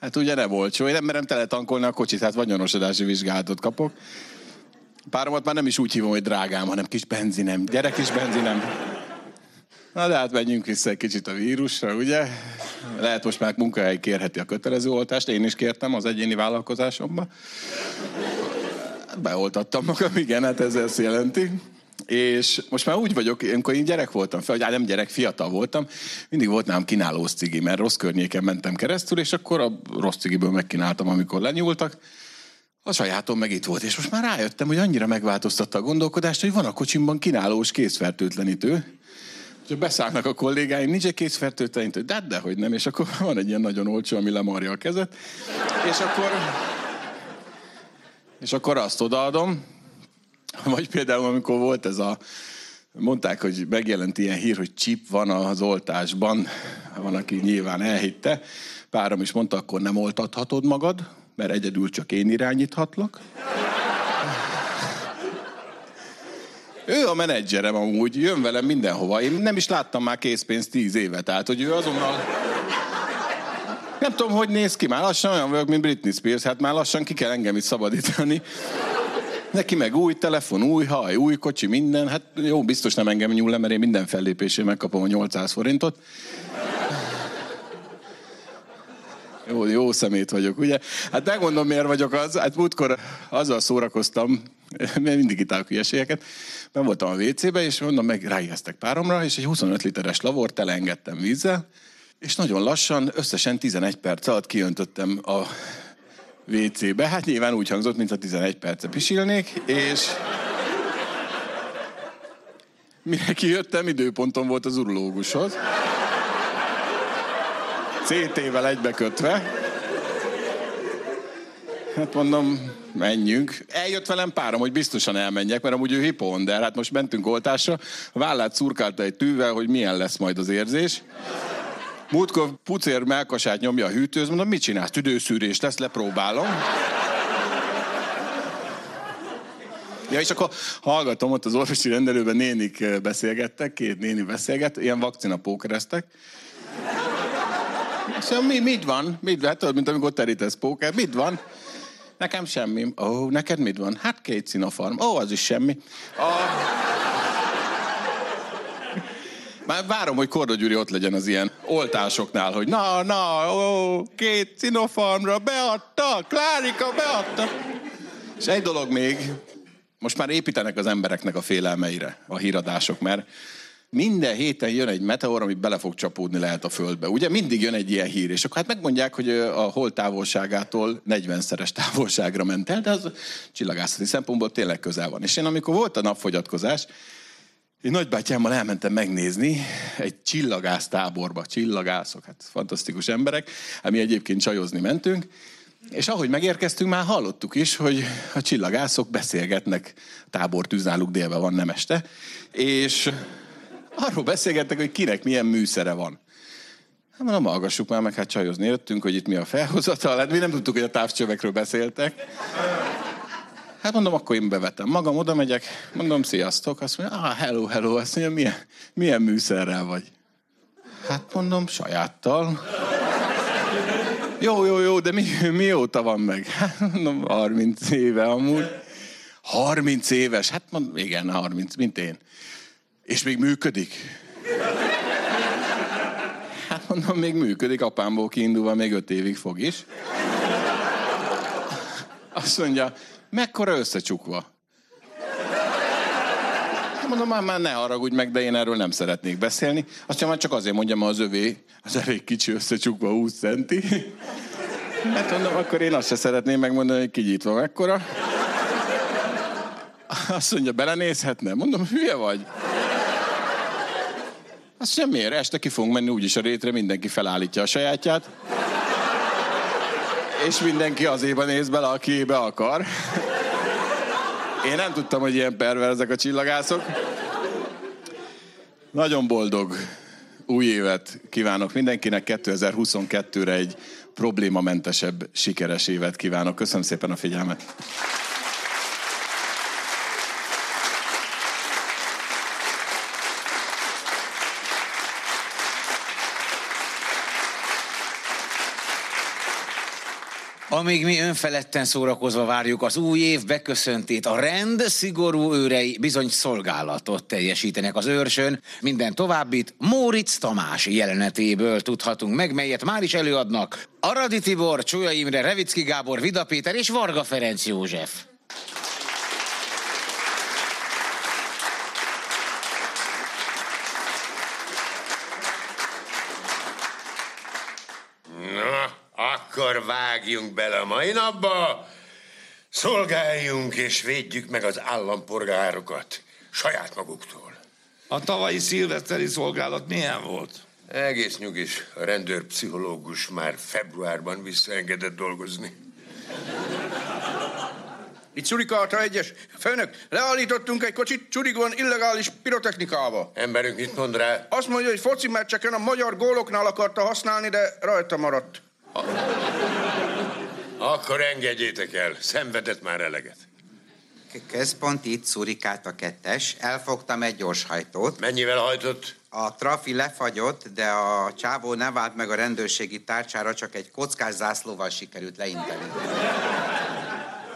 Hát ugye nem olcsó, én nem merem teletankolni a kocsit, hát vagyonosodási vizsgálatot kapok. Páromat már nem is úgy hívom, hogy drágám, hanem kis benzinem, gyerek is benzinem. Na de hát menjünk vissza egy kicsit a vírusra, ugye? Lehet most már munkahely kérheti a kötelező oltást, én is kértem az egyéni vállalkozásomba. Beoltattam magam, igen, hát ez ezt jelenti. És most már úgy vagyok, amikor én gyerek voltam fel, hogy nem gyerek, fiatal voltam, mindig volt nálam kínálós cigi, mert rossz környéken mentem keresztül, és akkor a rossz cigiből megkínáltam, amikor lenyúltak. A sajátom meg itt volt, és most már rájöttem, hogy annyira megváltoztatta a gondolkodást, hogy van a kocsimban kínálós készfertőtlenítő, és beszállnak a kollégáim, nincs egy készfertőtlenítő, de, de hogy nem, és akkor van egy ilyen nagyon olcsó, ami lemarja a kezet, és akkor, és akkor azt odaadom, vagy például amikor volt ez a, mondták, hogy megjelent ilyen hír, hogy chip van az oltásban, van, aki nyilván elhitte, párom is mondta, akkor nem oltathatod magad, mert egyedül csak én irányíthatlak. Ő a menedzserem amúgy, jön velem mindenhova. Én nem is láttam már készpénzt tíz éve, tehát hogy ő azonnal... Nem tudom, hogy néz ki, már lassan olyan vagyok, mint Britney Spears, hát már lassan ki kell engem is szabadítani. Neki meg új telefon, új haj, új kocsi, minden. Hát jó, biztos nem engem nyúl le, mert én minden fellépésén megkapom a 800 forintot. Jó, jó szemét vagyok, ugye? Hát megmondom, miért vagyok az. Hát múltkor azzal szórakoztam, mert mindig itálok hülyeségeket. Ben voltam a WC-be, és mondom, meg ráijesztek páromra, és egy 25 literes lavort elengedtem vízzel, és nagyon lassan, összesen 11 perc alatt kiöntöttem a WC-be. Hát nyilván úgy hangzott, mint a 11 perce pisilnék, és mire kijöttem, időponton volt az urológushoz. CT-vel egybekötve. Hát mondom, menjünk. Eljött velem párom, hogy biztosan elmenjek, mert amúgy ő hiponder. Hát most mentünk oltásra, a vállát szurkálta egy tűvel, hogy milyen lesz majd az érzés. Múltkor pucér melkasát nyomja a hűtőz, mondom, mit csinálsz? Tüdőszűrés lesz, lepróbálom. Ja, és akkor hallgatom, ott az orvosi rendelőben nénik eh, beszélgettek, két néni beszélget, ilyen vakcina pókereztek. Mondom, mi, mit van? Mit van? Tudod, mint amikor terítesz póker. Mit van? Nekem semmi. Ó, oh, neked mit van? Hát két szinofarm. Ó, oh, az is semmi. A... Már várom, hogy Korda Gyuri ott legyen az ilyen oltásoknál, hogy na, na, ó, két szinofarmra beadta, Klárika beadta. És egy dolog még, most már építenek az embereknek a félelmeire a híradások, mert minden héten jön egy meteor, ami bele fog csapódni lehet a földbe. Ugye mindig jön egy ilyen hír, és akkor hát megmondják, hogy a hold távolságától 40-szeres távolságra ment el, de az csillagászati szempontból tényleg közel van. És én amikor volt a napfogyatkozás, én nagybátyámmal elmentem megnézni egy csillagász táborba, csillagászok, hát fantasztikus emberek, mi egyébként csajozni mentünk, és ahogy megérkeztünk, már hallottuk is, hogy a csillagászok beszélgetnek, tábortűz náluk délben van, nem este, és arról beszélgettek, hogy kinek milyen műszere van. Hát mondom, hallgassuk már meg, hát csajozni jöttünk, hogy itt mi a felhozatal. Hát mi nem tudtuk, hogy a távcsövekről beszéltek. Hát mondom, akkor én bevetem magam, oda megyek, mondom, sziasztok. Azt mondja, ah, hello, hello, azt mondja, milyen, milyen műszerrel vagy? Hát mondom, sajáttal. Jó, jó, jó, de mi, mióta van meg? Hát mondom, 30 éve amúgy. 30 éves? Hát mondom, igen, 30, mint én. És még működik? Hát mondom, még működik, apámból kiindulva még öt évig fog is. Azt mondja, mekkora összecsukva? Hát mondom, már, már ne haragudj meg, de én erről nem szeretnék beszélni. Azt már csak azért mondjam, az övé, az elég kicsi összecsukva 20 centi. Hát mondom, akkor én azt se szeretném megmondani, hogy kinyitva mekkora. Azt mondja, belenézhetne? Mondom, hülye vagy? Azt sem miért? Este ki fogunk menni úgyis a rétre, mindenki felállítja a sajátját. És mindenki azéba néz bele, akibe akar. Én nem tudtam, hogy ilyen perverzek a csillagászok. Nagyon boldog új évet kívánok mindenkinek. 2022-re egy problémamentesebb, sikeres évet kívánok. Köszönöm szépen a figyelmet. Amíg mi önfeledten szórakozva várjuk az új év beköszöntét, a rend szigorú őrei bizony szolgálatot teljesítenek az őrsön. Minden továbbit Móricz Tamás jelenetéből tudhatunk meg, melyet már is előadnak Aradi Tibor, Csója Imre, Revicki Gábor, Vida Péter és Varga Ferenc József. Na, akkor vágjunk bele a mai napba. Szolgáljunk és védjük meg az állampolgárokat saját maguktól. A tavalyi szilveszteri szolgálat milyen volt? Egész nyugis. A rendőrpszichológus már februárban visszaengedett dolgozni. Itt Szurikáta egyes. Főnök, leállítottunk egy kocsit Csurigon illegális pirotechnikába. Emberünk mit mond rá? Azt mondja, hogy foci meccseken a magyar góloknál akarta használni, de rajta maradt. Akkor engedjétek el, szenvedett már eleget. Központi itt Szurikát a kettes. Elfogtam egy gyorshajtót. Mennyivel hajtott? A trafi lefagyott, de a csávó nem vált meg a rendőrségi tárcsára, csak egy kockás zászlóval sikerült leinteni.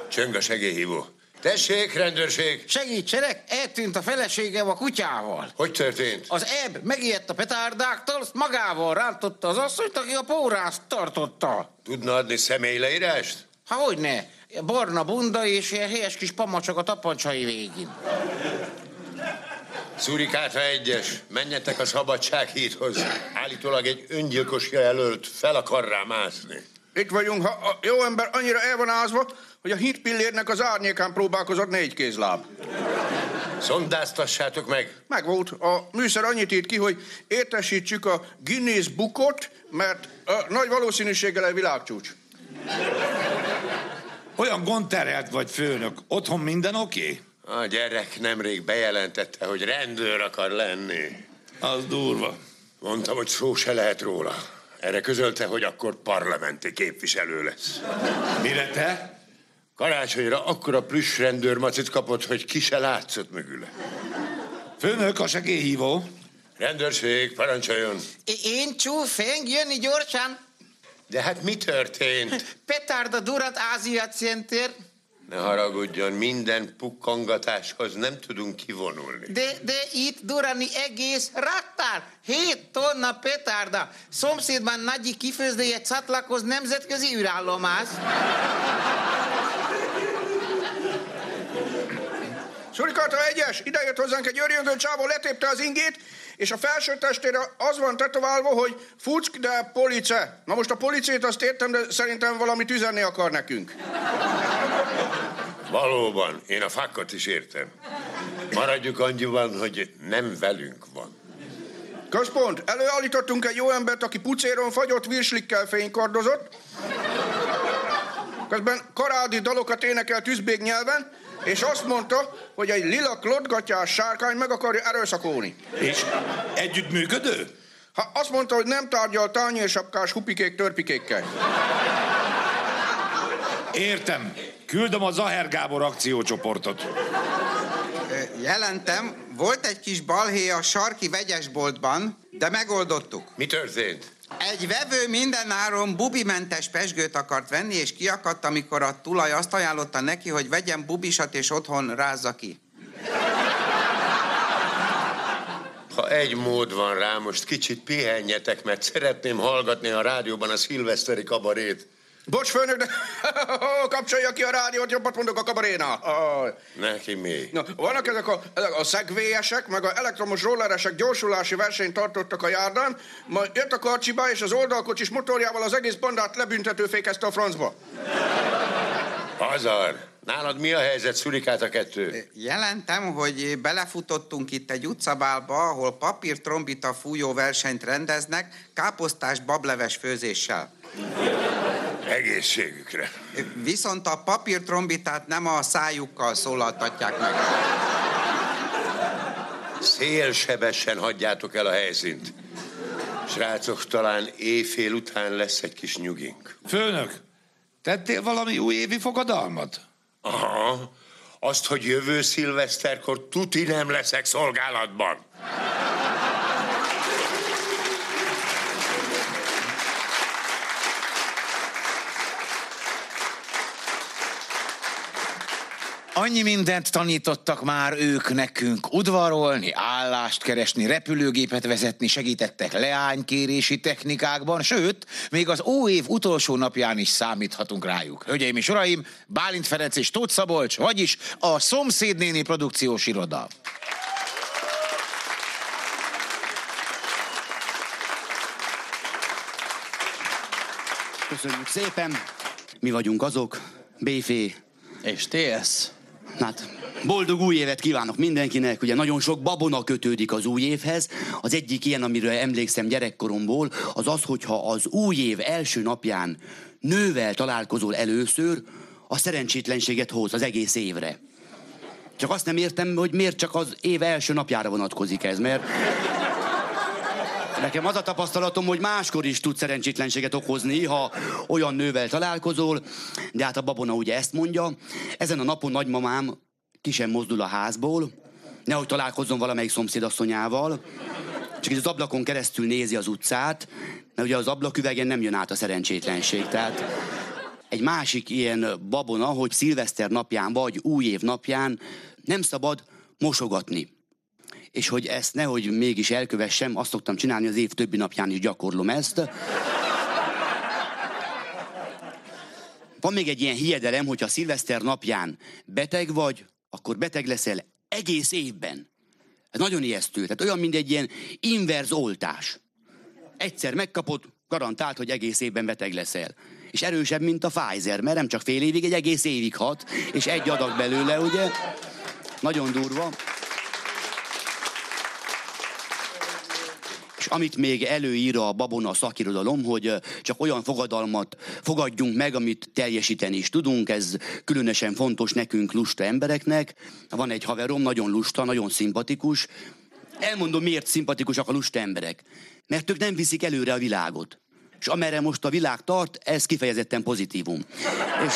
Csöng a segélyhívó. Tessék, rendőrség! Segítsenek, eltűnt a feleségem a kutyával. Hogy történt? Az ebb megijedt a petárdáktól, azt magával rántotta az asszonyt, aki a pórázt tartotta. Tudna adni személyleírást? Ha hogy ne, barna bunda és ilyen helyes kis pamacsok a tapancsai végén. Szurikáta egyes, menjetek a szabadsághídhoz. Állítólag egy öngyilkos jelölt fel akar rá mászni. Itt vagyunk, ha a jó ember annyira el van ázva, hogy a hídpillérnek az árnyékán próbálkozott négy kézláb. Szondáztassátok meg. Megvolt. A műszer annyit írt ki, hogy értesítsük a Guinness Bookot, mert a nagy valószínűséggel egy világcsúcs. Olyan gondterelt vagy főnök. Otthon minden oké? Okay? A gyerek nemrég bejelentette, hogy rendőr akar lenni. Az durva. Mondtam, hogy szó se lehet róla. Erre közölte, hogy akkor parlamenti képviselő lesz. Mire te? Karácsonyra akkora plüss rendőrmacit kapott, hogy ki se látszott mögüle. Főnök, a segélyhívó. Rendőrség, parancsoljon. Én csúfeng, jönni gyorsan. De hát mi történt? Petárda Durat Ázia Center. Ne haragudjon, minden pukkangatáshoz nem tudunk kivonulni. De, de itt durani egész raktár. 7 tonna petárda. Szomszédban Nagyi kifőzdéje csatlakoz nemzetközi űrállomás. Surikata egyes, ide jött hozzánk egy örjöngő csávó, letépte az ingét, és a felső testére az van tetoválva, hogy fuck de police. Na most a policét azt értem, de szerintem valamit üzenni akar nekünk. Valóban, én a fakkot is értem. Maradjuk annyiban, hogy nem velünk van. Központ, előállítottunk egy jó embert, aki pucéron fagyott virslikkel fénykordozott. Közben karádi dalokat énekel tűzbég nyelven, és azt mondta, hogy egy lila klotgatyás sárkány meg akarja erőszakolni. És együttműködő? Ha azt mondta, hogy nem tárgyal tányérsapkás hupikék törpikékkel. Értem. Küldöm a Zaher Gábor akciócsoportot. Jelentem, volt egy kis balhé a sarki vegyesboltban, de megoldottuk. Mi történt? Egy vevő mindenáron bubimentes pesgőt akart venni, és kiakadt, amikor a tulaj azt ajánlotta neki, hogy vegyen bubisat, és otthon rázza ki. Ha egy mód van rá, most kicsit pihenjetek, mert szeretném hallgatni a rádióban a szilveszteri kabarét. Bocs, főnök, de kapcsolja ki a rádiót, jobbat mondok a kabarénál. Neki mi? Na, vannak ezek a, ezek a szegvélyesek, meg a elektromos rolleresek gyorsulási versenyt tartottak a járdán, majd jött a karcsibá, és az oldalkocsis motorjával az egész bandát lebüntetőfékezte a francba. Hazar, nálad mi a helyzet, Szurikát a kettő? Jelentem, hogy belefutottunk itt egy utcabálba, ahol papírtrombita fújó versenyt rendeznek, káposztás bableves főzéssel. Egészségükre. Viszont a papírtrombitát nem a szájukkal szólaltatják meg. Szélsebesen hagyjátok el a helyszínt. Srácok, talán éjfél után lesz egy kis nyugink. Főnök, tettél valami újévi fogadalmat? Aha, azt, hogy jövő szilveszterkor tuti nem leszek szolgálatban. Annyi mindent tanítottak már ők nekünk. Udvarolni, állást keresni, repülőgépet vezetni, segítettek leánykérési technikákban, sőt, még az óév utolsó napján is számíthatunk rájuk. Hölgyeim és uraim, Bálint Ferenc és Tóth Szabolcs, vagyis a Szomszédnéni produkciós iroda. Köszönjük szépen. Mi vagyunk azok, BF és TS. Hát, boldog új évet kívánok mindenkinek. Ugye nagyon sok babona kötődik az új évhez. Az egyik ilyen, amiről emlékszem gyerekkoromból, az az, hogyha az új év első napján nővel találkozol először, a szerencsétlenséget hoz az egész évre. Csak azt nem értem, hogy miért csak az év első napjára vonatkozik ez, mert Nekem az a tapasztalatom, hogy máskor is tud szerencsétlenséget okozni, ha olyan nővel találkozol, de hát a babona ugye ezt mondja. Ezen a napon nagymamám ki sem mozdul a házból, nehogy találkozzon valamelyik szomszédasszonyával, csak így az ablakon keresztül nézi az utcát, mert ugye az ablaküvegen nem jön át a szerencsétlenség. Tehát egy másik ilyen babona, hogy szilveszter napján vagy új év napján nem szabad mosogatni. És hogy ezt nehogy mégis elkövessem, azt szoktam csinálni, az év többi napján is gyakorlom ezt. Van még egy ilyen hiedelem, hogyha szilveszter napján beteg vagy, akkor beteg leszel egész évben. Ez nagyon ijesztő. Tehát olyan, mint egy ilyen inverz oltás. Egyszer megkapod, garantált, hogy egész évben beteg leszel. És erősebb, mint a Pfizer, mert nem csak fél évig, egy egész évig hat, és egy adag belőle, ugye? Nagyon durva. És amit még előír a babona szakirodalom, hogy csak olyan fogadalmat fogadjunk meg, amit teljesíteni is tudunk, ez különösen fontos nekünk lusta embereknek. Van egy haverom, nagyon lusta, nagyon szimpatikus. Elmondom, miért szimpatikusak a lusta emberek. Mert ők nem viszik előre a világot. És amerre most a világ tart, ez kifejezetten pozitívum. És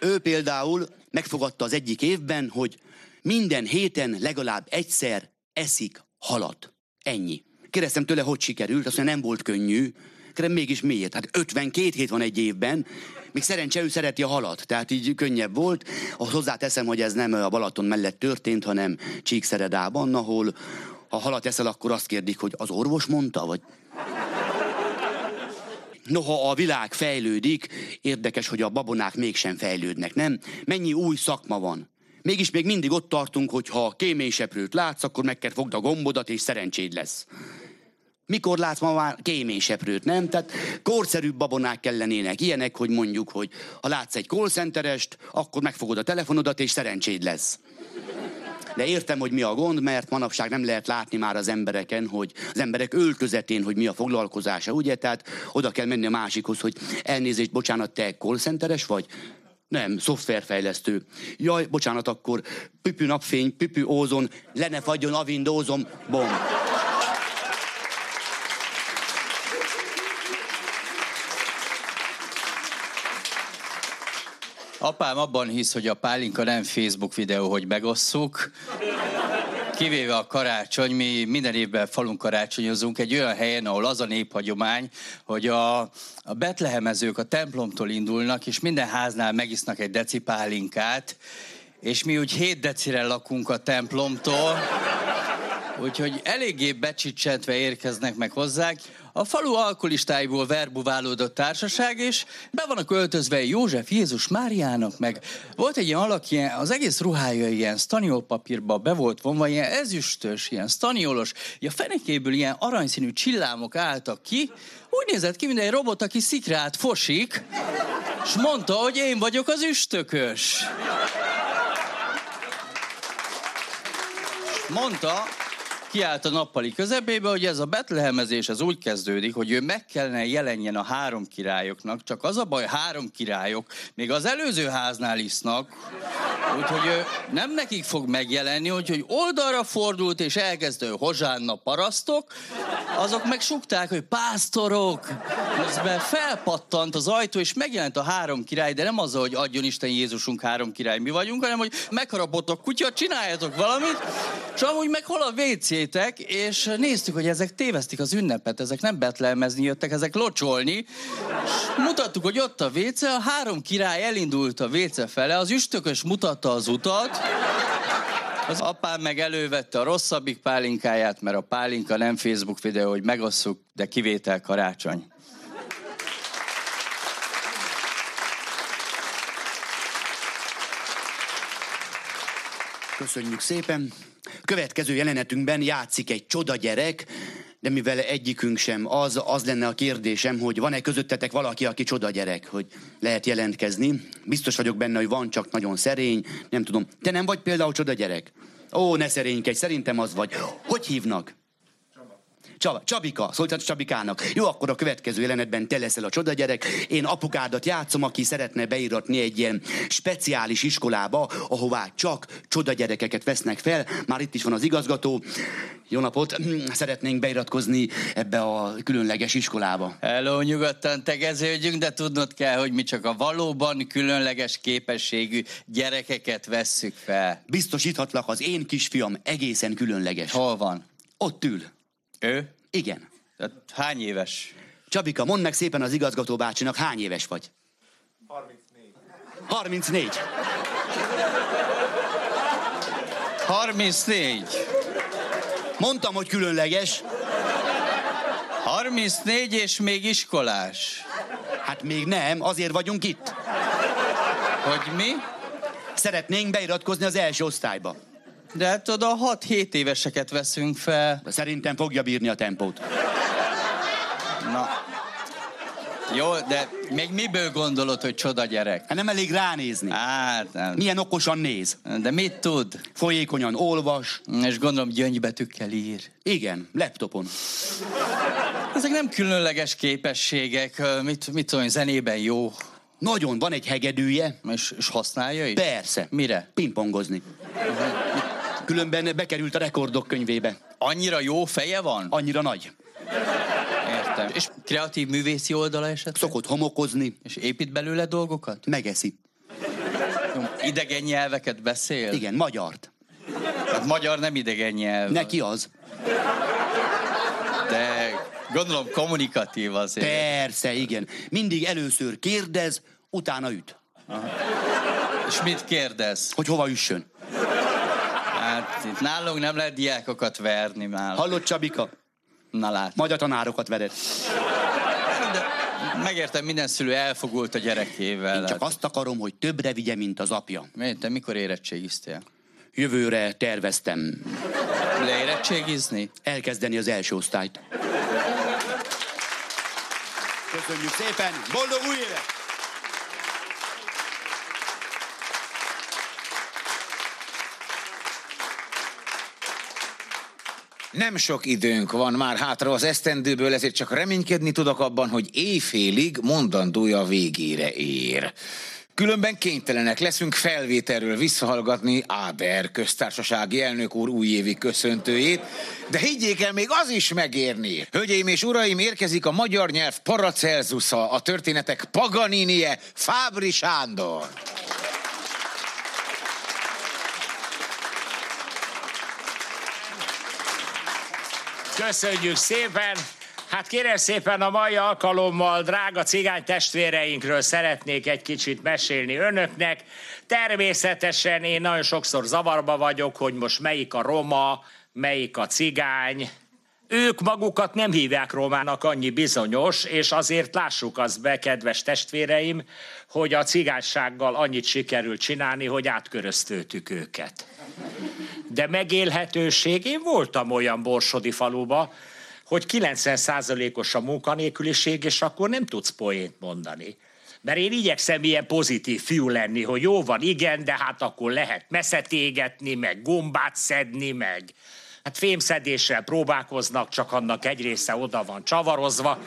ő például megfogadta az egyik évben, hogy minden héten legalább egyszer eszik halat. Ennyi. Kérdeztem tőle, hogy sikerült, azt mondja, nem volt könnyű. Kérdem, mégis miért? Hát 52 hét van egy évben, még szerencse ő szereti a halat, tehát így könnyebb volt. Hozzáteszem, hogy ez nem a Balaton mellett történt, hanem Csíkszeredában, ahol ha halat eszel, akkor azt kérdik, hogy az orvos mondta, vagy... Noha a világ fejlődik, érdekes, hogy a babonák mégsem fejlődnek, nem? Mennyi új szakma van. Mégis még mindig ott tartunk, hogy ha kéményseprőt látsz, akkor meg kell fogd a gombodat, és szerencséd lesz. Mikor látsz ma már kéményseprőt, nem? Tehát korszerűbb babonák kellenének, ilyenek, hogy mondjuk, hogy ha látsz egy call centerest, akkor megfogod a telefonodat, és szerencséd lesz. De értem, hogy mi a gond, mert manapság nem lehet látni már az embereken, hogy az emberek öltözetén, hogy mi a foglalkozása, ugye? Tehát oda kell menni a másikhoz, hogy elnézést, bocsánat, te call centeres vagy? Nem, szoftverfejlesztő. Jaj, bocsánat, akkor püpű napfény, püpű ózon, le ne fagyjon a Windowsom, bom. Apám abban hisz, hogy a pálinka nem Facebook videó, hogy megosszuk. Kivéve a karácsony, mi minden évben falunk karácsonyozunk egy olyan helyen, ahol az a néphagyomány, hogy a, a betlehemezők a templomtól indulnak, és minden háznál megisznak egy deci pálinkát, és mi úgy 7 decire lakunk a templomtól, úgyhogy eléggé becsicsentve érkeznek meg hozzák. A falu alkoholistáiból verbuválódott társaság, és be vannak öltözve József Jézus Máriának, meg. Volt egy ilyen alak, ilyen, az egész ruhája ilyen staniolpapírba be volt vonva, ilyen ezüstös, ilyen staniolos, a fenekéből ilyen aranyszínű csillámok álltak ki, úgy nézett ki, mint egy robot, aki szikrát fosik, és mondta, hogy én vagyok az üstökös. Mondta, kiállt a nappali közepébe, hogy ez a betlehemezés ez úgy kezdődik, hogy ő meg kellene jelenjen a három királyoknak, csak az a baj, három királyok még az előző háznál isznak, úgyhogy ő nem nekik fog megjelenni, úgyhogy oldalra fordult és elkezdő hozsánna parasztok, azok meg sukták, hogy pásztorok. Közben felpattant az ajtó, és megjelent a három király, de nem az, hogy adjon Isten Jézusunk három király, mi vagyunk, hanem hogy megharabotok kutya, csináljatok valamit, és amúgy meg hol a WC jöttek, és néztük, hogy ezek tévesztik az ünnepet, ezek nem betlemezni jöttek, ezek locsolni. És mutattuk, hogy ott a WC, a három király elindult a WC fele, az üstökös mutatta az utat, az apám meg elővette a rosszabbik pálinkáját, mert a pálinka nem Facebook videó, hogy megosszuk, de kivétel karácsony. Köszönjük szépen. Következő jelenetünkben játszik egy csoda gyerek, de mivel egyikünk sem az, az lenne a kérdésem, hogy van-e közöttetek valaki, aki csoda gyerek, hogy lehet jelentkezni. Biztos vagyok benne, hogy van, csak nagyon szerény, nem tudom. Te nem vagy például csoda gyerek? Ó, ne szerénykedj, szerintem az vagy. Hogy hívnak? Csaba, Csabika, szóltad Csabikának. Jó, akkor a következő jelenetben te leszel a csoda gyerek. Én apukádat játszom, aki szeretne beíratni egy ilyen speciális iskolába, ahová csak csoda gyerekeket vesznek fel. Már itt is van az igazgató. Jó napot! Szeretnénk beiratkozni ebbe a különleges iskolába. Hello, nyugodtan tegeződjünk, de tudnod kell, hogy mi csak a valóban különleges képességű gyerekeket vesszük fel. Biztosíthatlak, az én kisfiam egészen különleges. Hol van? Ott ül. Ő? Igen. Tehát hány éves? Csabika, mondd meg szépen az igazgató bácsinak, hány éves vagy? 34. 34. Mondtam, hogy különleges. 34 és még iskolás. Hát még nem, azért vagyunk itt. Hogy mi? Szeretnénk beiratkozni az első osztályba. De hát oda 6-7 éveseket veszünk fel. Szerintem fogja bírni a tempót. Na. Jó, de még miből gondolod, hogy csoda gyerek? Hát nem elég ránézni. Hát nem. Milyen okosan néz. De mit tud? Folyékonyan olvas. És gondolom gyöngybetűkkel ír. Igen, laptopon. Ezek nem különleges képességek. Mit, mit tudom, zenében jó. Nagyon, van egy hegedűje. És, és használja is? Persze. Mire? Pingpongozni. Különben bekerült a rekordok könyvébe. Annyira jó feje van? Annyira nagy. Értem. És kreatív művészi oldala esetleg? Szokott homokozni. És épít belőle dolgokat? Megeszi. Idegen nyelveket beszél? Igen, magyart. Hát magyar nem idegen nyelv. Neki az. De gondolom kommunikatív azért. Persze, igen. Mindig először kérdez, utána üt. Aha. És mit kérdez? Hogy hova üssön. Hát itt nálunk nem lehet diákokat verni már. Hallott Csabika? Na lát. Majd a tanárokat vered. De megértem, minden szülő elfogult a gyerekével. Én csak azt akarom, hogy többre vigye, mint az apja. Miért? Te mikor érettségiztél? Jövőre terveztem. Leérettségizni? Elkezdeni az első osztályt. Köszönjük szépen! Boldog új évet! Nem sok időnk van már hátra az esztendőből, ezért csak reménykedni tudok abban, hogy éjfélig mondandója végére ér. Különben kénytelenek leszünk felvételről visszahallgatni Áder köztársasági elnök úr újévi köszöntőjét, de higgyék el, még az is megérni. Hölgyeim és uraim, érkezik a magyar nyelv Paracelsusa, a történetek Paganinie, Fábri Sándor. Köszönjük szépen! Hát kérem szépen a mai alkalommal drága cigány testvéreinkről szeretnék egy kicsit mesélni önöknek. Természetesen én nagyon sokszor zavarba vagyok, hogy most melyik a roma, melyik a cigány. Ők magukat nem hívják romának, annyi bizonyos, és azért lássuk azt be, kedves testvéreim, hogy a cigánysággal annyit sikerült csinálni, hogy átköröztöltük őket. De megélhetőség, én voltam olyan borsodi faluba, hogy 90%-os a munkanélküliség, és akkor nem tudsz poént mondani. Mert én igyekszem ilyen pozitív fiú lenni, hogy jó van, igen, de hát akkor lehet meszet égetni, meg gombát szedni, meg hát fémszedéssel próbálkoznak, csak annak egy része oda van csavarozva.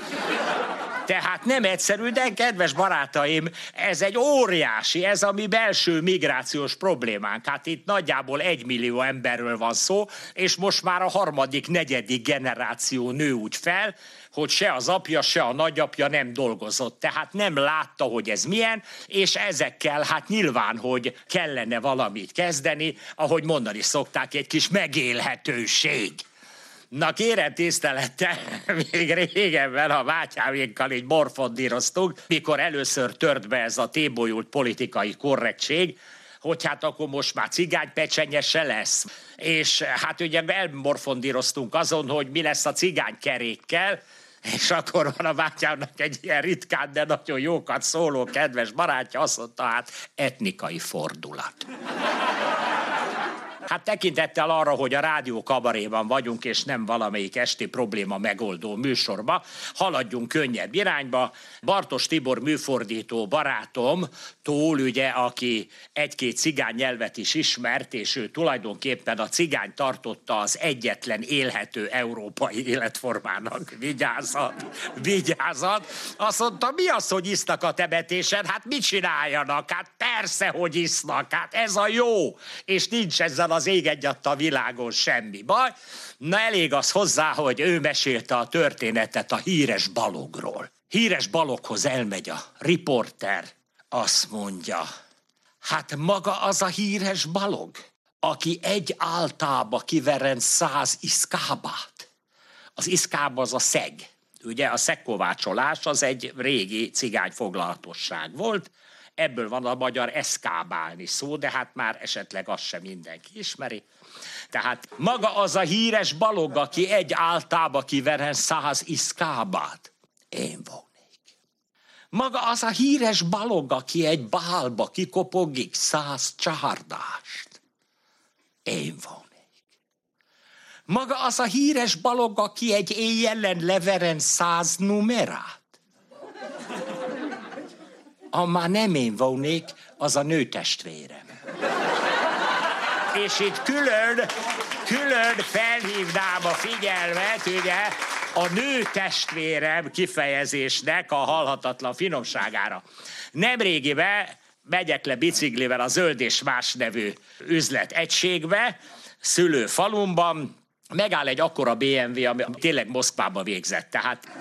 Tehát nem egyszerű, de kedves barátaim, ez egy óriási, ez a mi belső migrációs problémánk. Hát itt nagyjából egy millió emberről van szó, és most már a harmadik, negyedik generáció nő úgy fel, hogy se az apja, se a nagyapja nem dolgozott. Tehát nem látta, hogy ez milyen, és ezekkel hát nyilván, hogy kellene valamit kezdeni, ahogy mondani szokták, egy kis megélhetőség. Na kérem tisztelettel, még régenben a bátyámékkal így morfondíroztunk, mikor először tört be ez a tébolyult politikai korrektség, hogy hát akkor most már cigánypecsenye se lesz. És hát ugye elmorfondíroztunk azon, hogy mi lesz a cigánykerékkel, és akkor van a bátyámnak egy ilyen ritkán, de nagyon jókat szóló kedves barátja, azt mondta, hát etnikai fordulat. Hát tekintettel arra, hogy a rádió kabaréban vagyunk, és nem valamelyik esti probléma megoldó műsorba, haladjunk könnyebb irányba. Bartos Tibor műfordító barátom, Tól ugye, aki egy-két cigány nyelvet is ismert, és ő tulajdonképpen a cigány tartotta az egyetlen élhető európai életformának. Vigyázat, vigyázat. Azt mondta, mi az, hogy isznak a temetésen? Hát mit csináljanak? Hát persze, hogy isznak. Hát ez a jó. És nincs ezzel az ég egyadt a világon semmi baj. Na elég az hozzá, hogy ő mesélte a történetet a híres balogról. Híres baloghoz elmegy a riporter, azt mondja, hát maga az a híres balog, aki egy áltába kiverent száz iszkábát. Az iszkába az a szeg. Ugye a szekkovácsolás az egy régi cigány foglalatosság volt, ebből van a magyar eszkábálni szó, de hát már esetleg azt sem mindenki ismeri. Tehát maga az a híres balog, aki egy áltába kiveren száz iszkábát. Én volnék. Maga az a híres balog, aki egy bálba kikopogik száz csárdást. Én volnék. Maga az a híres balog, aki egy éjjelen leveren száz numerát. Amma nem én volnék, az a nőtestvérem. És itt külön, külön felhívnám a figyelmet, ugye, a nő testvérem kifejezésnek a halhatatlan finomságára. Nemrégiben megyek le biciklivel a Zöld és Más nevű üzlet egységbe, szülő falumban, megáll egy akkora BMW, ami tényleg Moszkvába végzett. Tehát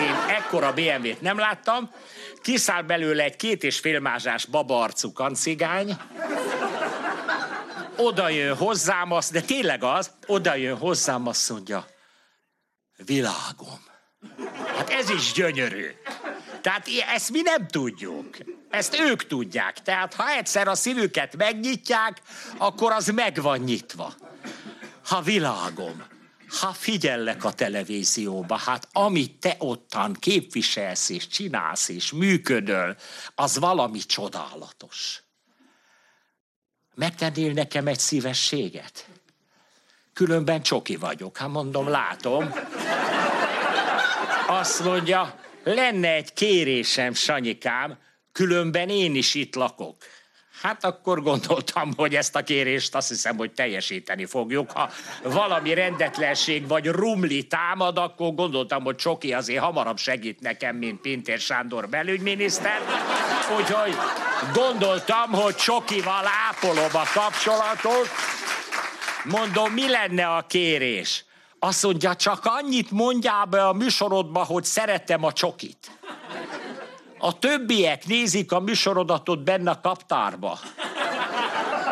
én ekkora BMW-t nem láttam, kiszáll belőle egy két és fél mázsás babaarcú kancigány, oda jön hozzám, azt, de tényleg az, oda jön hozzám, azt mondja, világom. Hát ez is gyönyörű. Tehát ezt mi nem tudjuk. Ezt ők tudják. Tehát ha egyszer a szívüket megnyitják, akkor az meg van nyitva. Ha világom, ha figyellek a televízióba, hát amit te ottan képviselsz és csinálsz és működöl, az valami csodálatos. Megtennél nekem egy szívességet? Különben csoki vagyok, hát mondom, látom. Azt mondja, lenne egy kérésem, Sanyikám, különben én is itt lakok. Hát akkor gondoltam, hogy ezt a kérést azt hiszem, hogy teljesíteni fogjuk. Ha valami rendetlenség vagy rumli támad, akkor gondoltam, hogy Csoki azért hamarabb segít nekem, mint Pintér Sándor belügyminiszter. Úgyhogy gondoltam, hogy Csokival ápolom a kapcsolatot. Mondom, mi lenne a kérés? Azt mondja, csak annyit mondjál be a műsorodba, hogy szeretem a csokit. A többiek nézik a műsorodatot benne a kaptárba.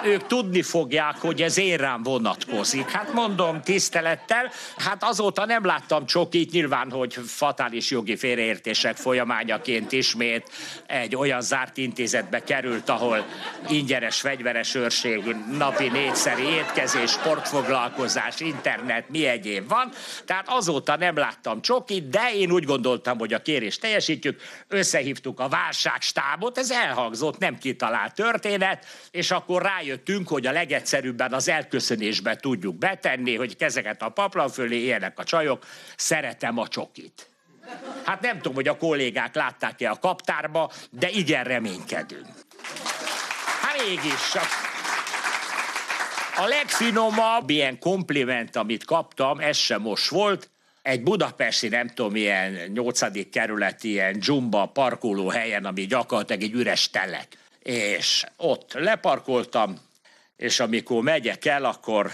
Ők tudni fogják, hogy ez én rám vonatkozik. Hát mondom tisztelettel, hát azóta nem láttam csokit, nyilván, hogy fatális jogi félreértések folyamányaként ismét egy olyan zárt intézetbe került, ahol ingyenes fegyveres őrség, napi négyszeri étkezés, sportfoglalkozás, internet, mi egyéb van. Tehát azóta nem láttam csokit, de én úgy gondoltam, hogy a kérést teljesítjük, összehívtuk a válságstábot, ez elhangzott, nem kitalált történet, és akkor rájöttünk, hogy a legegyszerűbben az elköszönésbe tudjuk betenni, hogy kezeket a paplan fölé élnek a csajok, szeretem a csokit. Hát nem tudom, hogy a kollégák látták-e a kaptárba, de igen reménykedünk. Hát mégis a legfinomabb ilyen kompliment, amit kaptam, ez sem most volt, egy budapesti, nem tudom, ilyen nyolcadik kerületi, ilyen dzsumba parkoló helyen, ami gyakorlatilag egy üres telek. És ott leparkoltam, és amikor megyek el, akkor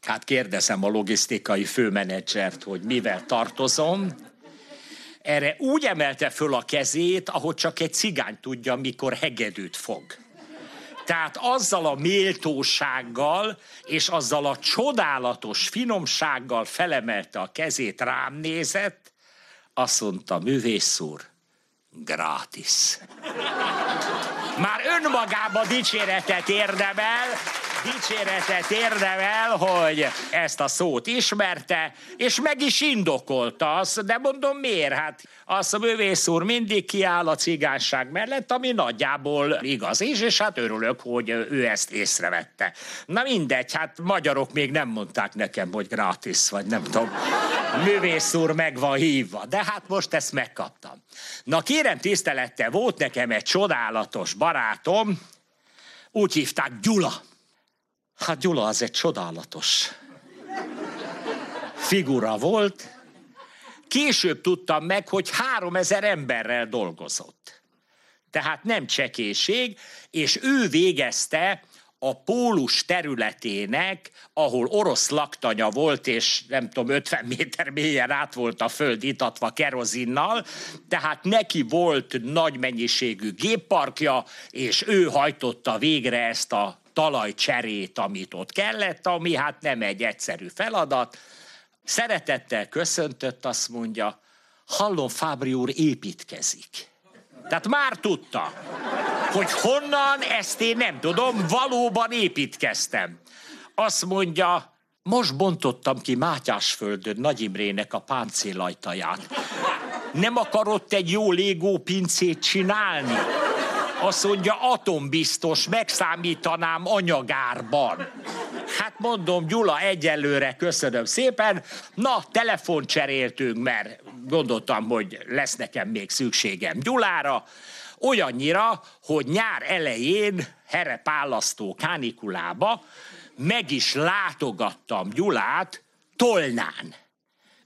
hát kérdezem a logisztikai főmenedzsert, hogy mivel tartozom. Erre úgy emelte föl a kezét, ahogy csak egy cigány tudja, mikor hegedűt fog. Tehát azzal a méltósággal és azzal a csodálatos finomsággal felemelte a kezét, rám nézett, azt mondta, művész úr, gratis. Már önmagában dicséretet érdemel, dicséretet érdemel, hogy ezt a szót ismerte, és meg is indokolta azt, de mondom miért? Hát azt a művész úr mindig kiáll a cigányság mellett, ami nagyjából igaz is, és hát örülök, hogy ő ezt észrevette. Na mindegy, hát magyarok még nem mondták nekem, hogy gratis, vagy nem tudom. Művész úr meg van hívva, de hát most ezt megkaptam. Na kérem tisztelettel, volt nekem egy csodálatos barátom, úgy hívták Gyula. Hát Gyula az egy csodálatos figura volt. Később tudtam meg, hogy három ezer emberrel dolgozott. Tehát nem csekéség, és ő végezte a pólus területének, ahol orosz laktanya volt, és nem tudom, 50 méter mélyen át volt a föld itatva kerozinnal, tehát neki volt nagy mennyiségű gépparkja, és ő hajtotta végre ezt a talajcserét, amit ott kellett, ami hát nem egy egyszerű feladat. Szeretettel köszöntött, azt mondja, hallom, Fábri úr építkezik. Tehát már tudta, hogy honnan, ezt én nem tudom, valóban építkeztem. Azt mondja, most bontottam ki Mátyásföldön Nagy Imrének a páncélajtaját. Nem akarott egy jó légó pincét csinálni? Azt mondja, atombiztos, megszámítanám anyagárban. Hát mondom, Gyula, egyelőre köszönöm szépen. Na, telefon cseréltünk, mert gondoltam, hogy lesz nekem még szükségem Gyulára. Olyannyira, hogy nyár elején herepálasztó kánikulába meg is látogattam Gyulát Tolnán.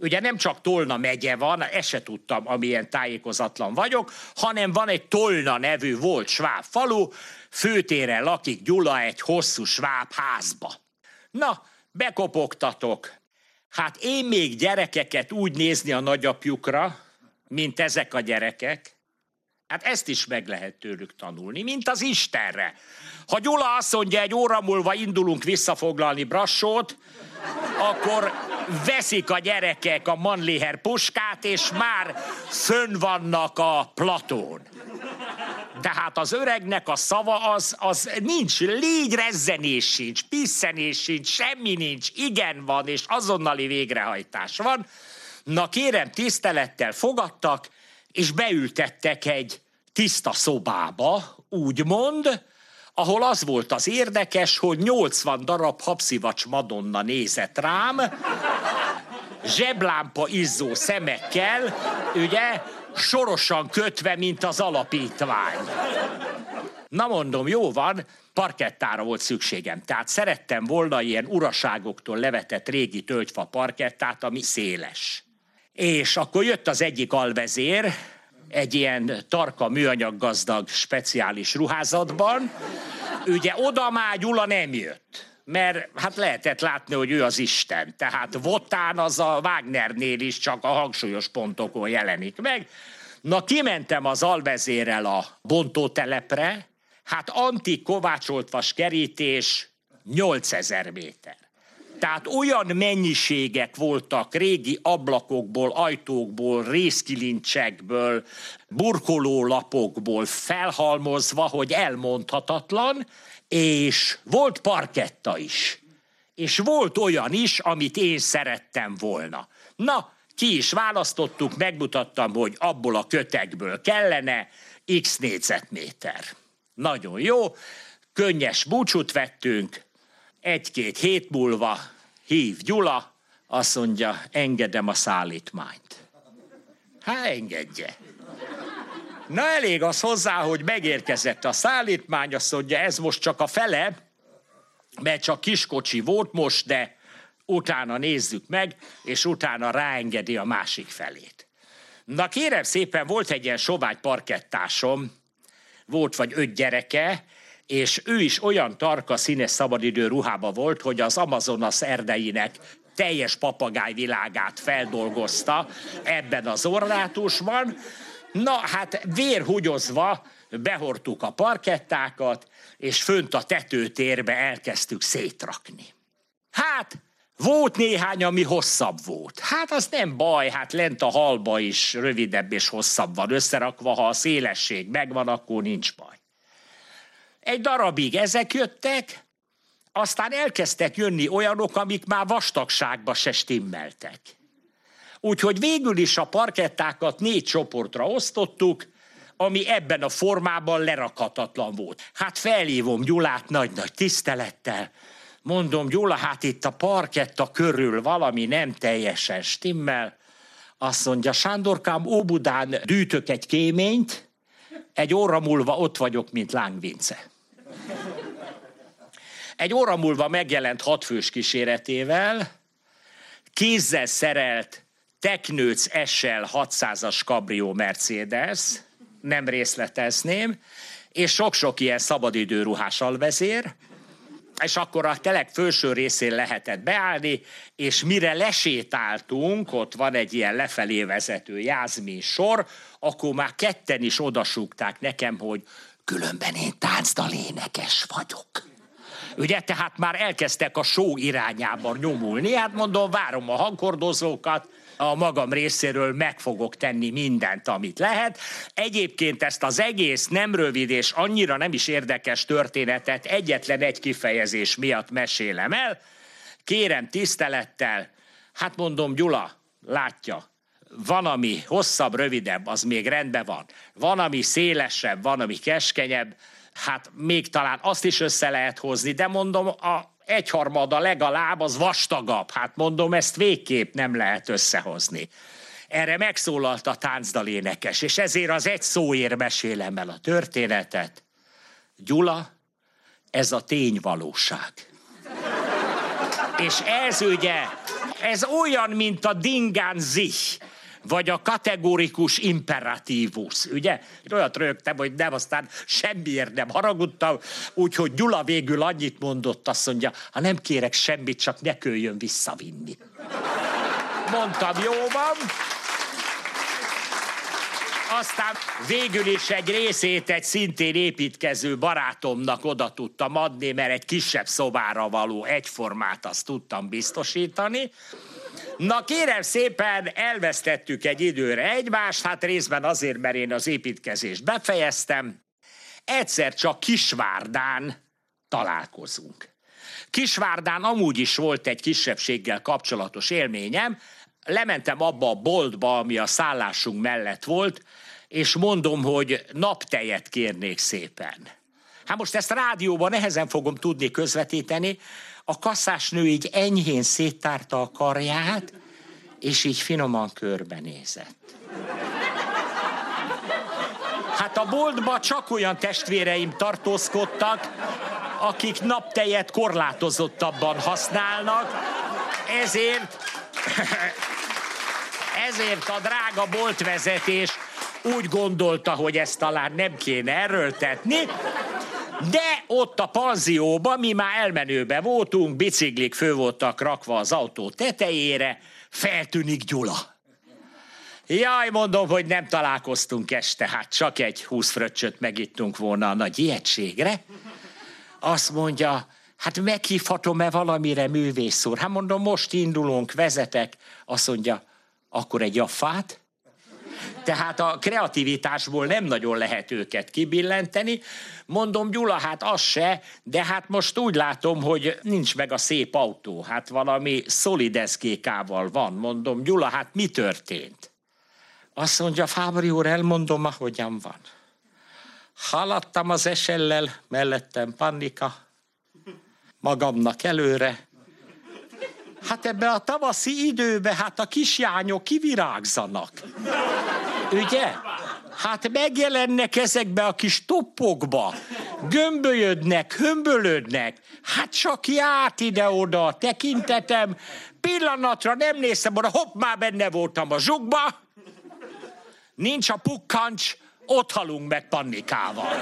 Ugye nem csak Tolna megye van, ezt se tudtam, amilyen tájékozatlan vagyok, hanem van egy Tolna nevű volt sváb falu, főtéren lakik Gyula egy hosszú sváb házba. Na, bekopogtatok. Hát én még gyerekeket úgy nézni a nagyapjukra, mint ezek a gyerekek, hát ezt is meg lehet tőlük tanulni, mint az Istenre. Ha Gyula azt mondja, egy óra múlva indulunk visszafoglalni Brassót, akkor veszik a gyerekek a Manliher puskát, és már fönn vannak a platón. Tehát az öregnek a szava az, az nincs, légy rezzenés sincs, pisszenés sincs, semmi nincs, igen van, és azonnali végrehajtás van. Na kérem, tisztelettel fogadtak, és beültettek egy tiszta szobába, úgymond, ahol az volt az érdekes, hogy 80 darab habszivacs Madonna nézett rám, zseblámpa izzó szemekkel, ugye, sorosan kötve, mint az alapítvány. Na mondom, jó van, parkettára volt szükségem. Tehát szerettem volna ilyen uraságoktól levetett régi tölgyfa parkettát, ami széles. És akkor jött az egyik alvezér, egy ilyen tarka műanyag gazdag speciális ruházatban. Ugye oda már Gyula nem jött mert hát lehetett látni, hogy ő az Isten. Tehát Votán az a Wagnernél is csak a hangsúlyos pontokon jelenik meg. Na, kimentem az alvezérel a bontótelepre, hát antik kovácsoltvas kerítés 8000 méter. Tehát olyan mennyiségek voltak régi ablakokból, ajtókból, részkilincsekből, burkolólapokból felhalmozva, hogy elmondhatatlan, és volt parketta is. És volt olyan is, amit én szerettem volna. Na, ki is választottuk, megmutattam, hogy abból a kötekből kellene x négyzetméter. Nagyon jó, könnyes búcsút vettünk, egy-két hét múlva hív Gyula, azt mondja, engedem a szállítmányt. Hát engedje. Na elég az hozzá, hogy megérkezett a szállítmány, azt mondja, ez most csak a fele, mert csak kiskocsi volt most, de utána nézzük meg, és utána ráengedi a másik felét. Na kérem szépen, volt egy ilyen sovány parkettásom, volt vagy öt gyereke, és ő is olyan tarka színes szabadidő ruhába volt, hogy az Amazonas erdeinek teljes papagájvilágát feldolgozta ebben az orrátusban. Na, hát vérhugyozva behortuk a parkettákat, és fönt a tetőtérbe elkezdtük szétrakni. Hát, volt néhány, ami hosszabb volt. Hát az nem baj, hát lent a halba is rövidebb és hosszabb van összerakva, ha a szélesség megvan, akkor nincs baj. Egy darabig ezek jöttek, aztán elkezdtek jönni olyanok, amik már vastagságba se stimmeltek. Úgyhogy végül is a parkettákat négy csoportra osztottuk, ami ebben a formában lerakhatatlan volt. Hát felhívom Gyulát nagy-nagy tisztelettel, Mondom, Gyula, hát itt a parketta körül valami nem teljesen stimmel. Azt mondja, Sándorkám, Óbudán dűtök egy kéményt, egy óra múlva ott vagyok, mint Lángvince. Egy óra múlva megjelent hatfős kíséretével, kézzel szerelt Teknőc SL 600-as Cabrio Mercedes, nem részletezném, és sok-sok ilyen szabadidőruhás alvezér, és akkor a telek felső részén lehetett beállni, és mire lesétáltunk, ott van egy ilyen lefelé vezető jázmin sor, akkor már ketten is odasúgták nekem, hogy különben én táncdal énekes vagyok. Ugye, tehát már elkezdtek a só irányában nyomulni, hát mondom, várom a hangkordozókat, a magam részéről meg fogok tenni mindent, amit lehet. Egyébként ezt az egész nem rövid és annyira nem is érdekes történetet egyetlen egy kifejezés miatt mesélem el. Kérem tisztelettel, hát mondom Gyula, látja, van, ami hosszabb, rövidebb, az még rendben van. Van, ami szélesebb, van, ami keskenyebb, hát még talán azt is össze lehet hozni, de mondom, a egyharmada legalább az vastagabb. Hát mondom, ezt végképp nem lehet összehozni. Erre megszólalt a táncdalénekes, és ezért az egy szóért mesélem el a történetet. Gyula, ez a tényvalóság. És ez ugye, ez olyan, mint a dingán zich vagy a kategórikus imperatívus, ugye? Olyat rögtem, hogy nem, aztán semmiért nem haragudtam, úgyhogy Gyula végül annyit mondott, azt mondja, ha nem kérek semmit, csak ne köljön visszavinni. Mondtam, jó van. Aztán végül is egy részét egy szintén építkező barátomnak oda tudtam adni, mert egy kisebb szobára való egyformát azt tudtam biztosítani. Na kérem szépen, elvesztettük egy időre egymást, hát részben azért, mert én az építkezést befejeztem. Egyszer csak Kisvárdán találkozunk. Kisvárdán amúgy is volt egy kisebbséggel kapcsolatos élményem, lementem abba a boltba, ami a szállásunk mellett volt, és mondom, hogy naptejet kérnék szépen. Hát most ezt rádióban nehezen fogom tudni közvetíteni, a kasszásnő így enyhén széttárta a karját, és így finoman körbenézett. Hát a boltba csak olyan testvéreim tartózkodtak, akik naptejet korlátozottabban használnak, ezért, ezért a drága boltvezetés úgy gondolta, hogy ezt talán nem kéne erőltetni, de ott a panzióban, mi már elmenőbe voltunk, biciklik fő voltak rakva az autó tetejére, feltűnik Gyula. Jaj, mondom, hogy nem találkoztunk este, hát csak egy húsz fröccsöt megittunk volna a nagy ijegységre. Azt mondja, hát meghívhatom-e valamire művész úr? Hát mondom, most indulunk, vezetek. Azt mondja, akkor egy jaffát? Tehát a kreativitásból nem nagyon lehet őket kibillenteni. Mondom, Gyula, hát az se, de hát most úgy látom, hogy nincs meg a szép autó. Hát valami szolideszkékával van. Mondom, Gyula, hát mi történt? Azt mondja, Fábri úr, elmondom, ahogyan van. Haladtam az esellel, mellettem panika, magamnak előre. Hát ebbe a tavaszi időbe, hát a kisjányok kivirágzanak. Ugye? Hát megjelennek ezekbe a kis toppokba, gömbölyödnek, hömbölödnek. Hát csak járt ide-oda a tekintetem, pillanatra nem néztem oda, hopp, már benne voltam a zsugba. Nincs a pukkancs, ott halunk meg pannikával.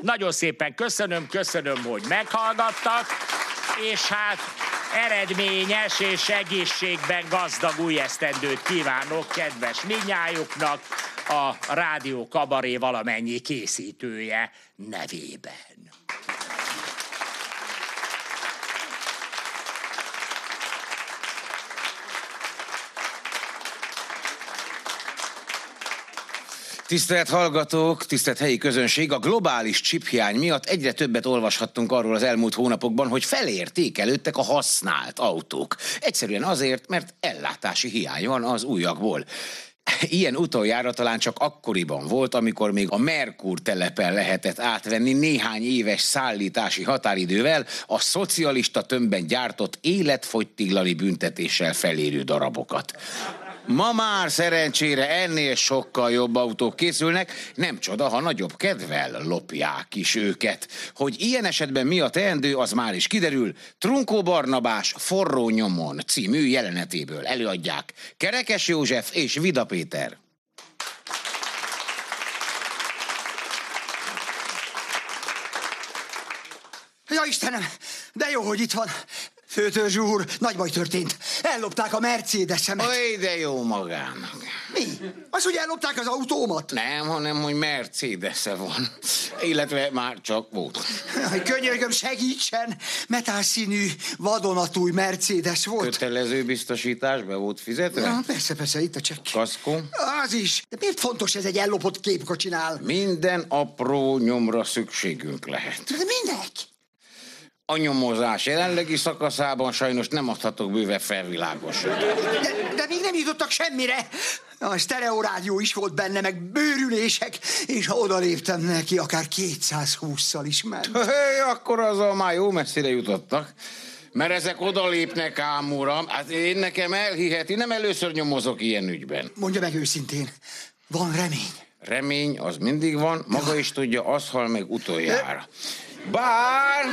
Nagyon szépen köszönöm, köszönöm, hogy meghallgattak, és hát eredményes és egészségben gazdag új esztendőt kívánok kedves minnyájuknak a Rádió Kabaré valamennyi készítője nevében. Tisztelt hallgatók, tisztelt helyi közönség, a globális csiphiány miatt egyre többet olvashattunk arról az elmúlt hónapokban, hogy felértékelődtek a használt autók. Egyszerűen azért, mert ellátási hiány van az újakból. Ilyen utoljára talán csak akkoriban volt, amikor még a Merkur telepen lehetett átvenni néhány éves szállítási határidővel a szocialista tömbben gyártott életfogytiglani büntetéssel felérő darabokat. Ma már szerencsére ennél sokkal jobb autók készülnek, nem csoda, ha nagyobb kedvel lopják is őket. Hogy ilyen esetben mi a teendő, az már is kiderül. Trunkó Barnabás Forró nyomon című jelenetéből előadják Kerekes József és Vida Péter. Ja Istenem, de jó, hogy itt van. Főtörzs úr, nagy baj történt. Ellopták a Mercedesemet. Oly, de jó magának. Mi? Az, hogy ellopták az autómat? Nem, hanem, hogy mercedes -e van. Illetve már csak volt. Könyörgöm, segítsen! Metálszínű, vadonatúj Mercedes volt. Kötelező biztosítás be volt fizetve? Ja, persze, persze, itt a csekk. Kaszkó? Az is. De miért fontos ez egy ellopott képkocsinál? Minden apró nyomra szükségünk lehet. De minek? A nyomozás jelenlegi szakaszában sajnos nem adhatok bőve felvilágosítást. De, de még nem jutottak semmire. A sztereorádió is volt benne, meg bőrülések, és ha odaléptem neki, akár 220-szal is ment. Hé, akkor azzal már jó messzire jutottak. Mert ezek odalépnek ám, uram. Hát én nekem elhiheti, nem először nyomozok ilyen ügyben. Mondja meg őszintén, van remény? Remény az mindig van, maga is tudja, az hal meg utoljára. Bár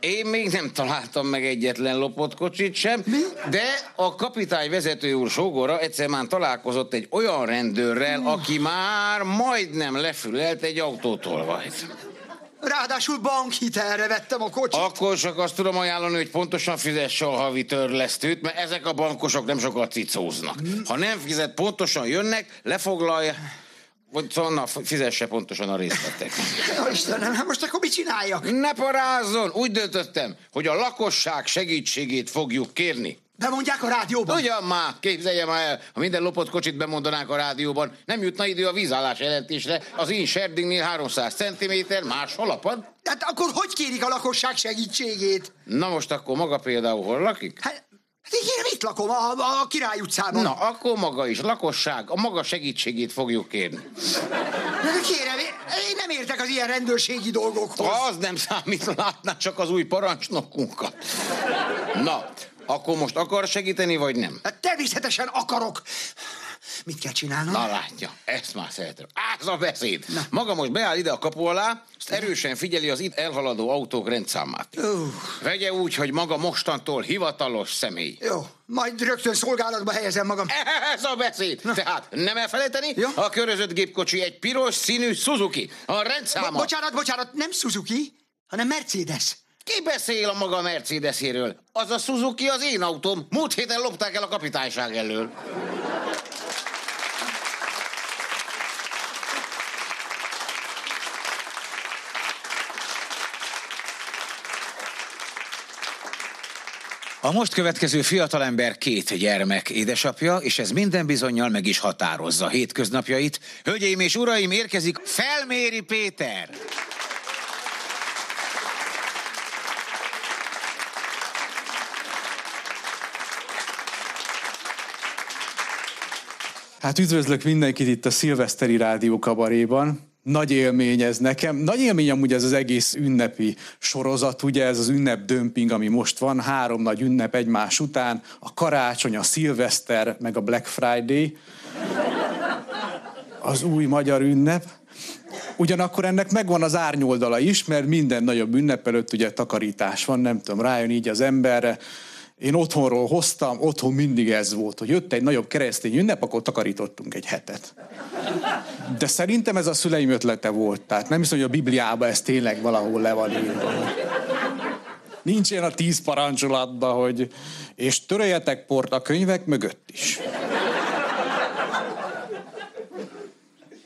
én még nem találtam meg egyetlen lopott kocsit sem, de a kapitány vezető úr sógora egyszer már találkozott egy olyan rendőrrel, aki már majdnem lefülelt egy autótolvajt. Ráadásul bankhitelre vettem a kocsit. Akkor csak azt tudom ajánlani, hogy pontosan fizesse a havi törlesztőt, mert ezek a bankosok nem sokat cicóznak. Ha nem fizet, pontosan jönnek, lefoglalja, vagy szóval fizesse pontosan a részletek. Ja, Istenem, hát most akkor mit csináljak? Ne parázzon! Úgy döntöttem, hogy a lakosság segítségét fogjuk kérni. Bemondják a rádióban? Ugyan már, képzelje már el, ha minden lopott kocsit bemondanánk a rádióban, nem jutna idő a vízállás jelentésre, az én Serdingnél 300 cm, máshol apad. Hát akkor hogy kérik a lakosság segítségét? Na most akkor maga például hol lakik? Hát, hát én itt lakom, a, a Király utcában. Na, akkor maga is, lakosság, a maga segítségét fogjuk kérni. De kérem, én- én nem értek az ilyen rendőrségi dolgokhoz. Az nem számít, látná csak az új parancsnokunkat. Na, akkor most akar segíteni, vagy nem? Hát természetesen akarok. Mit kell csinálnom? Na látja, ezt már szeretem. Ez a beszéd. Na. Maga most beáll ide a kapu alá, azt erősen figyeli az itt elhaladó autók rendszámát. Uh. Vegye úgy, hogy maga mostantól hivatalos személy. Jó, majd rögtön szolgálatba helyezem magam. Ez a beszéd. Na. Tehát nem elfelejteni, ja. a körözött gépkocsi egy piros színű Suzuki. A rendszáma. Bo- bocsánat, bocsánat, nem Suzuki, hanem Mercedes. Ki beszél a maga Mercedeséről? Az a Suzuki az én autóm. Múlt héten lopták el a kapitányság elől. A most következő fiatalember két gyermek édesapja, és ez minden bizonyal meg is határozza hétköznapjait. Hölgyeim és uraim, érkezik Felméri Péter! Hát üdvözlök mindenkit itt a Szilveszteri Rádió kabaréban. Nagy élmény ez nekem. Nagy élmény amúgy ez az egész ünnepi sorozat, ugye ez az ünnep dömping, ami most van, három nagy ünnep egymás után, a karácsony, a szilveszter, meg a Black Friday, az új magyar ünnep. Ugyanakkor ennek megvan az árnyoldala is, mert minden nagyobb ünnep előtt ugye takarítás van, nem tudom, rájön így az emberre. Én otthonról hoztam, otthon mindig ez volt, hogy jött egy nagyobb keresztény ünnep, akkor takarítottunk egy hetet. De szerintem ez a szüleim ötlete volt, tehát nem hiszem, hogy a Bibliában ez tényleg valahol le van írva. Nincs ilyen a tíz parancsolatban, hogy és töröljetek port a könyvek mögött is.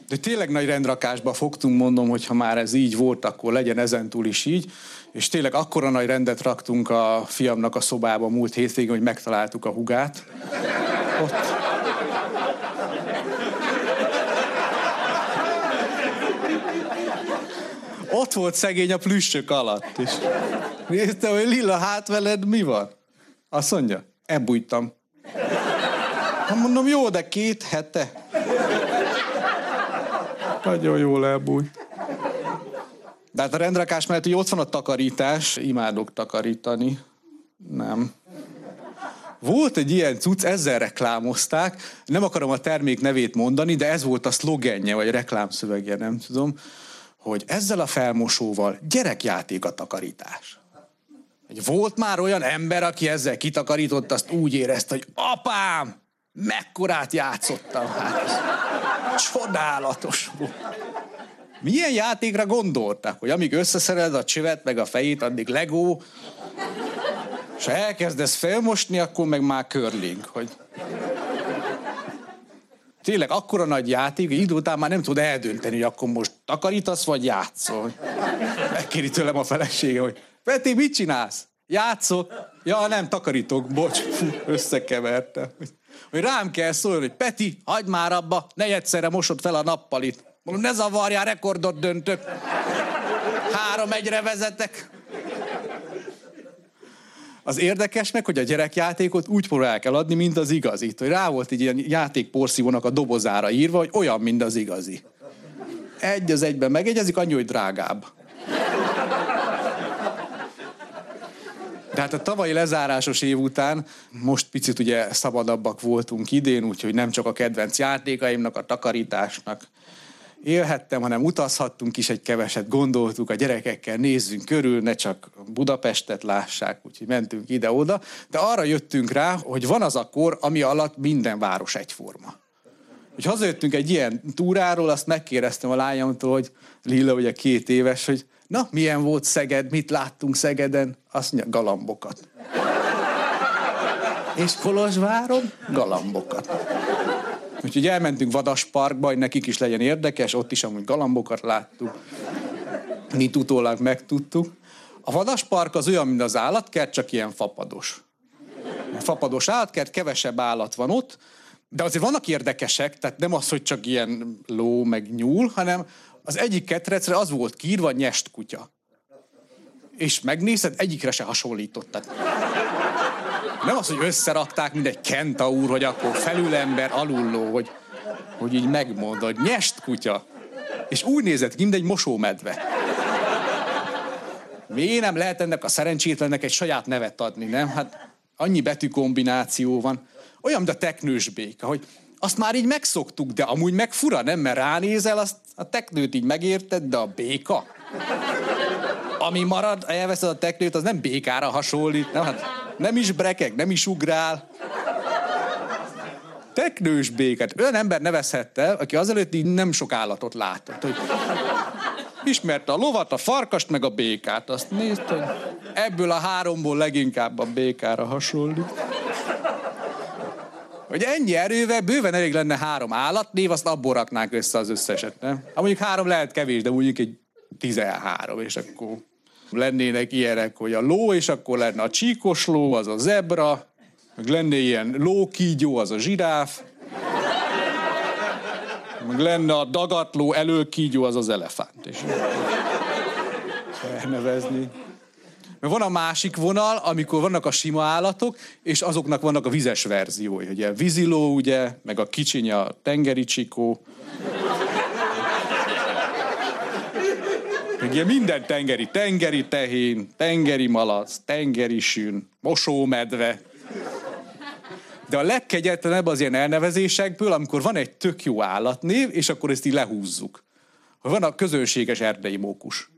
De tényleg nagy rendrakásba fogtunk, mondom, hogy ha már ez így volt, akkor legyen ezentúl is így. És tényleg akkora nagy rendet raktunk a fiamnak a szobába múlt hétvégén, hogy megtaláltuk a hugát. Ott. Ott volt szegény a plüssök alatt is. Néztem, hogy Lilla, hát veled mi van? Azt mondja, elbújtam. Hát mondom, jó, de két hete. Nagyon jól elbújt. De hát a rendrakás mellett, hogy ott van a takarítás, imádok takarítani. Nem. Volt egy ilyen cucc, ezzel reklámozták, nem akarom a termék nevét mondani, de ez volt a szlogenje, vagy reklámszövegje, nem tudom, hogy ezzel a felmosóval gyerekjáték a takarítás. Volt már olyan ember, aki ezzel kitakarított, azt úgy érezte, hogy apám, mekkorát játszottam. Hát csodálatos volt. Milyen játékra gondoltak, hogy amíg összeszered a csövet meg a fejét, addig legó, és ha elkezdesz felmosni, akkor meg már curling, hogy... tényleg akkora nagy játék, hogy idő után már nem tud eldönteni, hogy akkor most takarítasz, vagy játszol. Megkéri tőlem a felesége, hogy Peti, mit csinálsz? Játszok? Ja, nem, takarítok, bocs, Fú, összekeverte. Hogy rám kell szólni, hogy Peti, hagyd már abba, ne egyszerre mosod fel a nappalit. Mondom, ne zavarjál, rekordot döntök. Három egyre vezetek. Az érdekes meg, hogy a gyerekjátékot úgy próbálják eladni, mint az igazit. Hogy rá volt egy ilyen játékporszívónak a dobozára írva, hogy olyan, mint az igazi. Egy az egyben megegyezik, annyi, hogy drágább. De hát a tavalyi lezárásos év után most picit ugye szabadabbak voltunk idén, úgyhogy nem csak a kedvenc játékaimnak, a takarításnak élhettem, hanem utazhattunk is egy keveset, gondoltuk a gyerekekkel, nézzünk körül, ne csak Budapestet lássák, úgyhogy mentünk ide-oda, de arra jöttünk rá, hogy van az a kor, ami alatt minden város egyforma. Hogy hazajöttünk egy ilyen túráról, azt megkérdeztem a lányomtól, hogy Lilla ugye két éves, hogy na, milyen volt Szeged, mit láttunk Szegeden? Azt mondja, galambokat. És Kolozsváron galambokat. Úgyhogy elmentünk Vadas Parkba, hogy nekik is legyen érdekes, ott is amúgy galambokat láttuk. Mi utólag megtudtuk. A Vadas Park az olyan, mint az állatkert, csak ilyen fapados. Fapados állatkert, kevesebb állat van ott, de azért vannak érdekesek, tehát nem az, hogy csak ilyen ló meg nyúl, hanem az egyik ketrecre az volt kiírva nyest kutya. És megnézed, egyikre se hasonlított. Tehát nem az, hogy összerakták, mint egy kentaur, hogy akkor felülember, alulló, hogy, hogy így megmondod, nyest kutya. És úgy nézett ki, mint egy mosómedve. Miért nem lehet ennek a szerencsétlennek egy saját nevet adni, nem? Hát annyi betűkombináció van. Olyan, mint a teknős béka, hogy azt már így megszoktuk, de amúgy meg fura, nem? Mert ránézel, azt a teknőt így megérted, de a béka? Ami marad, elveszed a teknőt, az nem békára hasonlít, nem? Hát nem is brekek, nem is ugrál. Teknős béket. Olyan ember nevezhette, aki azelőtt így nem sok állatot látott. Hogy ismerte a lovat, a farkast, meg a békát. Azt nézte, hogy ebből a háromból leginkább a békára hasonlít. Hogy ennyi erővel bőven elég lenne három állatnév, azt abból raknánk össze az összeset, nem? Ha mondjuk három lehet kevés, de mondjuk egy tizenhárom, és akkor lennének ilyenek, hogy a ló, és akkor lenne a csíkos ló, az a zebra, meg lenne ilyen lókígyó, az a zsiráf, meg lenne a dagatló előkígyó, az az elefánt. És elnevezni. Mert van a másik vonal, amikor vannak a sima állatok, és azoknak vannak a vizes verziói. Ugye víziló, ugye, meg a kicsiny a tengeri csikó. Ilyen minden tengeri, tengeri tehén, tengeri malac, tengeri sűn, mosómedve. De a legkegyetlenebb az ilyen elnevezésekből, amikor van egy tök jó állatnév, és akkor ezt így lehúzzuk. Van a közönséges erdei mókus.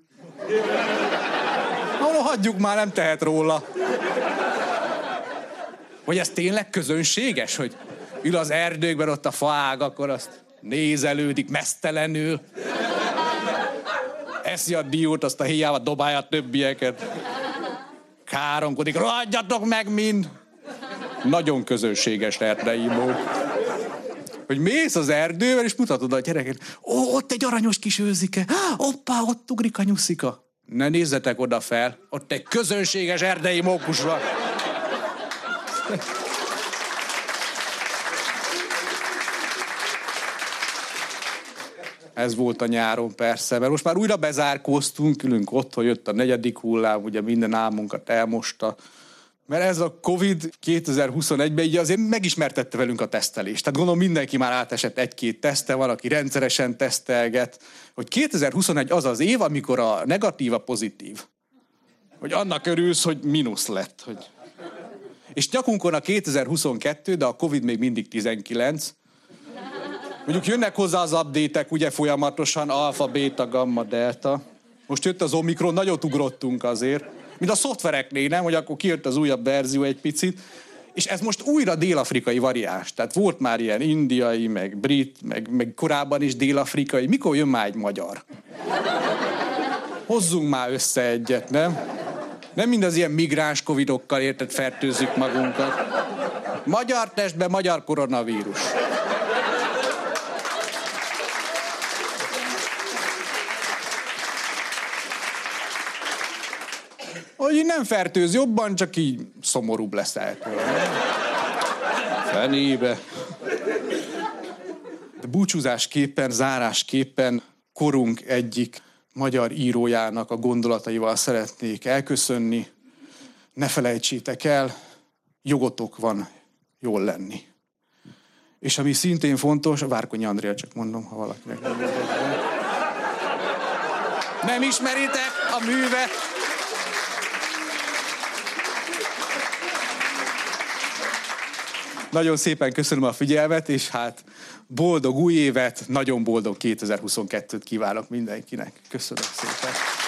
No, hagyjuk már, nem tehet róla. Vagy ez tényleg közönséges, hogy ül az erdőkben ott a faág, akkor azt nézelődik mesztelenül. Eszi a diót, azt a hiába dobálja a többieket. Káromkodik, rohadjatok meg mind! Nagyon közönséges erdei mód. Hogy mész az erdővel, és mutatod a gyereket. Ó, ott egy aranyos kis őzike. Hoppá, ott ugrik a nyuszika. Ne nézzetek oda fel, ott egy közönséges erdei mókus van. Ez volt a nyáron persze, mert most már újra bezárkóztunk, ülünk ott, hogy jött a negyedik hullám, ugye minden álmunkat elmosta. Mert ez a Covid 2021-ben így azért megismertette velünk a tesztelést. Tehát gondolom mindenki már átesett egy-két teszte, van, aki rendszeresen tesztelget. Hogy 2021 az az év, amikor a negatív a pozitív. Hogy annak örülsz, hogy mínusz lett. Hogy... És nyakunkon a 2022, de a Covid még mindig 19. Mondjuk jönnek hozzá az update ugye folyamatosan, alfa, beta, gamma, delta. Most jött az Omikron, nagyot ugrottunk azért mint a szoftvereknél, nem, hogy akkor kijött az újabb verzió egy picit, és ez most újra dél-afrikai variáns. Tehát volt már ilyen indiai, meg brit, meg, meg korábban is dél-afrikai. Mikor jön már egy magyar? Hozzunk már össze egyet, nem? Nem mind az ilyen migráns covidokkal érted fertőzzük magunkat. Magyar testben magyar koronavírus. Nem fertőz jobban, csak így szomorúbb lesz ettől. Fenébe. Búcsúzásképpen, zárásképpen korunk egyik magyar írójának a gondolataival szeretnék elköszönni. Ne felejtsétek el, jogotok van jól lenni. És ami szintén fontos, Várkonyi Andrea, csak mondom, ha valakinek nem Nem ismeritek a művet? Nagyon szépen köszönöm a figyelmet, és hát boldog új évet, nagyon boldog 2022-t kívánok mindenkinek. Köszönöm szépen.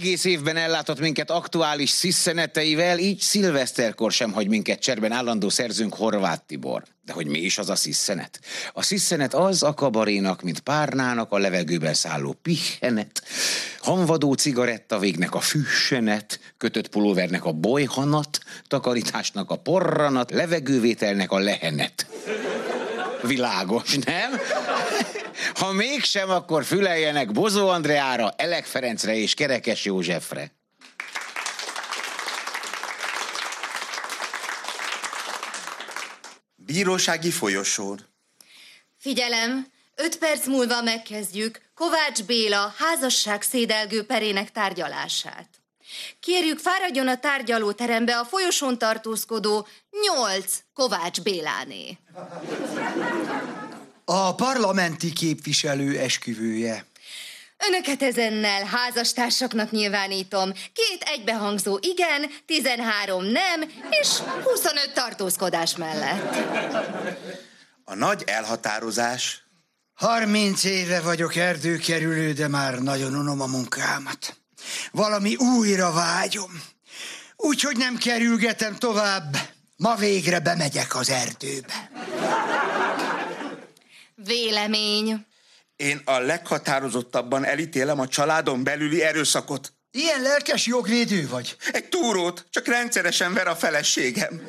Egész évben ellátott minket aktuális sziszeneteivel, így szilveszterkor sem hagy minket cserben állandó szerzőnk Horváth Tibor. De hogy mi is az a sziszenet? A sziszenet az a kabarénak, mint párnának a levegőben szálló pihenet, hanvadó cigaretta végnek a fűsenet, kötött pulóvernek a bolyhanat, takarításnak a porranat, levegővételnek a lehenet. Világos, nem? Ha mégsem, akkor füleljenek Bozó Andreára, Elek Ferencre és Kerekes Józsefre. Bírósági folyosón. Figyelem, öt perc múlva megkezdjük Kovács Béla házasság szédelgő perének tárgyalását. Kérjük, fáradjon a tárgyalóterembe a folyosón tartózkodó nyolc Kovács Béláné. A parlamenti képviselő esküvője. Önöket ezennel házastársaknak nyilvánítom. Két egybehangzó igen, 13 nem, és 25 tartózkodás mellett. A nagy elhatározás. 30 éve vagyok erdőkerülő, de már nagyon unom a munkámat. Valami újra vágyom. Úgyhogy nem kerülgetem tovább. Ma végre bemegyek az erdőbe. Vélemény. Én a leghatározottabban elítélem a családon belüli erőszakot. Ilyen lelkes jogvédő vagy? Egy túrót, csak rendszeresen ver a feleségem.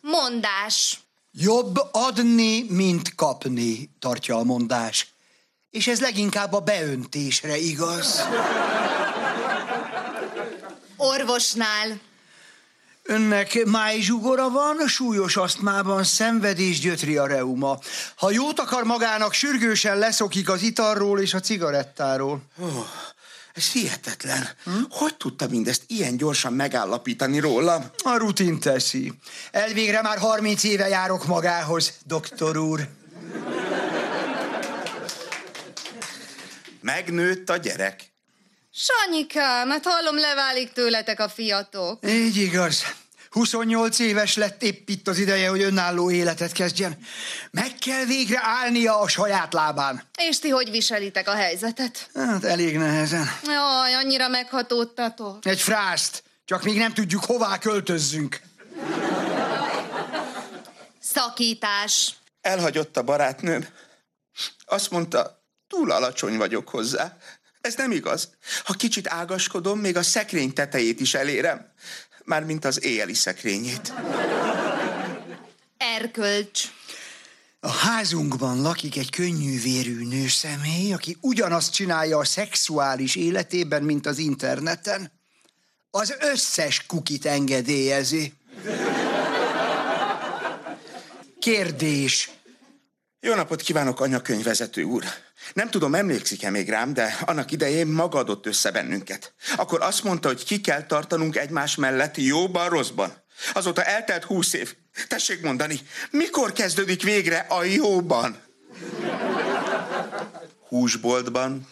Mondás. Jobb adni, mint kapni, tartja a mondás. És ez leginkább a beöntésre igaz. Orvosnál. Önnek májzsugora van, súlyos asztmában szenvedés gyötri a reuma. Ha jót akar magának, sürgősen leszokik az italról és a cigarettáról. Oh, ez hihetetlen. Hm? Hogy tudta mindezt ilyen gyorsan megállapítani rólam? A rutin teszi. Elvégre már 30 éve járok magához, doktor úr. Megnőtt a gyerek. Sanyikám, hát hallom, leválik tőletek a fiatok. Így igaz. 28 éves lett épp itt az ideje, hogy önálló életet kezdjen. Meg kell végre állnia a saját lábán. És ti hogy viselitek a helyzetet? Hát elég nehezen. Jaj, annyira meghatódtatok. Egy frászt, csak még nem tudjuk, hová költözzünk. Szakítás. Elhagyott a barátnőm. Azt mondta, túl alacsony vagyok hozzá. Ez nem igaz. Ha kicsit ágaskodom, még a szekrény tetejét is elérem. Mármint az éjjeli szekrényét. Erkölcs. A házunkban lakik egy könnyűvérű nőszemély, aki ugyanazt csinálja a szexuális életében, mint az interneten. Az összes kukit engedélyezi. Kérdés. Jó napot kívánok, anyakönyvvezető úr. Nem tudom, emlékszik-e még rám, de annak idején maga adott össze bennünket. Akkor azt mondta, hogy ki kell tartanunk egymás mellett jóban, rosszban. Azóta eltelt húsz év. Tessék mondani, mikor kezdődik végre a jóban? Húsboltban.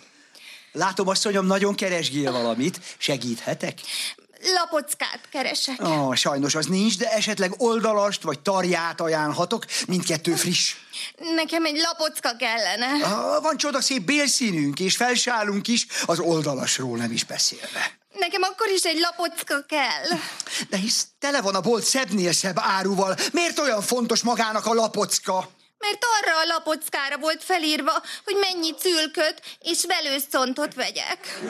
Látom, asszonyom, nagyon keresgél valamit. Segíthetek? Lapockát keresek. Ó, sajnos az nincs, de esetleg oldalast vagy tarját ajánlhatok. Mindkettő friss. Nekem egy lapocka kellene. Ah, van csoda szép bélszínünk, és felsálunk is, az oldalasról nem is beszélve. Nekem akkor is egy lapocka kell. De hisz tele van a bolt szebbnél szebb áruval. Miért olyan fontos magának a lapocka? mert arra a lapockára volt felírva, hogy mennyi cülköt és velőszontot vegyek.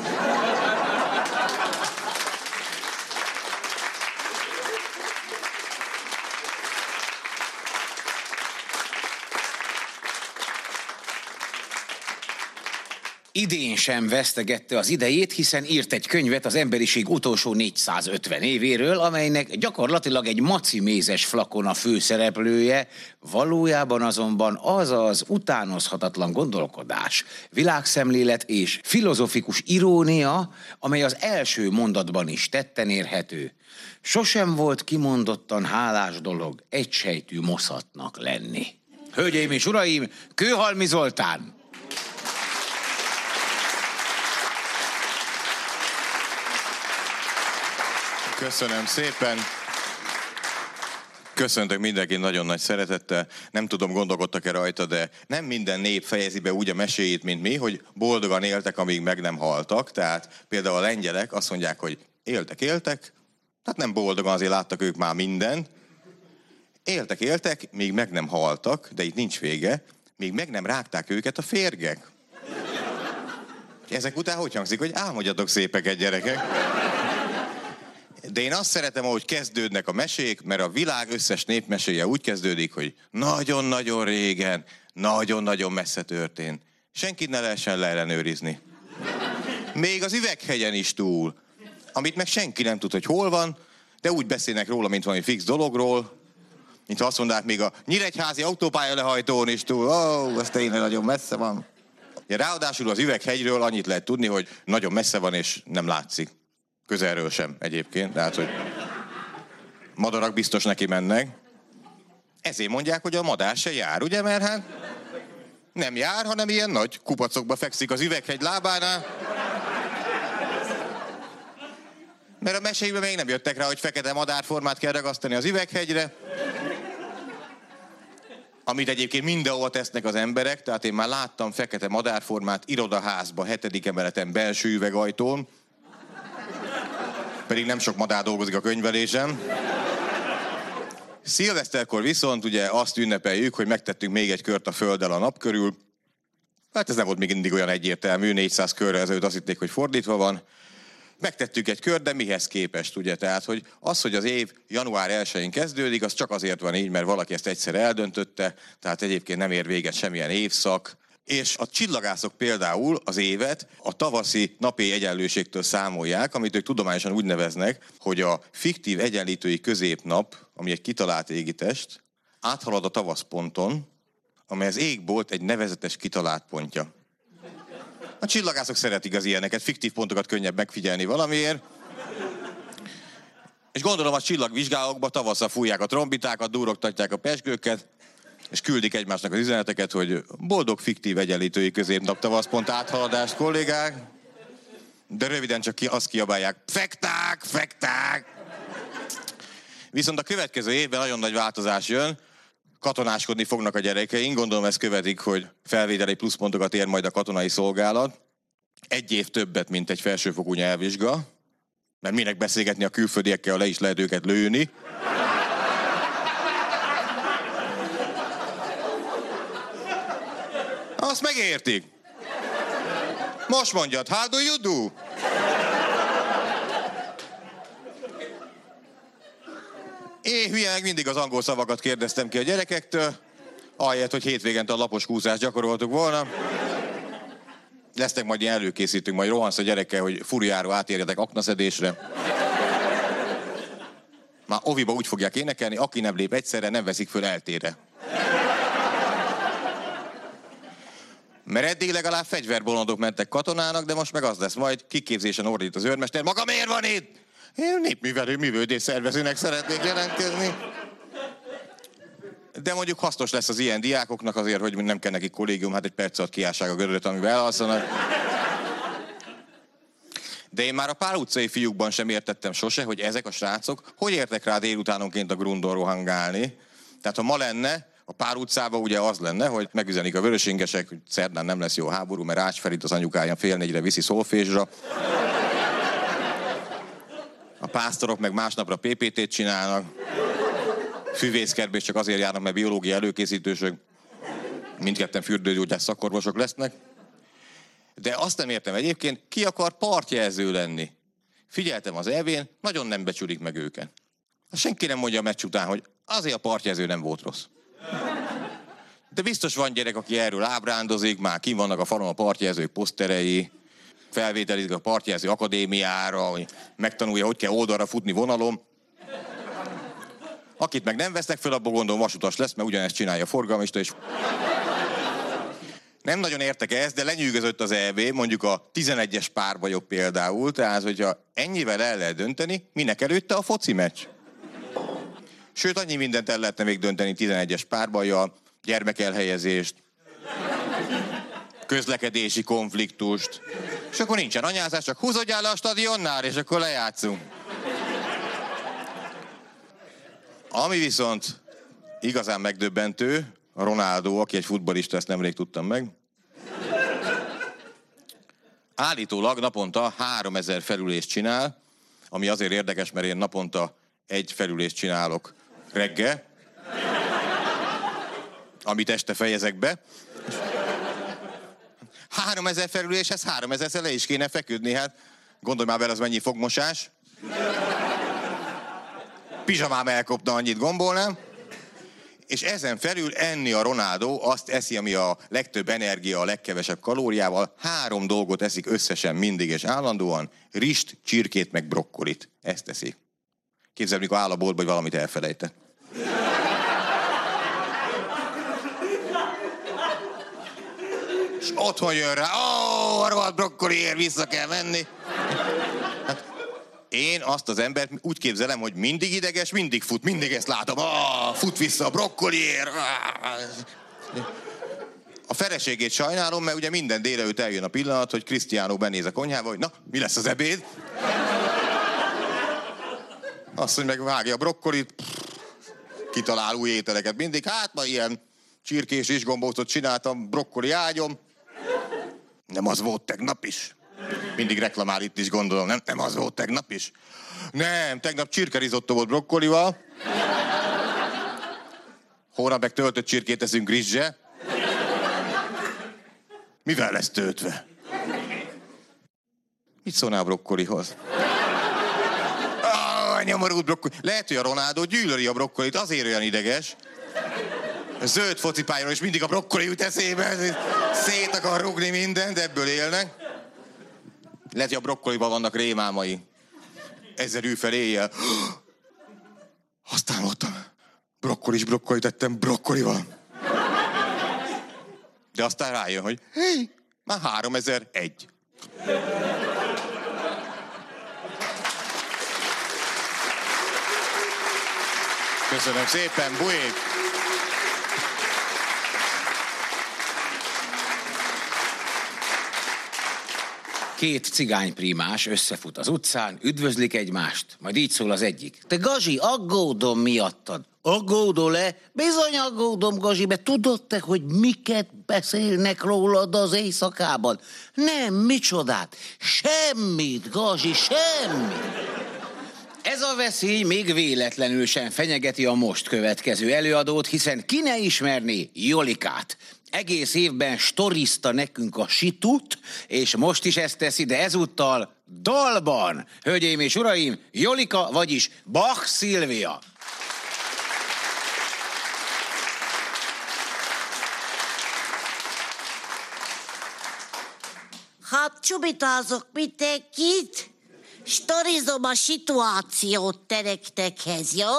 Idén sem vesztegette az idejét, hiszen írt egy könyvet az emberiség utolsó 450 évéről, amelynek gyakorlatilag egy macimézes flakon a főszereplője, valójában azonban az az utánozhatatlan gondolkodás, világszemlélet és filozofikus irónia, amely az első mondatban is tetten érhető. Sosem volt kimondottan hálás dolog egysejtű moszatnak lenni. Hölgyeim és uraim, Kőhalmi Zoltán! Köszönöm szépen. Köszöntök mindenkit nagyon nagy szeretettel. Nem tudom, gondolkodtak-e rajta, de nem minden nép fejezi be úgy a meséjét, mint mi, hogy boldogan éltek, amíg meg nem haltak. Tehát például a lengyelek azt mondják, hogy éltek, éltek, tehát nem boldogan, azért láttak ők már mindent. Éltek, éltek, még meg nem haltak, de itt nincs vége, még meg nem rágták őket a férgek. Ezek után hogy hangzik, hogy álmodjatok szépeket, gyerekek? De én azt szeretem, ahogy kezdődnek a mesék, mert a világ összes népmeséje úgy kezdődik, hogy nagyon-nagyon régen, nagyon-nagyon messze történt. Senkit ne lehessen leellenőrizni. Még az üveghegyen is túl, amit meg senki nem tud, hogy hol van, de úgy beszélnek róla, mint valami fix dologról, mint azt mondják, még a nyíregyházi autópálya lehajtón is túl, ó, oh, ez tényleg nagyon messze van. Ja, ráadásul az üveghegyről annyit lehet tudni, hogy nagyon messze van és nem látszik. Közelről sem egyébként, tehát hogy madarak biztos neki mennek. Ezért mondják, hogy a madár se jár, ugye, mert hát nem jár, hanem ilyen nagy kupacokba fekszik az üveghegy lábánál. Mert a mesékben még nem jöttek rá, hogy fekete madárformát kell ragasztani az üveghegyre. Amit egyébként mindenhol tesznek az emberek, tehát én már láttam fekete madárformát irodaházba, hetedik emeleten belső üvegajtón, pedig nem sok madár dolgozik a könyvelésem. Szilveszterkor viszont ugye azt ünnepeljük, hogy megtettünk még egy kört a Földdel a nap körül. Hát ez nem volt még mindig olyan egyértelmű, 400 körre ezelőtt azt hitték, hogy fordítva van. Megtettük egy kört, de mihez képest, ugye? Tehát, hogy az, hogy az év január 1-én kezdődik, az csak azért van így, mert valaki ezt egyszer eldöntötte, tehát egyébként nem ér véget semmilyen évszak, és a csillagászok például az évet a tavaszi napi egyenlőségtől számolják, amit ők tudományosan úgy neveznek, hogy a fiktív egyenlítői középnap, ami egy kitalált égitest, áthalad a tavaszponton, amely az égbolt egy nevezetes kitalált pontja. A csillagászok szeretik az ilyeneket, fiktív pontokat könnyebb megfigyelni valamiért. És gondolom a csillagvizsgálókba tavasszal fújják a trombitákat, durogtatják a pesgőket, és küldik egymásnak az üzeneteket, hogy boldog fiktív egyenlítői középnap tavaszpont áthaladást, kollégák. De röviden csak ki, azt kiabálják, fekták, fekták. Viszont a következő évben nagyon nagy változás jön, katonáskodni fognak a gyerekeink, gondolom ezt követik, hogy felvételi pluszpontokat ér majd a katonai szolgálat. Egy év többet, mint egy felsőfokú nyelvvizsga, mert minek beszélgetni a külföldiekkel, le is lehet őket lőni. Azt megértik. Most mondjad, how do you do? Én hülye meg mindig az angol szavakat kérdeztem ki a gyerekektől, ahelyett, hogy hétvégente a lapos kúszást gyakoroltuk volna. Lesznek majd ilyen előkészítünk, majd rohansz a gyerekkel, hogy furiáról átérjetek aknaszedésre. Már oviba úgy fogják énekelni, aki nem lép egyszerre, nem veszik föl eltére. Mert eddig legalább fegyverbolondok mentek katonának, de most meg az lesz majd, kiképzésen ordít az őrmester, maga miért van itt? Én népművelő művődés szervezőnek szeretnék jelentkezni. De mondjuk hasznos lesz az ilyen diákoknak azért, hogy nem kell nekik kollégium, hát egy perc alatt kiássák a göröt, amivel elalszanak. De én már a pár utcai fiúkban sem értettem sose, hogy ezek a srácok hogy értek rá délutánonként a grundon rohangálni. Tehát ha ma lenne, a pár utcában ugye az lenne, hogy megüzenik a vörösingesek, hogy szerdán nem lesz jó háború, mert Ács Ferit az anyukája fél négyre viszi szolfésra. A pásztorok meg másnapra PPT-t csinálnak. Füvészkertbe csak azért járnak, mert biológiai előkészítősök. Mindketten fürdőgyógyász szakorvosok lesznek. De azt nem értem egyébként, ki akar partjelző lenni. Figyeltem az elvén, nagyon nem becsülik meg őket. Senki nem mondja a meccs után, hogy azért a partjelző nem volt rossz. De biztos van gyerek, aki erről ábrándozik, már kim vannak a falon a partjelzők poszterei, felvételizik a partjelző akadémiára, hogy megtanulja, hogy kell oldalra futni vonalom. Akit meg nem vesznek fel, abból gondolom vasutas lesz, mert ugyanezt csinálja a forgalmista, és nem nagyon értek ezt, de lenyűgözött az EV, mondjuk a 11-es pár vagyok például, tehát hogyha ennyivel el lehet dönteni, minek előtte a foci meccs? Sőt, annyi mindent el lehetne még dönteni 11-es párbajjal, gyermekelhelyezést, közlekedési konfliktust, és akkor nincsen anyázás, csak húzodjál le a stadionnál, és akkor lejátszunk. Ami viszont igazán megdöbbentő, Ronaldo, aki egy futbolista, ezt nemrég tudtam meg, állítólag naponta 3000 felülést csinál, ami azért érdekes, mert én naponta egy felülést csinálok reggel, amit este fejezek be. 3000 felüléshez 3000 le is kéne feküdni, hát gondolj már bele, az mennyi fogmosás. Pizsamám elkopna, annyit gombolnám. És ezen felül enni a Ronaldo azt eszi, ami a legtöbb energia, a legkevesebb kalóriával. Három dolgot eszik összesen mindig és állandóan. Rist, csirkét meg brokkolit. Ezt teszi. Képzeld, mikor áll a boltba, hogy valamit elfelejtett. És otthon jön rá, ó, rohadt brokkoliért vissza kell venni. Hát, én azt az embert úgy képzelem, hogy mindig ideges, mindig fut, mindig ezt látom. Ah, fut vissza a brokkoliért. A feleségét sajnálom, mert ugye minden délelőtt eljön a pillanat, hogy Cristiano benéz a konyhába, hogy na, mi lesz az ebéd? Azt, hogy megvágja a brokkolit, kitalál új ételeket mindig. Hát ma ilyen csirkés is gombócot csináltam, brokkoli ágyom. Nem az volt tegnap is? Mindig reklamál itt is, gondolom. Nem, nem az volt tegnap is? Nem, tegnap csirkerizotto volt brokkolival. Hónap meg töltött csirkét eszünk rizse. Mivel lesz töltve? Mit szólnál brokkolihoz? Nyomorult brokkoli. Lehet, hogy a Ronaldo gyűlöli a brokkolit, azért olyan ideges. A zöld focipályról is mindig a brokkoli jut eszébe. Szét akar rugni mindent, ebből élnek. Lehet, hogy a brokkoliban vannak rémámai. Ezer fel éjjel. Azt álmodtam. Brokkolis brokkolit tettem brokkolival. De aztán rájön, hogy hé, már 3001. Köszönöm szépen, Bujék! Két cigányprímás összefut az utcán, üdvözlik egymást, majd így szól az egyik. Te Gazi, aggódom miattad. Aggódol-e? Bizony aggódom, Gazi, mert tudod te, hogy miket beszélnek rólad az éjszakában? Nem, micsodát? Semmit, Gazi, semmit. Ez a veszély még véletlenül sem fenyegeti a most következő előadót, hiszen ki ne ismerné Jolikát. Egész évben storiszta nekünk a situt, és most is ezt teszi, de ezúttal dalban. Hölgyeim és uraim, Jolika, vagyis Bach Szilvia. Hát csubitázok mindenkit, storizom a situációt terektekhez, jó?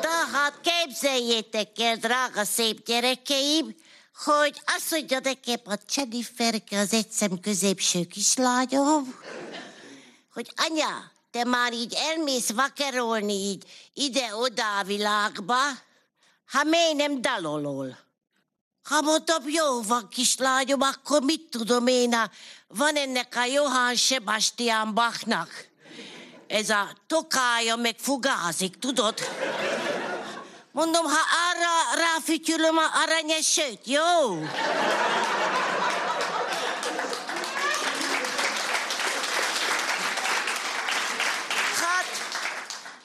Tehát képzeljétek el, drága szép gyerekeim, hogy azt mondja nekem a Jenniferke az egyszem középső kislányom, hogy anya, te már így elmész vakerolni így ide-oda a világba, ha miért nem dalolol? Ha mondtam, jó van, kislányom, akkor mit tudom én, a, van ennek a Johann Sebastian Bachnak. Ez a tokája meg fugázik, tudod? Mondom, ha arra ráfütyülöm a aranyesőt, jó? Hát,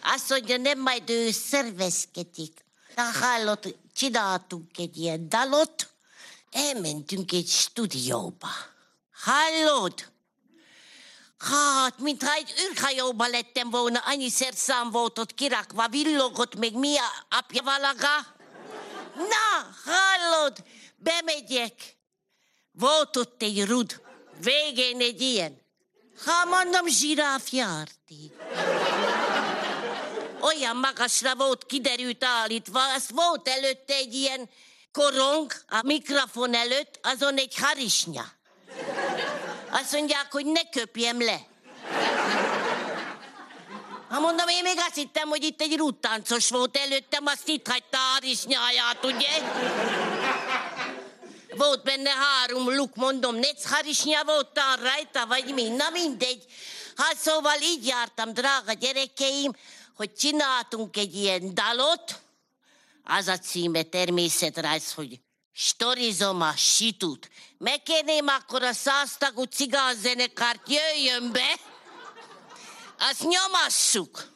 azt mondja, nem majd ő szervezkedik. Na hallott, csináltunk egy ilyen dalot, elmentünk egy stúdióba. Hallod? Hát, mintha egy űrhajóba lettem volna, annyi szerszám volt ott kirakva, villogott még mi a apja valaga. Na, hallod, bemegyek. Volt ott egy rud, végén egy ilyen. Ha mondom, zsiráf járti. Olyan magasra volt kiderült állítva, az volt előtte egy ilyen korong a mikrofon előtt, azon egy harisnya. Azt mondják, hogy ne köpjem le. Ha mondom, én még azt hittem, hogy itt egy rúttáncos volt előttem, azt itt hagyta a harisnyáját, ugye? Volt benne három luk, mondom, Netsz harisnya volt rajta, vagy mi? Na mindegy. Hát szóval így jártam, drága gyerekeim, hogy csináltunk egy ilyen dalot, az a címe természetrajz, hogy Storizom a situt. Megkérném akkor a száztagú cigánzenekart jöjjön be, azt nyomassuk.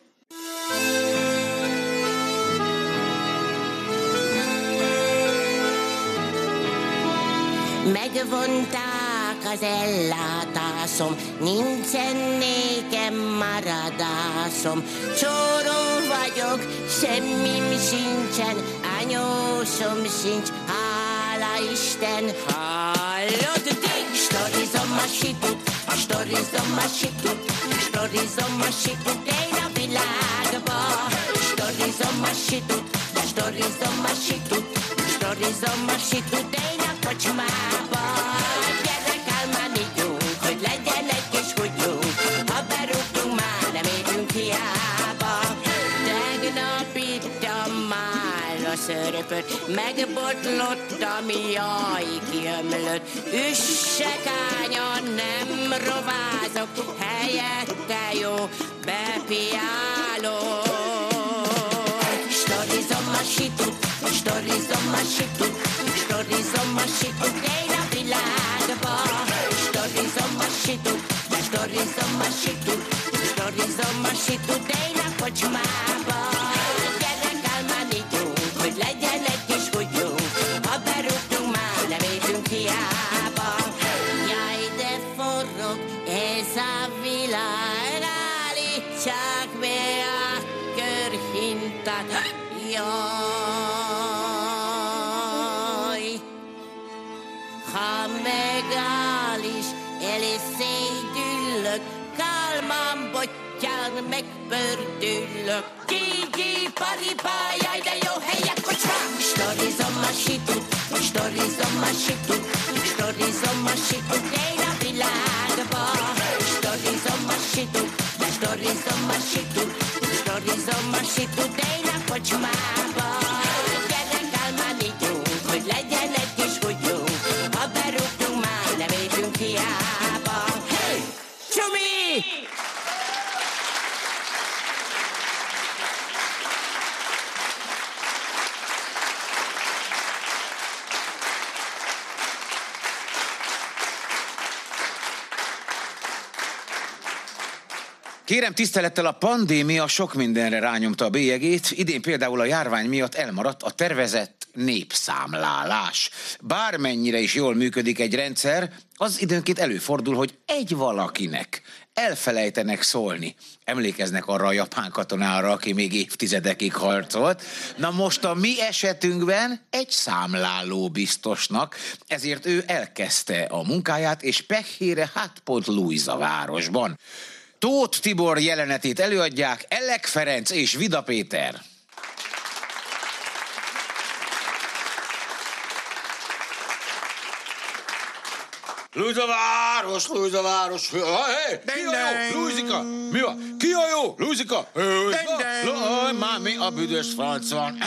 Megvonták az ellátásom, nincsen nékem maradásom. Csórom vagyok, semmim sincsen, anyósom sincs, hála Isten, hallod, dig, storizom a situt, storizom a situt, storizom a situt, én a világba, storizom a situt, storizom a situt, storizom a situt, én a kocsmába. Gyere, szörpöt, megbotlottam, jaj, kiömlött. Üssek ányan, nem rovázok, helyette jó, bepiálok. Storizom a situt, storizom a situt, storizom a situt, én a világba. Storizom a situt, storizom a situt, storizom a situt, én a kocsmába. Megpördülök. Gigi, paripá, jaj, de jó helyek, kocsmám! Storizom a situt, storizom a situt, storizom a situt, én a világba. Storizom a situt, storizom a situt, storizom a situt, én a kocsmába. Kérem tisztelettel a pandémia sok mindenre rányomta a bélyegét, idén például a járvány miatt elmaradt a tervezett népszámlálás. Bármennyire is jól működik egy rendszer, az időnként előfordul, hogy egy valakinek elfelejtenek szólni. Emlékeznek arra a japán katonára, aki még évtizedekig harcolt. Na most a mi esetünkben egy számláló biztosnak, ezért ő elkezdte a munkáját, és pehére hát pont Luisa városban. Tóth Tibor jelenetét előadják Elek Ferenc és Vida Péter. Lújza város, Lújza város. Hé, ki a jó? Lúzika, mi van? Ki a jó? Lúzika? Már mi a büdös franc van?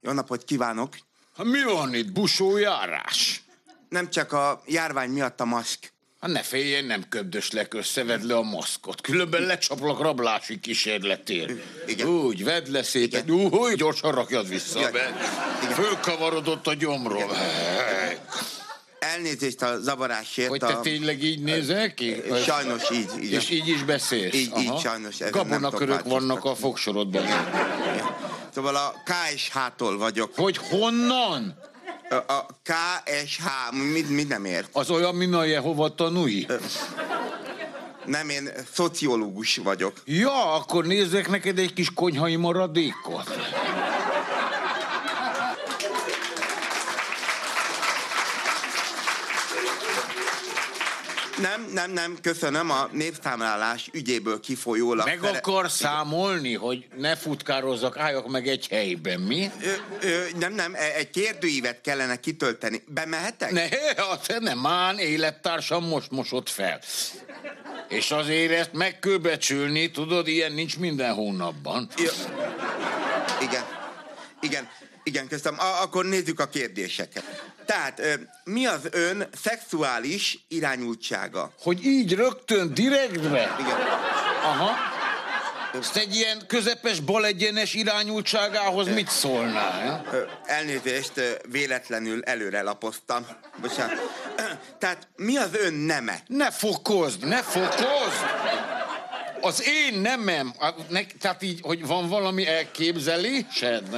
Jó napot kívánok! Mi van itt? Busójárás? Nem csak a járvány miatt a maszk. Hát ne féljen, nem köbdöslek össze, vedd le a maszkot. Különben lecsaplak rablási kísérletér. Igen. Úgy, vedd le szépen. Úgy, gyorsan rakjad vissza. Igen. be. Fölkavarodott a gyomrom. Elnézést a zavarásért. Hogy te a... tényleg így nézel ki? Sajnos így. így És így is beszélsz? Így, így Aha. sajnos. nem tudok Gabonakörök vannak a fogsorodban. Szóval a KSH-tól vagyok. Hogy honnan? A, a KSH, mit, mit nem ért? Az olyan, mint a Jehova tanúi? Nem, én szociológus vagyok. Ja, akkor nézzek neked egy kis konyhai maradékot. Nem, nem, nem, köszönöm, a népszámlálás ügyéből kifolyólag. Meg akar számolni, hogy ne futkározzak, álljak meg egy helyben, mi? Ö, ö, nem, nem, e- egy kérdőívet kellene kitölteni. Bemehetek? Ne, hát nem, már élettársam most mosott fel. És azért ezt meg kell becsülni, tudod, ilyen nincs minden hónapban. Ja. Igen, igen, igen, köszönöm. A- akkor nézzük a kérdéseket. Tehát, ö, mi az ön szexuális irányultsága? Hogy így rögtön, direktbe? Igen. Aha. Ezt egy ilyen közepes balegyenes irányultságához mit szólnál? Ö, Elnézést, ö, véletlenül előre lapoztam. Bocsánat. Tehát mi az ön neme? Ne fokozd, ne fokozd! Az én nemem, ne, tehát így, hogy van valami elképzelésed?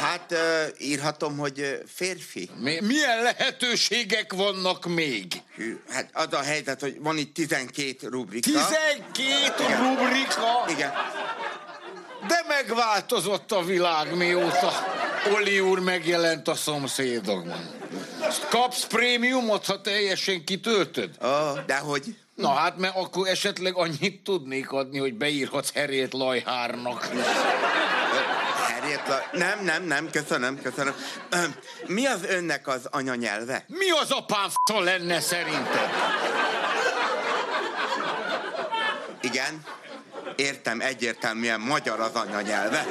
Hát ö, írhatom, hogy férfi. mi, milyen lehetőségek vannak még? Hű, hát az a helyzet, hogy van itt 12 rubrika. 12 rubrika? Igen. De megváltozott a világ, mióta Oli úr megjelent a szomszédokban. Kapsz prémiumot, ha teljesen kitöltöd? Oh, de hogy? Na hát, mert akkor esetleg annyit tudnék adni, hogy beírhatsz Herét Lajhárnak. Harriet La... Nem, nem, nem, köszönöm, köszönöm. Mi az önnek az anyanyelve? Mi az apám f***a lenne szerinted? Igen, értem, egyértelműen magyar az anyanyelve.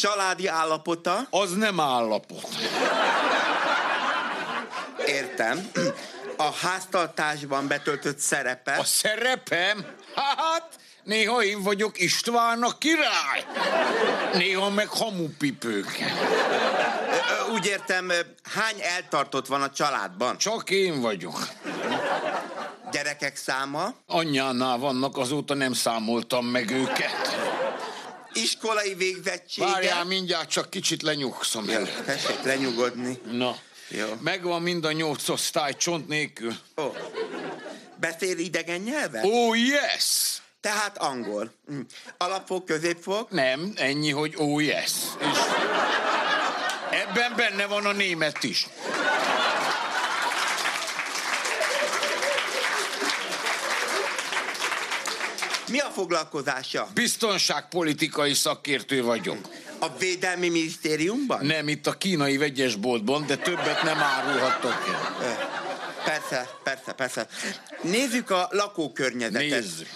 Családi állapota? Az nem állapot. Értem. A háztartásban betöltött szerepe? A szerepem? Hát, néha én vagyok István a király. Néha meg hamupipők. Ö, Úgy értem, hány eltartott van a családban? Csak én vagyok. Gyerekek száma? Anyjánál vannak, azóta nem számoltam meg őket. Iskolai végzettsége? Várjál, mindjárt csak kicsit lenyugszom el. tessék lenyugodni. Na, Jó. megvan mind a nyolc osztály csont nélkül. Ó. Beszél idegen nyelvet? Oh, yes! Tehát angol. Hm. Alapfok, középfok? Nem, ennyi, hogy oh, yes. És ebben benne van a német is. Mi a foglalkozása? Biztonságpolitikai szakértő vagyok. A Védelmi Minisztériumban? Nem, itt a kínai vegyesboltban, de többet nem árulhatok el. Persze, persze, persze. Nézzük a lakókörnyezetet. Nézzük.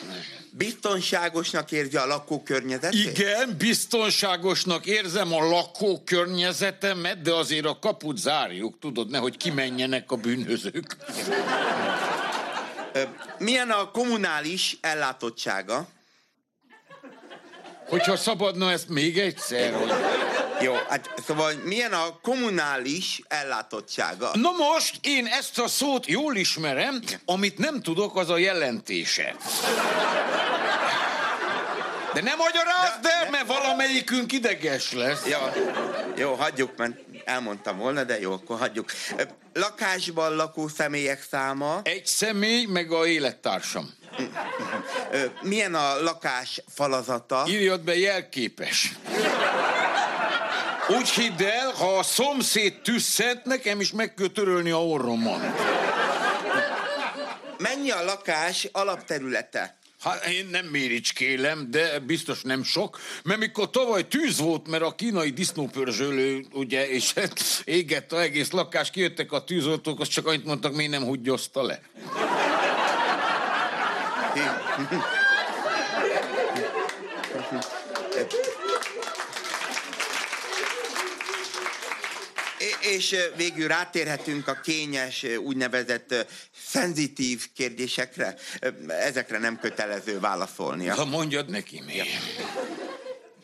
Biztonságosnak érzi a lakókörnyezetét? Igen, biztonságosnak érzem a lakókörnyezetemet, de azért a kaput zárjuk, tudod, nehogy kimenjenek a bűnözők. Milyen a kommunális ellátottsága? Hogyha szabadna ezt még egyszer, hogy... Jó, hát szóval milyen a kommunális ellátottsága? Na most én ezt a szót jól ismerem, amit nem tudok, az a jelentése. De nem magyarázd el, mert valamelyikünk ideges lesz. Ja, jó, hagyjuk, mert elmondtam volna, de jó, akkor hagyjuk. Lakásban lakó személyek száma? Egy személy, meg a élettársam. Milyen a lakás falazata? Írjad be jelképes. Úgy hidd el, ha a szomszéd tüsszent, nekem is meg kell törölni a orromon. Mennyi a lakás alapterülete? Hát én nem méricskélem, de biztos nem sok, mert mikor tavaly tűz volt, mert a kínai disznópörzsölő, ugye, és égett a egész lakás, kijöttek a tűzoltók, azt csak annyit mondtak, még nem húgyozta le. És végül rátérhetünk a kényes, úgynevezett szenzitív kérdésekre. Ezekre nem kötelező válaszolnia. Ha mondjad neki még.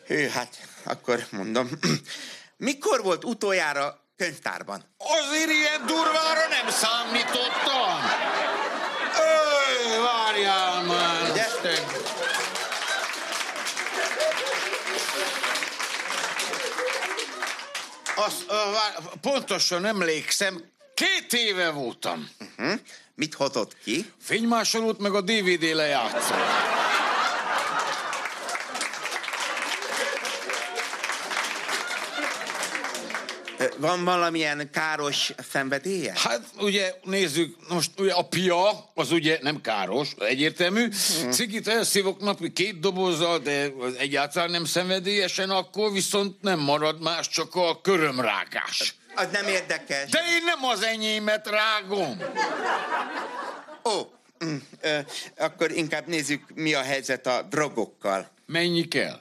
Hű, hát akkor mondom. Mikor volt utoljára könyvtárban. Azért ilyen durvára nem számítottam. Öj, várjál már. Ugye? Azt, vár, pontosan emlékszem, két éve voltam. Uh-huh. Mit hozott ki? Fénymásolót meg a DVD lejátszó. Van valamilyen káros szenvedélye? Hát ugye nézzük, most ugye a pia, az ugye nem káros, egyértelmű. Cigit elszívok napi két dobozzal, de egyáltalán nem szenvedélyesen, akkor viszont nem marad más, csak a körömrágás. Az nem érdekes. De én nem az enyémet rágom. Ó, mm, ö, akkor inkább nézzük, mi a helyzet a drogokkal. Mennyi kell?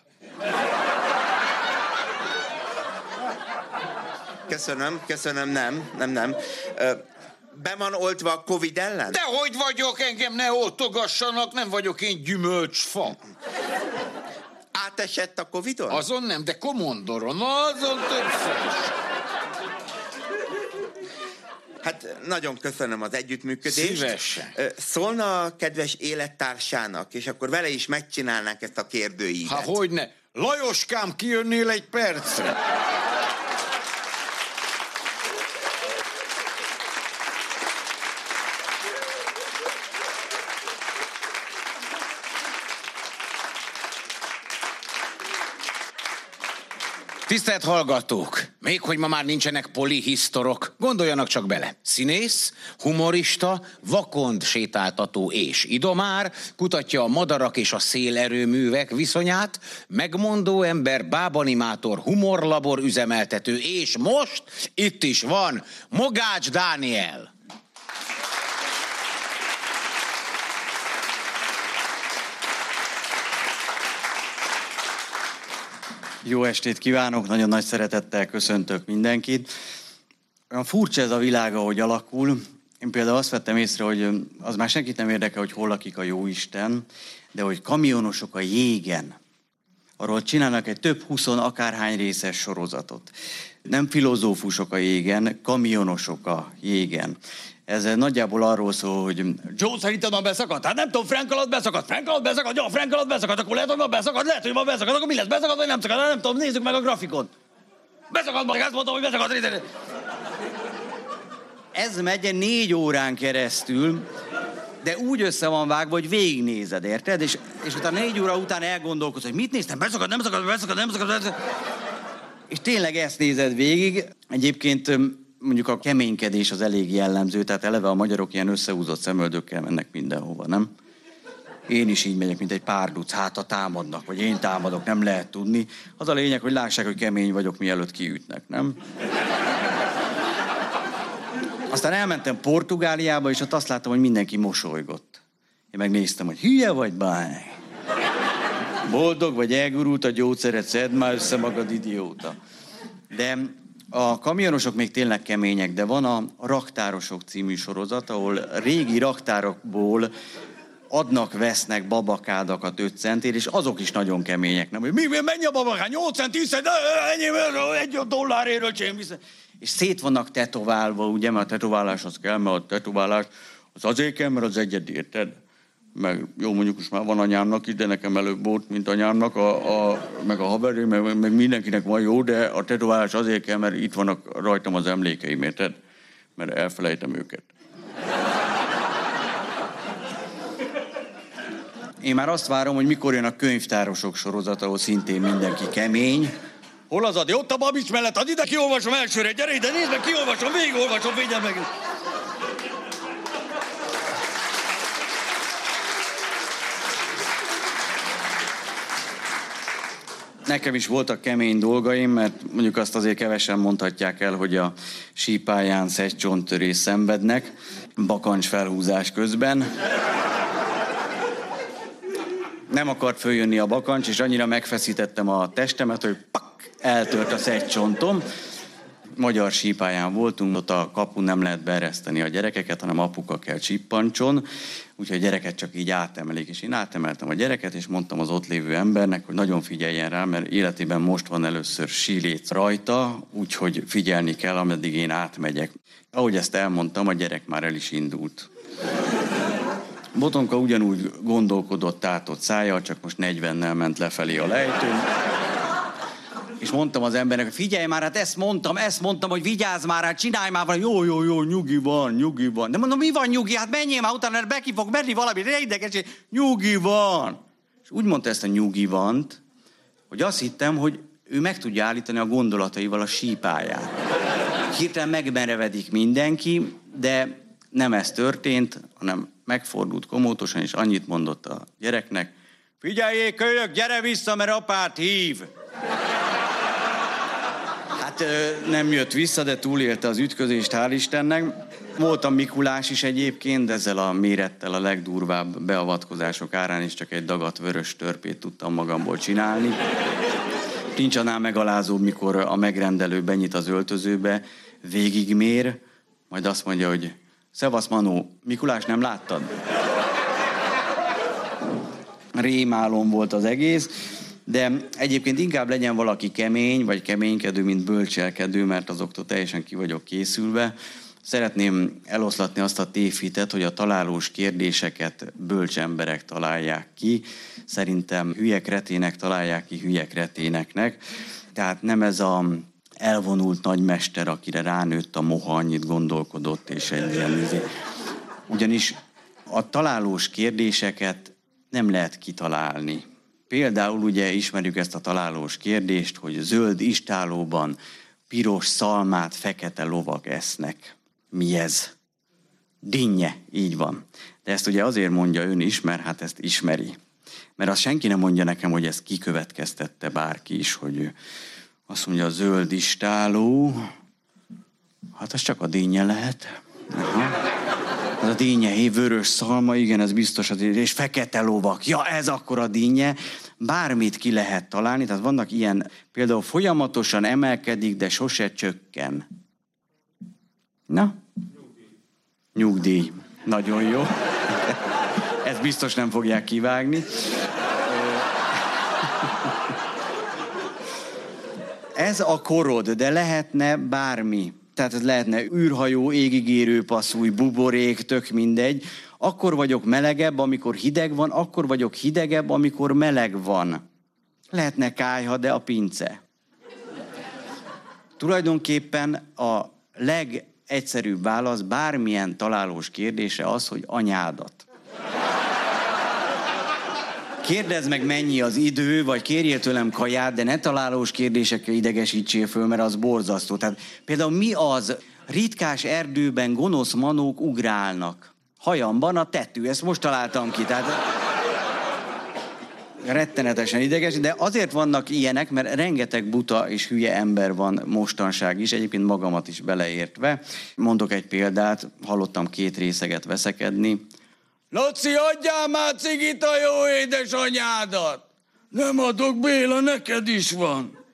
Köszönöm, köszönöm, nem, nem, nem. Be van oltva a Covid ellen? De hogy vagyok, engem ne oltogassanak, nem vagyok én gyümölcsfa. Átesett a Covidon? Azon nem, de komondoron, azon többször is. Hát nagyon köszönöm az együttműködést. Szívesen. Szólna a kedves élettársának, és akkor vele is megcsinálnánk ezt a kérdőívet. Hát hogy ne? Lajoskám, kijönnél egy percre? Tisztelt hallgatók! Még hogy ma már nincsenek polihisztorok, gondoljanak csak bele. Színész, humorista, vakond sétáltató és idomár, kutatja a madarak és a szélerőművek viszonyát, megmondó ember, bábanimátor, humorlabor üzemeltető, és most itt is van Mogács Dániel. Jó estét kívánok, nagyon nagy szeretettel köszöntök mindenkit. Olyan furcsa ez a világ, ahogy alakul. Én például azt vettem észre, hogy az már senkit nem érdekel, hogy hol lakik a jóisten, de hogy kamionosok a jégen, arról csinálnak egy több huszon akárhány részes sorozatot. Nem filozófusok a jégen, kamionosok a jégen. Ez nagyjából arról szól, hogy Joe szerintem ma beszakadt? Hát nem tudom, Frank alatt beszakadt, Frank alatt beszakadt, ja, Frank alatt beszakadt, akkor lehet, hogy ma beszakadt, lehet, hogy ma beszakadt, akkor mi lesz, beszakadt, vagy nem szakadt, nem tudom, nézzük meg a grafikon. Beszakadt meg, azt mondtam, hogy beszakadt. Ez megy négy órán keresztül, de úgy össze van vágva, hogy végignézed, érted? És, és utána négy óra után elgondolkodsz, hogy mit néztem, beszakadt, nem szakadt, beszakadt, nem szakadt, beszakadt. És tényleg ezt nézed végig. Egyébként mondjuk a keménykedés az elég jellemző, tehát eleve a magyarok ilyen összehúzott szemöldökkel mennek mindenhova, nem? Én is így megyek, mint egy párduc, hát ha támadnak, vagy én támadok, nem lehet tudni. Az a lényeg, hogy lássák, hogy kemény vagyok, mielőtt kiütnek, nem? Aztán elmentem Portugáliába, és ott azt láttam, hogy mindenki mosolygott. Én megnéztem, hogy hülye vagy, báj. Boldog vagy elgurult a gyógyszeret, szedd már össze magad, idióta. De a kamionosok még tényleg kemények, de van a Raktárosok című sorozat, ahol régi raktárokból adnak, vesznek babakádakat 5 centért, és azok is nagyon kemények. Nem, hogy mi, mi mennyi a babakát? 8 cent, 10 cent, ennyi, egy dollárért, öcsém, vissza. És szét vannak tetoválva, ugye, mert a tetováláshoz kell, mert a tetoválás az azért kell, mert az egyedi, érted? Meg jó, mondjuk most már van anyámnak is, de nekem előbb volt, mint anyámnak, a, a, meg a haveré, meg, meg mindenkinek van jó, de a tetoválás azért kell, mert itt vannak rajtam az emlékeim, érted? Mert elfelejtem őket. Én már azt várom, hogy mikor jön a könyvtárosok sorozat, ahol szintén mindenki kemény. Hol az adi? Ott a babics mellett, add ide, kiolvasom elsőre, gyere ide, nézd meg, kiolvasom, végigolvasom, figyelj meg. Nekem is voltak kemény dolgaim, mert mondjuk azt azért kevesen mondhatják el, hogy a sípáján szegcsontörés szenvednek, bakancs felhúzás közben. Nem akart följönni a bakancs, és annyira megfeszítettem a testemet, hogy pak, eltört a szegcsontom. Magyar sípáján voltunk, ott a kapun nem lehet beereszteni a gyerekeket, hanem apuka kell csippancson, úgyhogy a gyereket csak így átemelik. És én átemeltem a gyereket, és mondtam az ott lévő embernek, hogy nagyon figyeljen rá, mert életében most van először sílét rajta, úgyhogy figyelni kell, ameddig én átmegyek. Ahogy ezt elmondtam, a gyerek már el is indult. Botonka ugyanúgy gondolkodott tátott szája, csak most 40-nel ment lefelé a lejtőn. És mondtam az embernek, figyelj már, hát ezt mondtam, ezt mondtam, hogy vigyázz már, hát csinálj már valami. Jó, jó, jó, nyugi van, nyugi van. De mondom, mi van nyugi? Hát menjél már, utána be ki fog menni valami, de ideges, nyugi van. És úgy mondta ezt a nyugi vant, hogy azt hittem, hogy ő meg tudja állítani a gondolataival a sípáját. Hirtelen megmerevedik mindenki, de nem ez történt, hanem megfordult komótosan, és annyit mondott a gyereknek, figyeljék, kölyök, gyere vissza, mert apát hív. Hát nem jött vissza, de túlélte az ütközést, hál' Istennek. Voltam Mikulás is egyébként, ezzel a mérettel a legdurvább beavatkozások árán is csak egy dagat vörös törpét tudtam magamból csinálni. Nincs annál megalázóbb, mikor a megrendelő benyit az öltözőbe, végigmér, majd azt mondja, hogy Szevasz Manó, Mikulás nem láttad? Rémálom volt az egész, de egyébként inkább legyen valaki kemény, vagy keménykedő, mint bölcselkedő, mert azoktól teljesen ki vagyok készülve. Szeretném eloszlatni azt a tévhitet, hogy a találós kérdéseket bölcs emberek találják ki. Szerintem hülye kretének találják ki hülye kreténeknek. Tehát nem ez a elvonult nagymester, akire ránőtt a moha, annyit gondolkodott, és egy ilyen... Ugyanis a találós kérdéseket nem lehet kitalálni. Például ugye ismerjük ezt a találós kérdést, hogy zöld istálóban piros szalmát fekete lovak esznek. Mi ez? Dinnye, így van. De ezt ugye azért mondja ön is, mert hát ezt ismeri. Mert azt senki nem mondja nekem, hogy ezt kikövetkeztette bárki is, hogy azt mondja, a zöld istáló, hát az csak a dinnye lehet. Aha. Ez a dinnye, vörös szalma, igen, ez biztos, az, és fekete lovak. Ja, ez akkor a dinnye. Bármit ki lehet találni, tehát vannak ilyen, például folyamatosan emelkedik, de sose csökken. Na? Nyugdíj. Nagyon jó. Ezt biztos nem fogják kivágni. Ez a korod, de lehetne bármi. Tehát ez lehetne űrhajó, égigérő passzúj, buborék, tök mindegy. Akkor vagyok melegebb, amikor hideg van, akkor vagyok hidegebb, amikor meleg van. Lehetne kájha, de a pince. Tulajdonképpen a legegyszerűbb válasz bármilyen találós kérdése az, hogy anyádat. Kérdezd meg, mennyi az idő, vagy kérjél tőlem kaját, de ne találós kérdésekkel idegesítsél föl, mert az borzasztó. Tehát például mi az ritkás erdőben gonosz manók ugrálnak? Hajamban a tetű, ezt most találtam ki. Tehát rettenetesen ideges, de azért vannak ilyenek, mert rengeteg buta és hülye ember van mostanság is, egyébként magamat is beleértve. Mondok egy példát, hallottam két részeget veszekedni. Laci, adjál már cigit a jó édesanyádat! Nem adok, Béla, neked is van.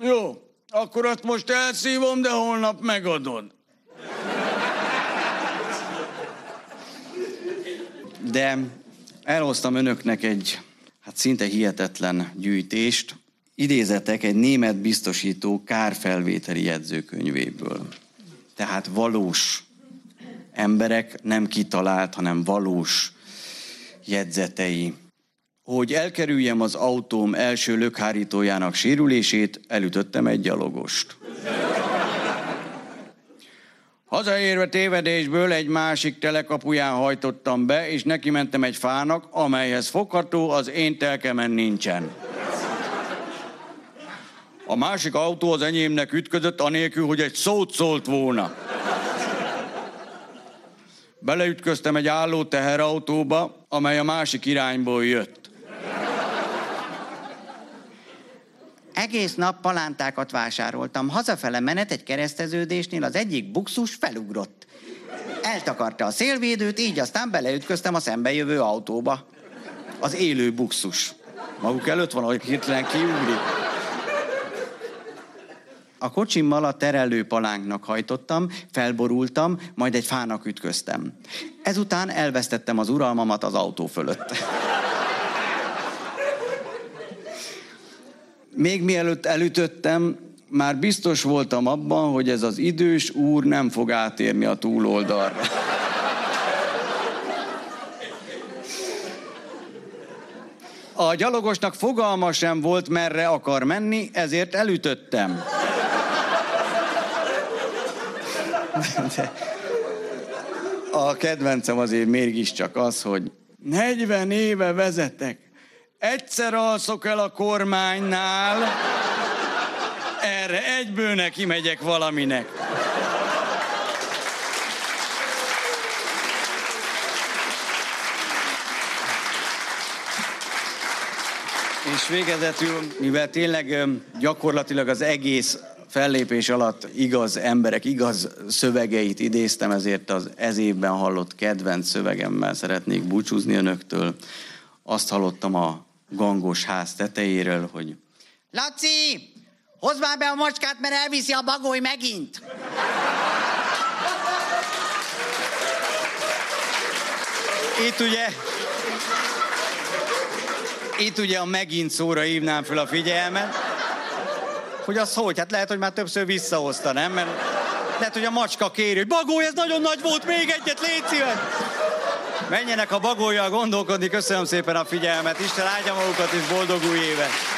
Jó, akkor azt most elszívom, de holnap megadod. De elhoztam önöknek egy hát szinte hihetetlen gyűjtést. Idézetek egy német biztosító kárfelvételi jegyzőkönyvéből. Tehát valós emberek nem kitalált, hanem valós jegyzetei. Hogy elkerüljem az autóm első lökhárítójának sérülését, elütöttem egy gyalogost. Hazaérve tévedésből egy másik telekapuján hajtottam be, és neki mentem egy fának, amelyhez fogható az én telkemen nincsen. A másik autó az enyémnek ütközött, anélkül, hogy egy szót szólt volna. Beleütköztem egy álló teherautóba, amely a másik irányból jött. Egész nap palántákat vásároltam. Hazafele menet egy kereszteződésnél az egyik buxus felugrott. Eltakarta a szélvédőt, így aztán beleütköztem a szembejövő autóba. Az élő buxus. Maguk előtt van, hogy hirtelen kiugrik. A kocsimmal a terelő palánknak hajtottam, felborultam, majd egy fának ütköztem. Ezután elvesztettem az uralmamat az autó fölött. Még mielőtt elütöttem, már biztos voltam abban, hogy ez az idős úr nem fog átérni a túloldalra. A gyalogosnak fogalma sem volt, merre akar menni, ezért elütöttem. De a kedvencem azért mégiscsak az, hogy 40 éve vezetek, egyszer alszok el a kormánynál, erre egyből neki megyek valaminek. És végezetül, mivel tényleg gyakorlatilag az egész fellépés alatt igaz emberek, igaz szövegeit idéztem, ezért az ez évben hallott kedvenc szövegemmel szeretnék búcsúzni önöktől. Azt hallottam a gangos ház tetejéről, hogy Laci, hozd már be a macskát, mert elviszi a bagoly megint. itt ugye itt ugye a megint szóra hívnám fel a figyelmet, hogy az hogy? Hát lehet, hogy már többször visszahozta, nem? Mert lehet, hogy a macska kéri, hogy bagoly, ez nagyon nagy volt, még egyet, légy szíves! Menjenek a bagolyjal gondolkodni, köszönöm szépen a figyelmet, Isten áldja magukat és boldog új évet!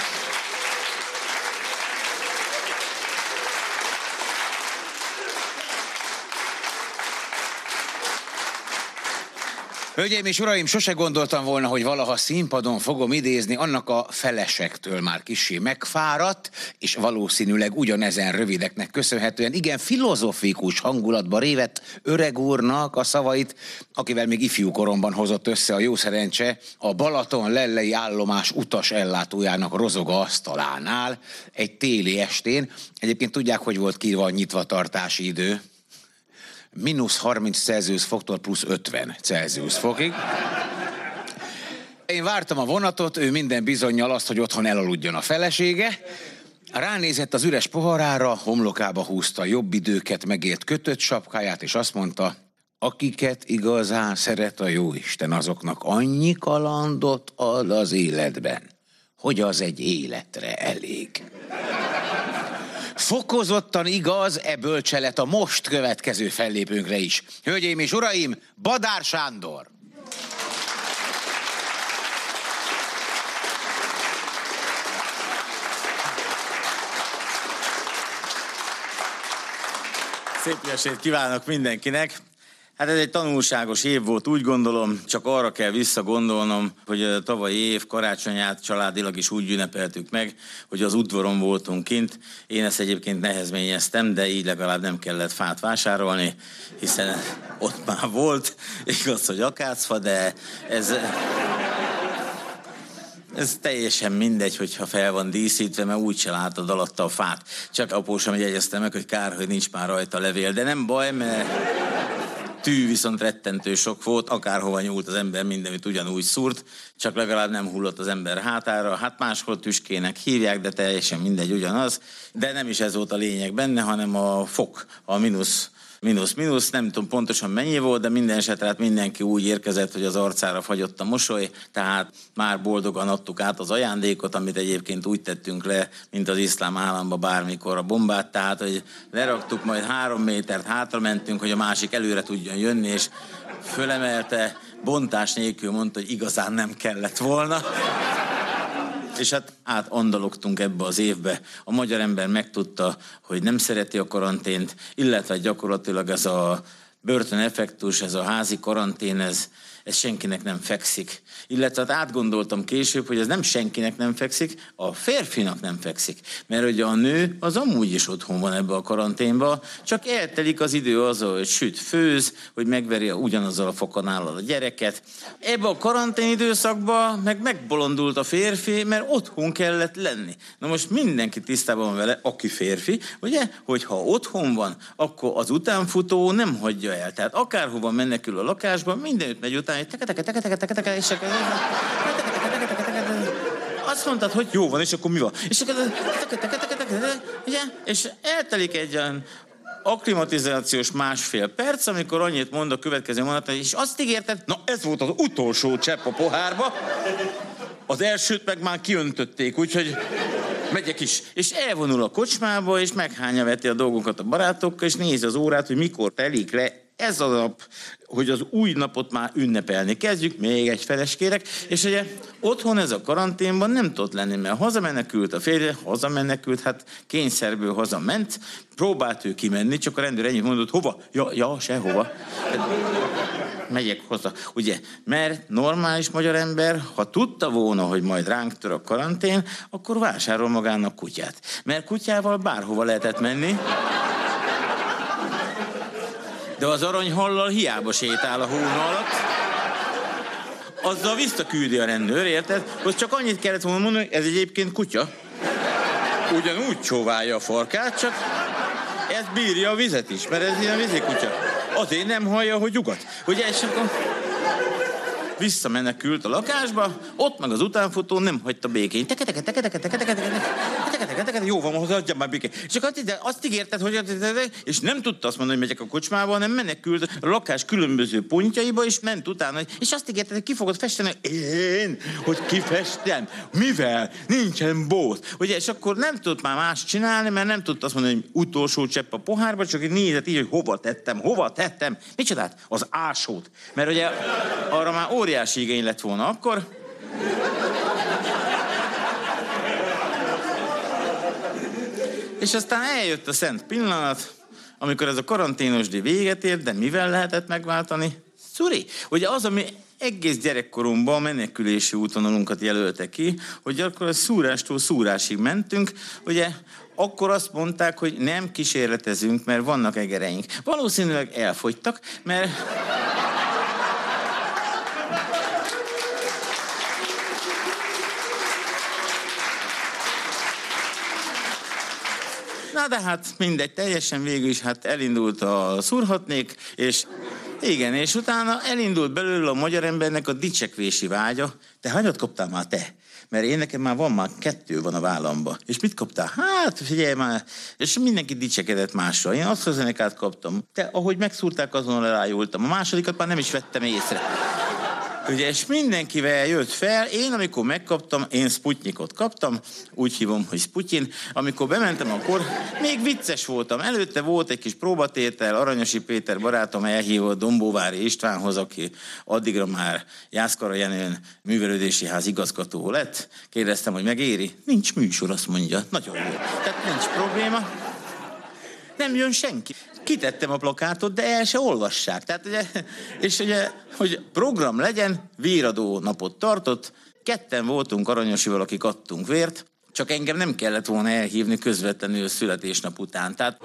Hölgyeim és uraim, sose gondoltam volna, hogy valaha színpadon fogom idézni annak a felesektől már kisé megfáradt, és valószínűleg ugyanezen rövideknek köszönhetően igen filozofikus hangulatba révett öreg úrnak a szavait, akivel még ifjú koromban hozott össze a jó szerencse a Balaton lellei állomás utas ellátójának rozoga asztalánál egy téli estén. Egyébként tudják, hogy volt kírva a nyitvatartási idő mínusz 30 Celsius foktól plusz 50 Celsius fokig. Én vártam a vonatot, ő minden bizonyal azt, hogy otthon elaludjon a felesége. Ránézett az üres poharára, homlokába húzta jobb időket megért kötött sapkáját, és azt mondta, akiket igazán szeret a Jóisten, azoknak annyi kalandot ad az életben, hogy az egy életre elég. Fokozottan igaz e bölcselet a most következő fellépőnkre is. Hölgyeim és uraim, Badár Sándor! Szép estét kívánok mindenkinek! Hát ez egy tanulságos év volt, úgy gondolom, csak arra kell visszagondolnom, hogy a tavalyi év karácsonyát családilag is úgy ünnepeltük meg, hogy az udvaron voltunk kint. Én ezt egyébként nehezményeztem, de így legalább nem kellett fát vásárolni, hiszen ott már volt, igaz, hogy akácfa, de ez... Ez teljesen mindegy, hogyha fel van díszítve, mert úgyse látod alatta a fát. Csak apósam jegyezte meg, hogy kár, hogy nincs már rajta levél. De nem baj, mert tű viszont rettentő sok volt, akárhova nyúlt az ember, mindenütt ugyanúgy szúrt, csak legalább nem hullott az ember hátára. Hát máshol tüskének hívják, de teljesen mindegy ugyanaz. De nem is ez volt a lényeg benne, hanem a fok, a mínusz mínusz, mínusz, nem tudom pontosan mennyi volt, de minden esetre hát mindenki úgy érkezett, hogy az arcára fagyott a mosoly, tehát már boldogan adtuk át az ajándékot, amit egyébként úgy tettünk le, mint az iszlám államba bármikor a bombát, tehát hogy leraktuk, majd három métert hátra mentünk, hogy a másik előre tudjon jönni, és fölemelte, bontás nélkül mondta, hogy igazán nem kellett volna. És hát átandalogtunk ebbe az évbe. A magyar ember megtudta, hogy nem szereti a karantént, illetve gyakorlatilag ez a börtöneffektus, ez a házi karantén, ez, ez senkinek nem fekszik. Illetve hát átgondoltam később, hogy ez nem senkinek nem fekszik, a férfinak nem fekszik. Mert ugye a nő az amúgy is otthon van ebbe a karanténba, csak eltelik az idő azzal, hogy süt, főz, hogy megveri ugyanazzal a fokon állal a gyereket. Ebbe a karantén időszakban meg megbolondult a férfi, mert otthon kellett lenni. Na most mindenki tisztában van vele, aki férfi, ugye, hogy ha otthon van, akkor az utánfutó nem hagyja el. Tehát akárhova menekül a lakásba, mindenütt megy után, teke, és akkor az azt mondtad, hogy jó van, és akkor mi van? És akkor ugye? És eltelik egy olyan akklimatizációs másfél perc, amikor annyit mond a következő mondat, és azt ígérted, na ez volt az utolsó csepp a pohárba, az elsőt meg már kiöntötték, úgyhogy megyek is. És elvonul a kocsmába, és meghánya veti a dolgokat a barátokkal, és nézi az órát, hogy mikor telik le ez a nap, hogy az új napot már ünnepelni kezdjük, még egy feleskérek, és ugye otthon ez a karanténban nem tudott lenni, mert hazamenekült a férje, hazamenekült, hát kényszerből hazament, próbált ő kimenni, csak a rendőr ennyit mondott, hova? Ja, ja sehova. Megyek hozzá. Ugye, mert normális magyar ember, ha tudta volna, hogy majd ránk tör a karantén, akkor vásárol magának kutyát. Mert kutyával bárhova lehetett menni. De az aranyhallal hiába sétál a hóna alatt. Azzal visszaküldi a rendőr, érted? Hogy csak annyit kellett volna mondani, hogy ez egyébként kutya. Ugyanúgy csóválja a farkát, csak ez bírja a vizet is, mert ez ilyen vízikutya. Azért nem hallja, hogy ugat. Ugye, és akkor visszamenekült a lakásba, ott meg az utánfutó nem hagyta békén. Teke, teke, teke, teke, teke, teke, teke, teke, teke, teke, jó van, hozzá, adjam már békén. Akkor de azt ígérted, hogy és nem tudta azt mondani, hogy megyek a kocsmába, hanem menekült a lakás különböző pontjaiba, és ment utána, és azt ígérted, hogy ki fogod festeni. Én, hogy kifestem. Mivel? Nincsen bót. Ugye, és akkor nem tudott már más csinálni, mert nem tudta azt mondani, hogy utolsó csepp a pohárba, csak egy nézett így, hogy hova tettem, hova tettem. Micsodát? Az ásót. Mert ugye arra már óriási igény lett volna akkor. És aztán eljött a szent pillanat, amikor ez a karanténosdi véget ért, de mivel lehetett megváltani? Szuri, ugye az, ami egész gyerekkoromban a menekülési útvonalunkat jelölte ki, hogy akkor a szúrástól szúrásig mentünk, ugye akkor azt mondták, hogy nem kísérletezünk, mert vannak egereink. Valószínűleg elfogytak, mert Na de hát mindegy, teljesen végül is hát elindult a szurhatnék, és igen, és utána elindult belőle a magyar embernek a dicsekvési vágya. Te hányat kaptál már te? Mert én nekem már van, már kettő van a vállamba. És mit kaptál? Hát, figyelj már, és mindenki dicsekedett másra. Én azt az kaptam. Te, ahogy megszúrták, azon rájultam. A másodikat már nem is vettem észre. Ugye, és mindenkivel jött fel. Én, amikor megkaptam, én Sputnikot kaptam, úgy hívom, hogy Sputyin. Amikor bementem, akkor még vicces voltam. Előtte volt egy kis próbatétel, Aranyosi Péter barátom elhívott Dombóvári Istvánhoz, aki addigra már Jászkara Jenőn művelődési ház igazgató lett. Kérdeztem, hogy megéri. Nincs műsor, azt mondja. Nagyon jó. Tehát nincs probléma. Nem jön senki kitettem a plakátot, de el se olvassák. Tehát ugye, és ugye, hogy program legyen, véradó napot tartott, ketten voltunk aranyosival, akik adtunk vért, csak engem nem kellett volna elhívni közvetlenül születésnap után. Tehát...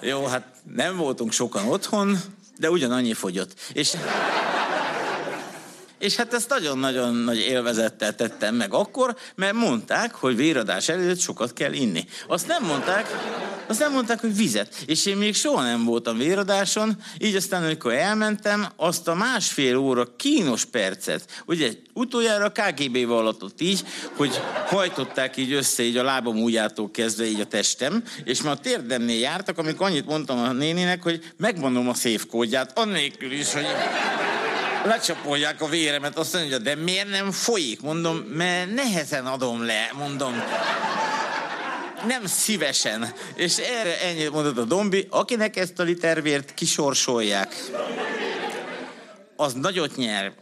Jó, hát nem voltunk sokan otthon, de ugyanannyi fogyott. És, és hát ezt nagyon-nagyon nagy élvezettel tettem meg akkor, mert mondták, hogy véradás előtt sokat kell inni. Azt nem mondták, azt nem mondták, hogy vizet. És én még soha nem voltam véradáson, így aztán, amikor elmentem, azt a másfél óra kínos percet, ugye utoljára a KGB vallatott így, hogy hajtották így össze így a lábam ujjától kezdve így a testem, és már a térdemnél jártak, amikor annyit mondtam a néninek, hogy megmondom a széfkódját, annélkül is, hogy lecsapolják a véremet, azt mondja, de miért nem folyik? Mondom, mert nehezen adom le, mondom nem szívesen. És erre ennyit mondott a Dombi, akinek ezt a litervért kisorsolják, az nagyot nyer.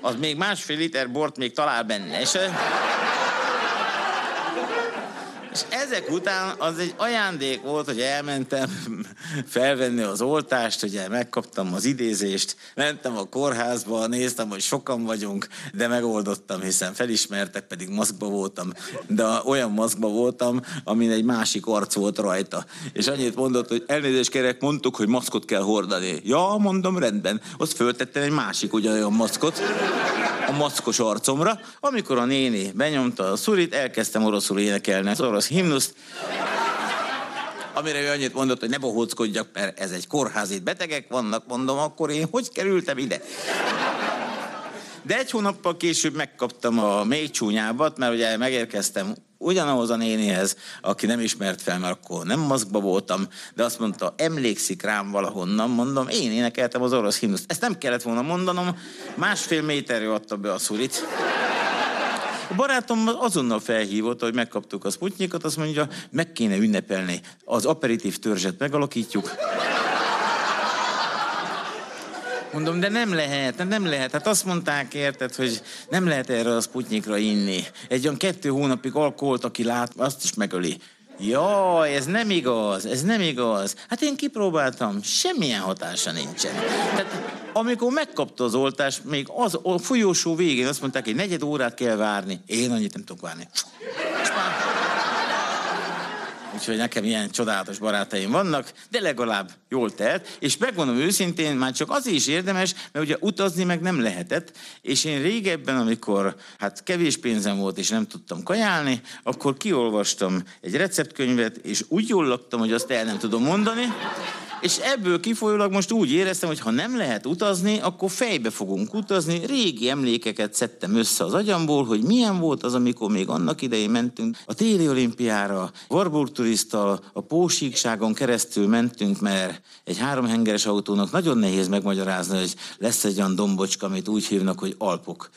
Az még másfél liter bort még talál benne. És és ezek után az egy ajándék volt, hogy elmentem felvenni az oltást, ugye megkaptam az idézést, mentem a kórházba, néztem, hogy sokan vagyunk, de megoldottam, hiszen felismertek, pedig maszkba voltam, de olyan maszkba voltam, amin egy másik arc volt rajta. És annyit mondott, hogy elnézést kérek, mondtuk, hogy maszkot kell hordani. Ja, mondom, rendben. Azt föltettem egy másik ugyanolyan maszkot a maszkos arcomra. Amikor a néni benyomta a szurit, elkezdtem oroszul énekelni az orosz himnuszt, amire ő annyit mondott, hogy ne bohóckodjak, mert ez egy kórház, itt betegek vannak, mondom, akkor én hogy kerültem ide? De egy hónappal később megkaptam a még csúnyábbat, mert ugye megérkeztem ugyanahoz a nénihez, aki nem ismert fel, mert akkor nem maszkba voltam, de azt mondta, emlékszik rám valahonnan, mondom, én énekeltem az orosz himnuszt. Ezt nem kellett volna mondanom, másfél méterre adta be a szulit. A barátom azonnal felhívott, hogy megkaptuk a Sputnikot, azt mondja, meg kéne ünnepelni. Az aperitív törzset megalakítjuk. Mondom, de nem lehet, nem lehet. Hát azt mondták, érted, hogy nem lehet erre a Sputnikra inni. Egy olyan kettő hónapig alkoholt, aki lát, azt is megöli. Jaj, ez nem igaz, ez nem igaz. Hát én kipróbáltam, semmilyen hatása nincsen. Tehát amikor megkapta az oltást, még az a folyósó végén azt mondták, hogy negyed órát kell várni. Én annyit nem tudok várni. Úgyhogy nekem ilyen csodálatos barátaim vannak, de legalább jól telt, és megmondom őszintén, már csak az is érdemes, mert ugye utazni meg nem lehetett, és én régebben, amikor hát kevés pénzem volt, és nem tudtam kajálni, akkor kiolvastam egy receptkönyvet, és úgy jól laktam, hogy azt el nem tudom mondani, és ebből kifolyólag most úgy éreztem, hogy ha nem lehet utazni, akkor fejbe fogunk utazni. Régi emlékeket szedtem össze az agyamból, hogy milyen volt az, amikor még annak idején mentünk a téli olimpiára, Warburg turisztal, a Pósíkságon keresztül mentünk, mert egy háromhengeres autónak nagyon nehéz megmagyarázni, hogy lesz egy olyan dombocska, amit úgy hívnak, hogy Alpok.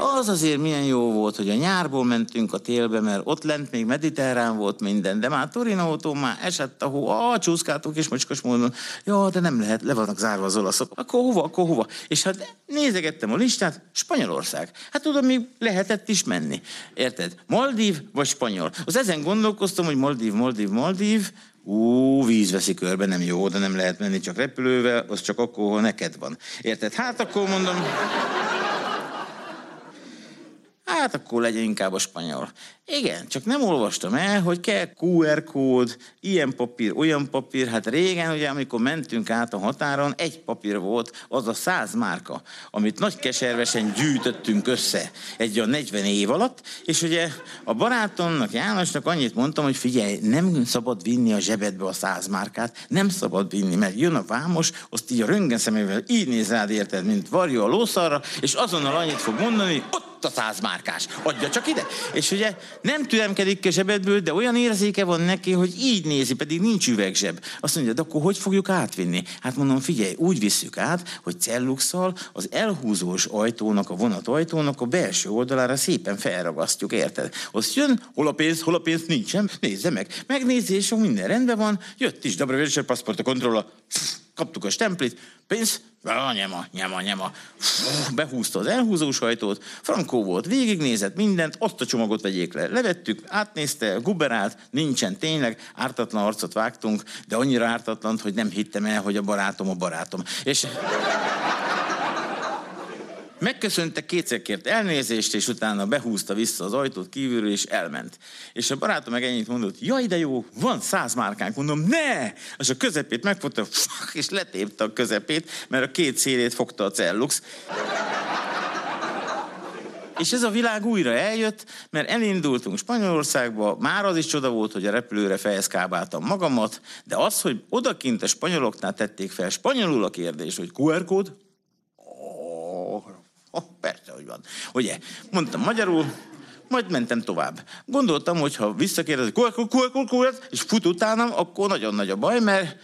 Az azért milyen jó volt, hogy a nyárból mentünk a télbe, mert ott lent még mediterrán volt minden, de már Torinoótól már esett a hó, ah, csúszkáltunk és mocskos módon. Ja, de nem lehet, le vannak zárva az olaszok. Akkor hova, akkor hova? És hát nézegettem a listát, Spanyolország. Hát tudom, még lehetett is menni. Érted? Maldív vagy spanyol. Az ezen gondolkoztam, hogy Maldív, Maldív, Maldív, Ú, víz veszi körbe, nem jó, de nem lehet menni csak repülővel, az csak akkor, ha neked van. Érted? Hát akkor mondom, Hát akkor legyen inkább a spanyol. Igen, csak nem olvastam el, hogy kell QR kód, ilyen papír, olyan papír. Hát régen, ugye, amikor mentünk át a határon, egy papír volt, az a száz márka, amit nagy keservesen gyűjtöttünk össze egy a 40 év alatt, és ugye a barátomnak, Jánosnak annyit mondtam, hogy figyelj, nem szabad vinni a zsebedbe a száz márkát, nem szabad vinni, mert jön a vámos, azt így a röngen szemével így néz rád, érted, mint varjú a lószarra, és azonnal annyit fog mondani, ott a száz márkás, adja csak ide. És ugye nem türemkedik a zsebedből, de olyan érzéke van neki, hogy így nézi, pedig nincs üvegzseb. Azt mondja, de akkor hogy fogjuk átvinni? Hát mondom, figyelj, úgy visszük át, hogy celluxal az elhúzós ajtónak, a vonat ajtónak a belső oldalára szépen felragasztjuk, érted? Azt jön, hol a pénz, hol a pénz, nincsen, nézze meg. Megnézi, és minden rendben van, jött is, Dabra Vérser, paszport a kontrolla, kaptuk a stemplit, pénz, Ah, nyema, nyema, nyema. Behúzta az elhúzós ajtót, Frankó volt, végignézett mindent, azt a csomagot vegyék le. Levettük, átnézte, guberált, nincsen tényleg, ártatlan arcot vágtunk, de annyira ártatlan, hogy nem hittem el, hogy a barátom a barátom. És Megköszönte, kétszer kért elnézést, és utána behúzta vissza az ajtót kívülről, és elment. És a barátom meg ennyit mondott, jaj, de jó, van száz márkánk. Mondom, ne! És a közepét megfogta, és letépte a közepét, mert a két szélét fogta a cellux. És ez a világ újra eljött, mert elindultunk Spanyolországba, már az is csoda volt, hogy a repülőre fejeszkábáltam magamat, de az, hogy odakint a spanyoloknál tették fel spanyolul a kérdés, hogy QR kód, Oh, persze, hogy van. Ugye, mondtam magyarul, majd mentem tovább. Gondoltam, hogy ha visszakérdezik, és fut utánam, akkor nagyon nagy a baj, mert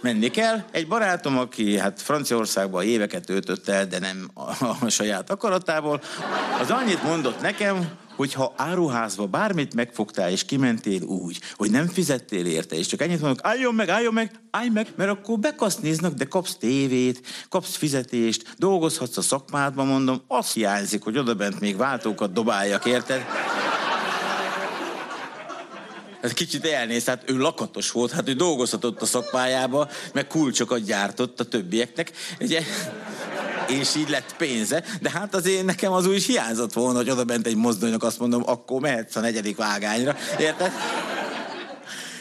menni kell. Egy barátom, aki hát Franciaországban éveket töltött el, de nem a, a saját akaratából, az annyit mondott nekem, hogy ha áruházba bármit megfogtál és kimentél úgy, hogy nem fizettél érte, és csak ennyit mondok, álljon meg, álljon meg, állj meg, mert akkor bekasznéznak, de kapsz tévét, kapsz fizetést, dolgozhatsz a szakmádban, mondom, azt hiányzik, hogy odabent még váltókat dobáljak, érted? Ez kicsit elnéz, hát ő lakatos volt, hát ő dolgozhatott a szakmájába, meg kulcsokat gyártott a többieknek. Ugye? És így lett pénze, de hát azért nekem az úgy hiányzott volna, hogy oda bent egy mozdonynak azt mondom, akkor mehetsz a negyedik vágányra, érted?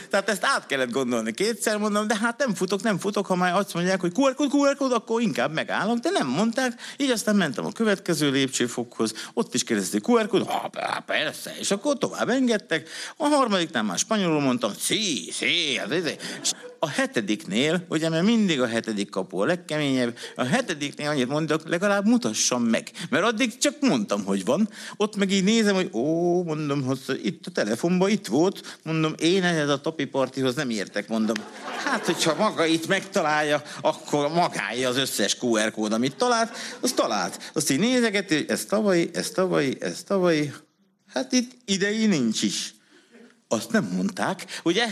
Tehát ezt át kellett gondolni. Kétszer, mondom, de hát nem futok, nem futok, ha már azt mondják, hogy QR kód, QR kód, akkor inkább megállok, de nem mondták, így aztán mentem a következő lépcsőfokhoz, ott is kérdezték QR kód, ah, persze, és akkor tovább engedtek, a harmadiknál már spanyolul mondtam, szí, szí, a hetediknél, ugye, mert mindig a hetedik kapu a legkeményebb, a hetediknél annyit mondok, legalább mutassam meg. Mert addig csak mondtam, hogy van. Ott meg így nézem, hogy ó, mondom, hogy itt a telefonban itt volt, mondom, én ehhez a topi partihoz nem értek, mondom. Hát, hogyha maga itt megtalálja, akkor magája az összes QR kód, amit talált, az talált. Azt így nézegeti, hogy ez tavalyi, ez tavalyi, ez tavalyi. Hát itt idei nincs is. Azt nem mondták, ugye?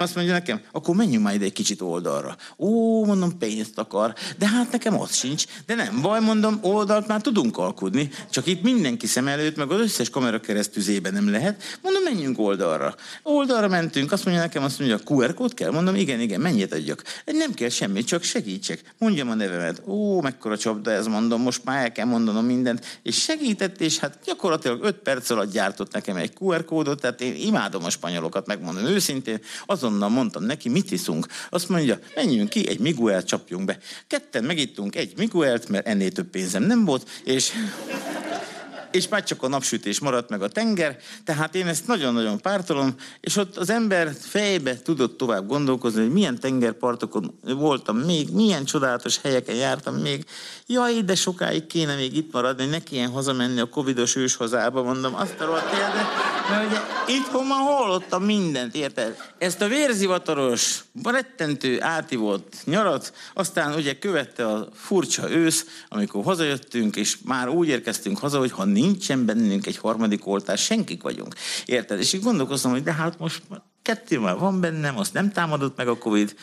Azt mondja nekem, akkor menjünk már ide egy kicsit oldalra. Ó, mondom, pénzt akar. De hát nekem az sincs. De nem baj, mondom, oldalt már tudunk alkudni. Csak itt mindenki szem előtt, meg az összes kamera keresztüzében nem lehet. Mondom, menjünk oldalra. Oldalra mentünk, azt mondja nekem, azt mondja, a QR kód kell? Mondom, igen, igen, mennyit adjak? Nem kell semmi, csak segítsek. Mondjam a nevemet. Ó, mekkora csapda ez, mondom, most már el kell mondanom mindent. És segített, és hát gyakorlatilag 5 perc alatt gyártott nekem egy QR kódot, tehát én imádom a spanyolokat, megmondom őszintén. Azonnal mondtam neki, mit iszunk. Azt mondja, menjünk ki, egy miguelt csapjunk be. Ketten megittunk egy miguelt, mert ennél több pénzem nem volt, és és már csak a napsütés maradt meg a tenger, tehát én ezt nagyon-nagyon pártolom, és ott az ember fejbe tudott tovább gondolkozni, hogy milyen tengerpartokon voltam még, milyen csodálatos helyeken jártam még. Jaj, de sokáig kéne még itt maradni, ne kelljen hazamenni a covidos őshazába, mondom, azt a rohadt érde, mert ugye itthon már hallottam mindent, érted? Ezt a vérzivataros, rettentő átivott nyarat, aztán ugye követte a furcsa ősz, amikor hazajöttünk, és már úgy érkeztünk haza, hogy ha nincsen bennünk egy harmadik oltás, senkik vagyunk. Érted? És így gondolkoztam, hogy de hát most kettő már van bennem, azt nem támadott meg a Covid,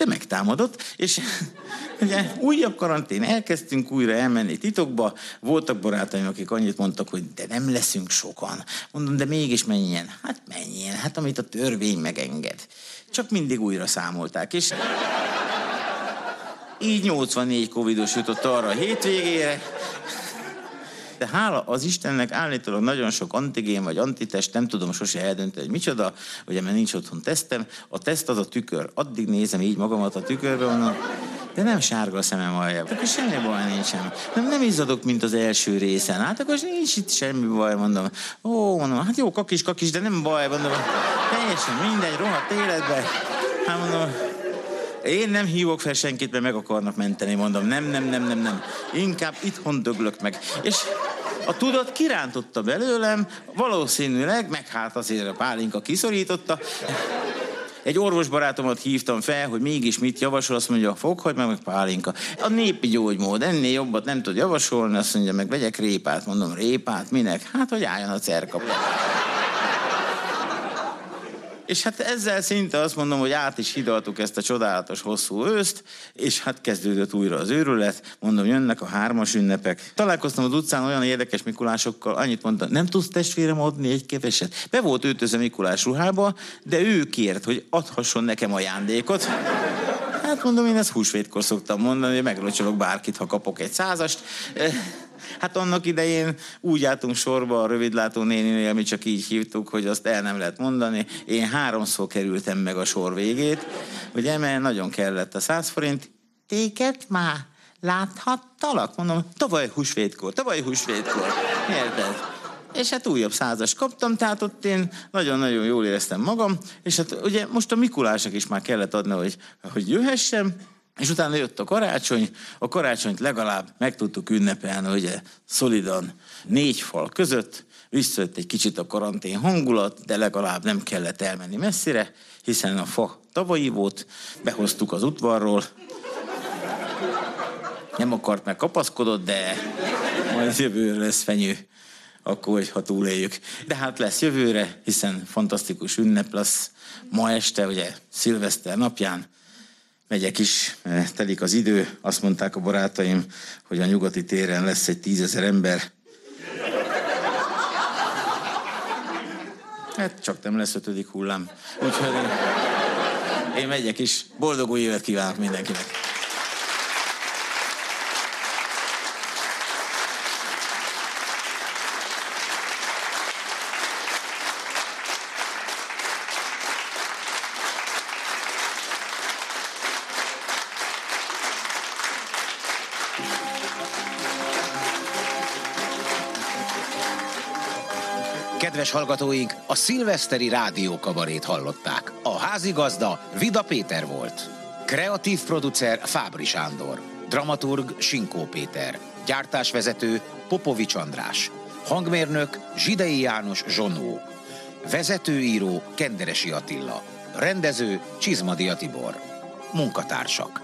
de megtámadott, és ugye újabb karantén, elkezdtünk újra elmenni titokba, voltak barátaim, akik annyit mondtak, hogy de nem leszünk sokan. Mondom, de mégis menjen. Hát menjen, hát amit a törvény megenged. Csak mindig újra számolták, és így 84 covidos jutott arra a hétvégére, de hála az Istennek állítólag nagyon sok antigén vagy antitest, nem tudom sose eldönteni, hogy micsoda, ugye mert nincs otthon tesztem. A teszt az a tükör. Addig nézem így magamat a tükörbe, mondom, de nem sárga a szemem alja. Akkor semmi baj nincsen. Nem, nem izzadok, mint az első részen. Hát akkor nincs itt semmi baj, mondom. Ó, mondom, hát jó, kakis, kakis, de nem baj, mondom. Teljesen mindegy, rohadt életbe. Hát mondom, én nem hívok fel senkit, mert meg akarnak menteni, mondom. Nem, nem, nem, nem, nem. Inkább itthon döglök meg. És a tudat kirántotta belőlem, valószínűleg, meg hát azért a pálinka kiszorította. Egy orvosbarátomat hívtam fel, hogy mégis mit javasol, azt mondja, foghagyd meg, meg pálinka. A népi gyógymód, ennél jobbat nem tud javasolni, azt mondja, meg vegyek répát, mondom, répát, minek? Hát, hogy álljon a cerkapja. És hát ezzel szinte azt mondom, hogy át is hidaltuk ezt a csodálatos hosszú őszt, és hát kezdődött újra az őrület. Mondom, jönnek a hármas ünnepek. Találkoztam az utcán olyan érdekes Mikulásokkal, annyit mondta, nem tudsz testvérem adni egy keveset? Be volt öltözve Mikulás ruhába, de ő kért, hogy adhasson nekem ajándékot. Hát mondom, én ezt húsvétkor szoktam mondani, hogy meglocsolok bárkit, ha kapok egy százast. Hát annak idején úgy álltunk sorba a rövidlátó néninél, mi csak így hívtuk, hogy azt el nem lehet mondani. Én háromszor kerültem meg a sor végét, ugye, mert nagyon kellett a száz forint. Téket már láthattalak? Mondom, tavaly húsvétkor, tavaly húsvétkor. Érted? És hát újabb százas kaptam, tehát ott én nagyon-nagyon jól éreztem magam, és hát ugye most a Mikulásnak is már kellett adni, hogy, hogy jöhessem, és utána jött a karácsony, a karácsonyt legalább meg tudtuk ünnepelni, ugye szolidan négy fal között, visszajött egy kicsit a karantén hangulat, de legalább nem kellett elmenni messzire, hiszen a fa tavalyi volt, behoztuk az udvarról, nem akart, meg kapaszkodott, de majd jövőre lesz fenyő, akkor, ha túléljük. De hát lesz jövőre, hiszen fantasztikus ünnep lesz ma este, ugye, szilveszter napján, megyek is, telik az idő. Azt mondták a barátaim, hogy a nyugati téren lesz egy tízezer ember. Hát csak nem lesz ötödik hullám. Úgyhogy én megyek is. Boldog új évet kívánok mindenkinek. Kedves hallgatóink, a szilveszteri rádiókabarét hallották. A Házigazda Vida Péter volt. Kreatív producer Fábri Sándor. Dramaturg Sinkó Péter. Gyártásvezető Popovics András. Hangmérnök Zsidei János Zsonó. Vezetőíró Kenderesi Attila. Rendező Csizmadia Tibor. Munkatársak.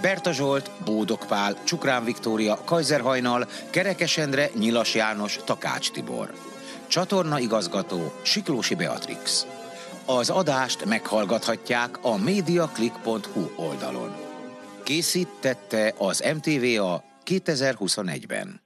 Berta Zsolt, Bódog Pál, Csukrán Viktória, Kajzer Hajnal, Kerekes Endre, Nyilas János, Takács Tibor. Csatorna igazgató Siklósi Beatrix. Az adást meghallgathatják a mediaclick.hu oldalon. Készítette az MTVA 2021-ben.